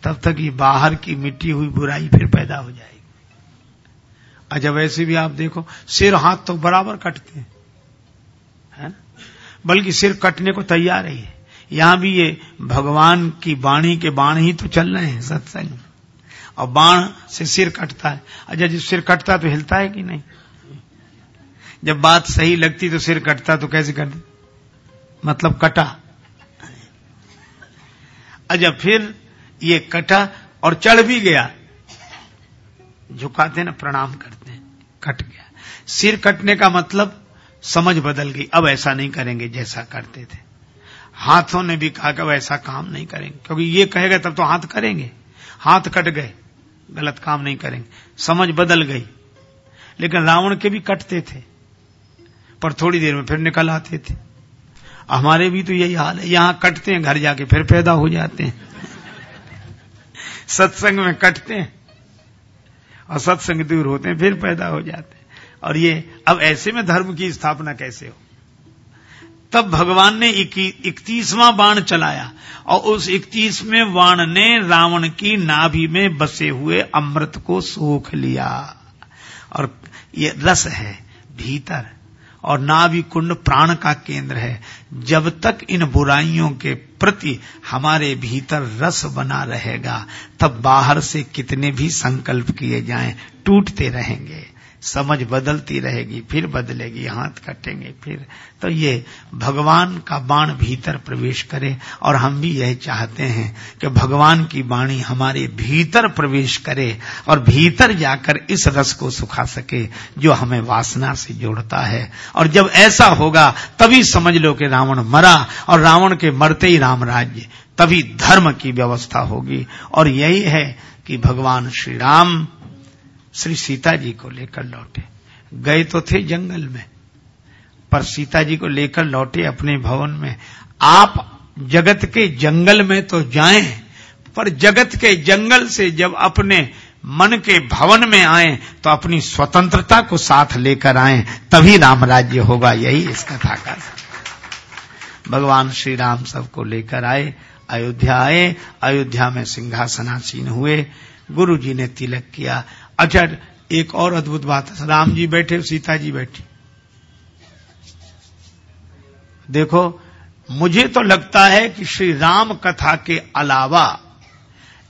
तब तक ये बाहर की मिट्टी हुई बुराई फिर पैदा हो जाएगी। अच्छा ऐसे भी आप देखो, सिर हाथ तो बराबर कटते हैं, है? बल्कि सिर कटने को तैयार ही है। यहाँ भी ये भगवान की बाणी के बाण ही तो चल रहे हैं, सत्संग। और बाण से सिर कटता है। अच्छा जब सिर कटता है तो हिलता है कि नहीं? जब बात सही लगती तो सिर कटता तो कैसे कट? मतलब कटा। अच्छा फिर ये कटा और चढ़ भी गया। झुकाते ना, प्रणाम करते हैं। कट गया। सिर कटने का मतलब समझ बदल गई। अब ऐसा नहीं करेंगे जैसा करते थे। हाथों ने भी कहा कि ऐसा काम नहीं करेंगे। क्योंकि ये कहेगा, तब तो हाथ करेंगे। हाथ कट गए, गलत काम नहीं करेंगे। समझ बदल गई। लेकिन रावण के भी कटते थे, पर थोड़ी देर में फिर निकल आते थे। हमारे भी तो यही हाल है। यहाँ कटते हैं, घर जाके फिर पैदा हो जाते हैं। सत्संग में कटते हैं, और सत्संग दूर होते हैं, फिर पैदा हो जाते हैं। और ये, अब ऐसे में धर्म की स्थापना कैसे हो? तब भगवान ने इकतीसवां बाण चलाया और उस इकतीसवें बाण ने रावण की नाभि में बसे हुए अमृत को सोख लिया। और ये रस है भीतर और नाभि कुंड प्राण का केंद्र है। जब तक इन बुराइयों के प्रति हमारे भीतर रस बना रहेगा, तब बाहर से कितने भी संकल्प किए जाएँ, टूटते रहेंगे। समझ बदलती रहेगी, फिर बदलेगी, हाथ कटेंगे, फिर। तो ये भगवान का बाण भीतर प्रवेश करे, और हम भी यह चाहते हैं कि भगवान की वाणी हमारे भीतर प्रवेश करे, और भीतर जाकर इस रस को सुखा सके, जो हमें वासना से जोड़ता है। और जब ऐसा होगा, तभी समझ लो कि रावण मरा, और रावण के मरते ही राम राज्य, तभी धर्म की व्यवस्था होगी। और यही है कि भगवान श्री राम श्री सीता जी को लेकर लौटे। गए तो थे जंगल में, पर सीता जी को लेकर लौटे अपने भवन में। आप जगत के जंगल में तो जाएँ, पर जगत के जंगल से जब अपने मन के भवन में आए तो अपनी स्वतंत्रता को साथ लेकर आए, तभी राम राज्य होगा, यही इस कथा का भगवान श्री राम सबको लेकर आए, अयोध्या आए। अयोध्या में सिंहासनासीन हुए। गुरु जी ने तिलक किया अच्छा एक और अद्भुत बात है। राम जी बैठे, सीता जी बैठी। देखो, मुझे तो लगता है कि श्री राम कथा के अलावा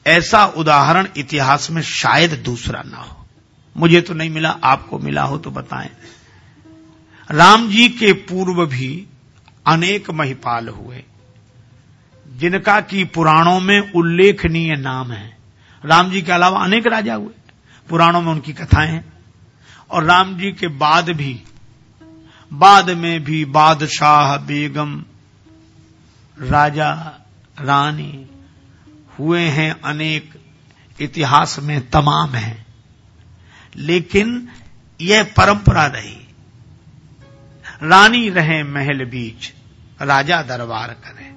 ऐसा उदाहरण इतिहास में शायद दूसरा ना हो। मुझे तो नहीं मिला, आपको मिला हो तो बताएँ। राम जी के पूर्व भी अनेक महिपाल हुए, जिनका की पुराणों में उल्लेखनीय नाम है। राम जी के अलावा अनेक राजा हुए। पुराणों में उनकी कथाएँ हैं और राम जी के बाद भी, बाद में भी बादशाह बेगम राजा रानी हुए हैं अनेक इतिहास में तमाम हैं। लेकिन यह परंपरा रही। रानी रहे महल बीच, राजा दरबार करे।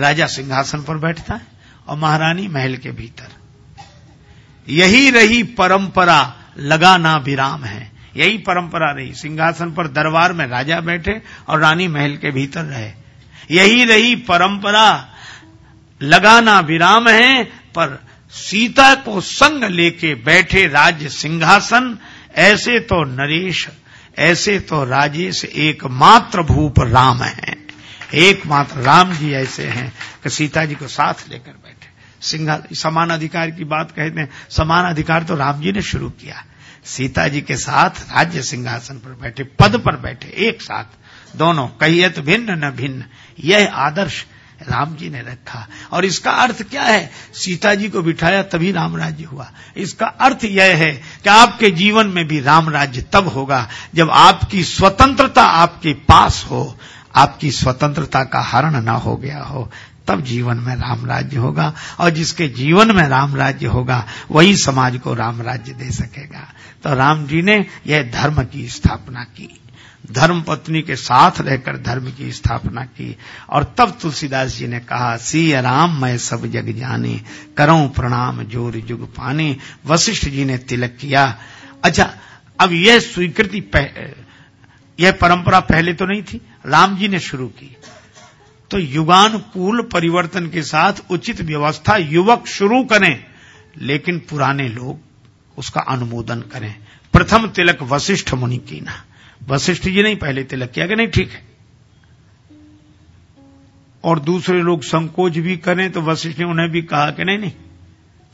राजा सिंहासन पर बैठता है और महारानी महल के भीतर। यही रही परंपरा, लगाना विराम है। यही परंपरा रही। सिंहासन पर दरबार में राजा बैठे और रानी महल के भीतर रहे। यही रही परंपरा, लगाना विराम है, पर सीता को संग लेके बैठे राज्य सिंहासन, ऐसे तो नरेश, ऐसे तो राजेश एकमात्र भूप राम है। एकमात्र राम जी ऐसे हैं कि सीता जी को साथ लेकर बैठे। सिंहा समान अधिकार की बात कहते हैं। समान अधिकार तो राम जी ने शुरू किया। सीता जी के साथ राज्य सिंहासन पर बैठे, पद पर बैठे, एक साथ। दोनों कहियत भिन्न न भिन्न, यह आदर्श राम जी ने रखा। और इसका अर्थ क्या है? सीता जी को बिठाया तभी राम राज्य हुआ। इसका अर्थ यह है कि आपके जीवन में भी राम राज्य तब होगा जब आपकी स्वतंत्रता आपके पास हो। आपकी स्वतंत्रता का हरण ना हो गया हो। तब जीवन में राम राज्य होगा और जिसके जीवन में राम राज्य होगा, वही समाज को राम राज्य दे सकेगा। तो राम जी ने यह धर्म की स्थापना की। धर्म पत्नी के साथ रहकर धर्म की स्थापना की। और तब तुलसीदास जी ने कहा सी राम, मैं सब जग जाने, करो प्रणाम, ज़ोर जुग पाने। वशिष्ठ जी ने तिलक किया। अच्छा अब यह स्वीकृति यह परंपरा पहले तो नहीं थी। राम जी ने शुरू की। तो युगानुकूल परिवर्तन के साथ उचित व्यवस्था युवक शुरू करें, लेकिन पुराने लोग उसका अनुमोदन करें। प्रथम तिलक वशिष्ठ मुनि की ना। वशिष्ठ जी नहीं, पहले तिलक किया कि नहीं? ठीक है। और दूसरे लोग संकोच भी करें तो वशिष्ठ ने उन्हें भी कहा कि नहीं नहीं,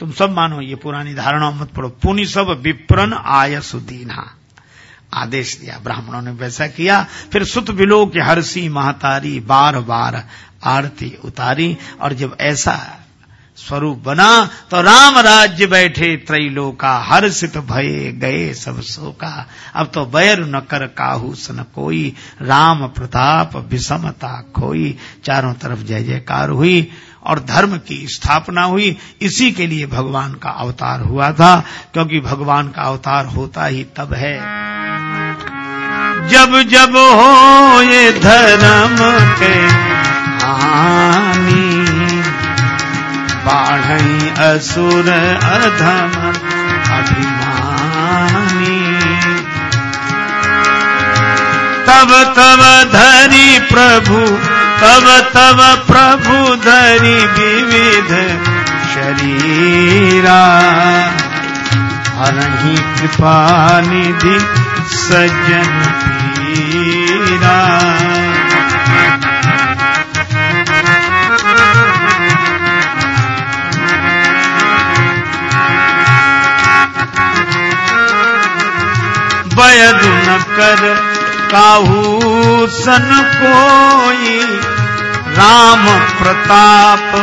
तुम सब मानो ये पुरानी धारणा मत पढ़ो। पुनि सब विप्रन आय सुदीना आदेश दिया। ब्राह्मणों ने वैसा किया। फिर सुत बिलो के हरसी महतारी बार बार आरती उतारी और जब ऐसा स्वरूप बना तो राम राज्य बैठे त्रैलो त्रैलोका हर्षित भये गए सब शोका। अब तो बैर न कर काहू सन कोई। राम प्रताप विषमता खोई। चारों तरफ़ जय जयकार हुई और धर्म की स्थापना हुई। इसी के लिए भगवान का अवतार हुआ था। क्योंकि भगवान का अवतार होता ही तब है। जब जब हो ये धर्म के हानि बाढ़ई असुर अधम अभिमानी। तब तब धरी प्रभु, तब तब प्रभु धरी विविध शरीरा। हरही कृपा निधि सज्जन वयद न कर काहू सन कोई। राम प्रताप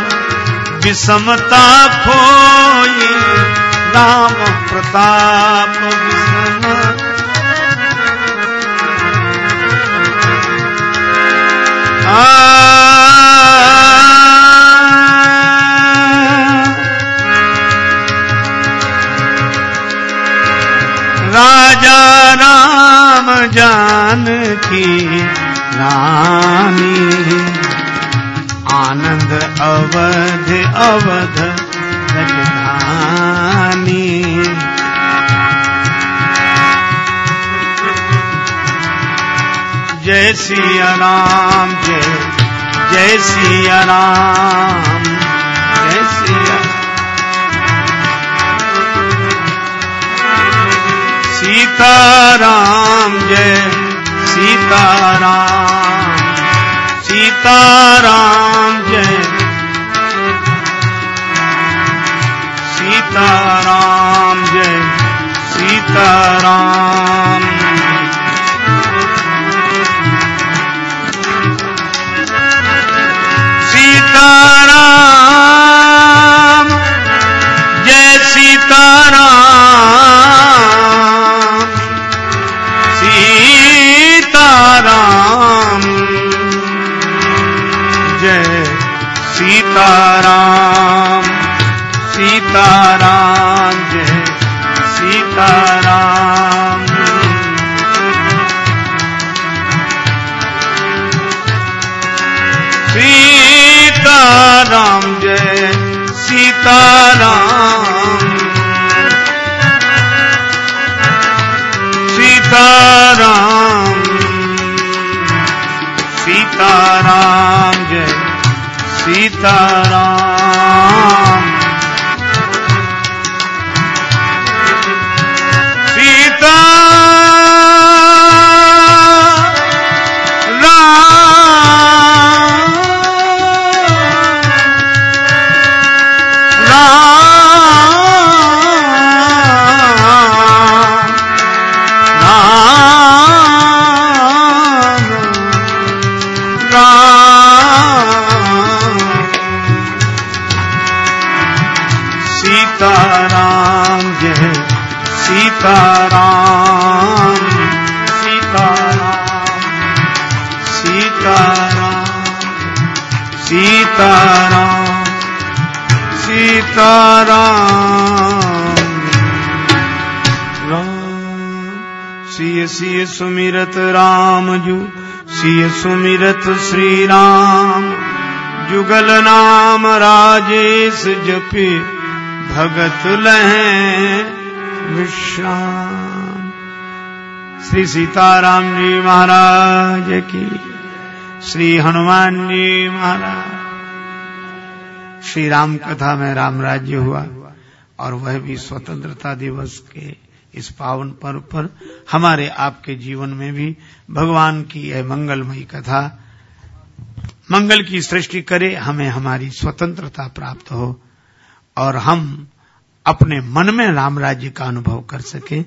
विषमता खोई। राम प्रताप विषम राजा राम जान की रानी आनंद अवध अवध जय सिया राम, जय जय सिया राम, जय सिया सीताराम जय सीताराम सीताराम जय। सीताराम जय सीताराम सीताराम सीताराम सुमिरत श्री राम जुगल नाम राजेश जपे भगत लहें विश्राम। श्री सीताराम जी महाराज की, श्री हनुमान जी महाराज। श्री राम कथा में राम राज्य हुआ और वह भी स्वतंत्रता दिवस के इस पावन पर्व पर हमारे आपके जीवन में भी भगवान की यह मंगलमयी कथा, मंगल की सृष्टि करे, हमें हमारी स्वतंत्रता प्राप्त हो और हम अपने मन में राम राज्य का अनुभव कर सके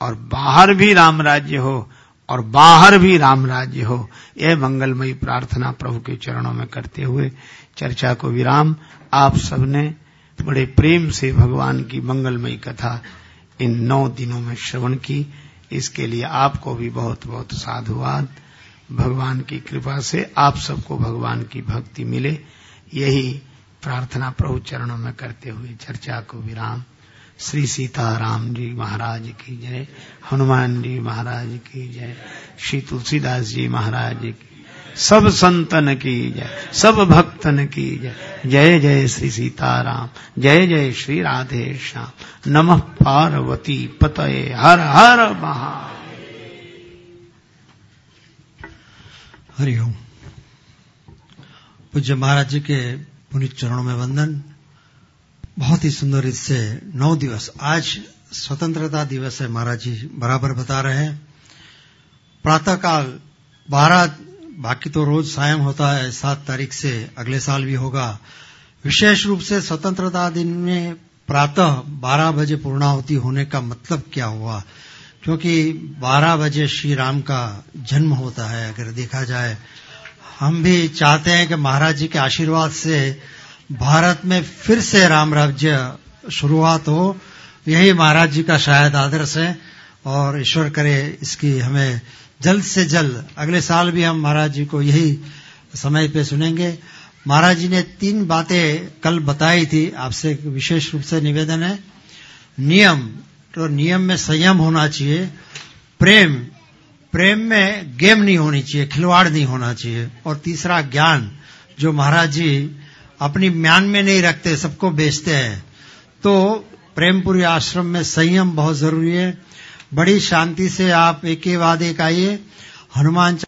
और बाहर भी राम राज्य हो और बाहर भी राम राज्य हो। यह मंगलमयी प्रार्थना प्रभु के चरणों में करते हुए चर्चा को विराम। आप सबने बड़े प्रेम से भगवान की मंगलमयी कथा इन नौ दिनों में श्रवण की। इसके लिए आपको भी बहुत बहुत साधुवाद। भगवान की कृपा से आप सबको भगवान की भक्ति मिले। यही प्रार्थना प्रभु चरणों में करते हुए चर्चा को विराम। श्री सीताराम जी महाराज की जय, हनुमान जी महाराज की जय, श्री तुलसीदास जी महाराज की सब संतन की जय, सब भक्तन की जय। जय जय श्री सीताराम, जय जय श्री राधे श्याम। नमः पार्वती पतये, हर हर महा हरिओम पूज्य महाराज जी के पुनित चरणों में वंदन। बहुत ही सुंदर इससे नौ दिवस, आज स्वतंत्रता दिवस है, महाराज जी बराबर बता रहे हैं। प्रातः काल बारह बाकी तो रोज सायं होता है, सात तारीख से, अगले साल भी होगा। विशेष रूप से स्वतंत्रता दिन में प्रातः 12 बजे पूर्णाहुति होने का मतलब क्या हुआ? क्योंकि 12 बजे श्री राम का जन्म होता है, अगर देखा जाए। हम भी चाहते हैं कि महाराज जी के आशीर्वाद से भारत में फिर से राम राज्य शुरुआत हो। यही महाराज जी का शायद आदर्श है, और ईश्वर करे इसकी हमें जल्द से जल्द, अगले साल भी हम महाराज जी को यही समय पे सुनेंगे। महाराज जी ने तीन बातें कल बताई थी, आपसे विशेष रूप से निवेदन है। नियम तो नियम में संयम होना चाहिए। प्रेम प्रेम में गेम नहीं होनी चाहिए, खिलवाड़ नहीं होना चाहिए। और तीसरा ज्ञान, जो महाराज जी अपनी म्यान में नहीं रखते, सबको बेचते हैं। तो प्रेमपुरी आश्रम में संयम बहुत ज़रूरी है। बड़ी शांति से आप एक के बाद एक आइए हनुमान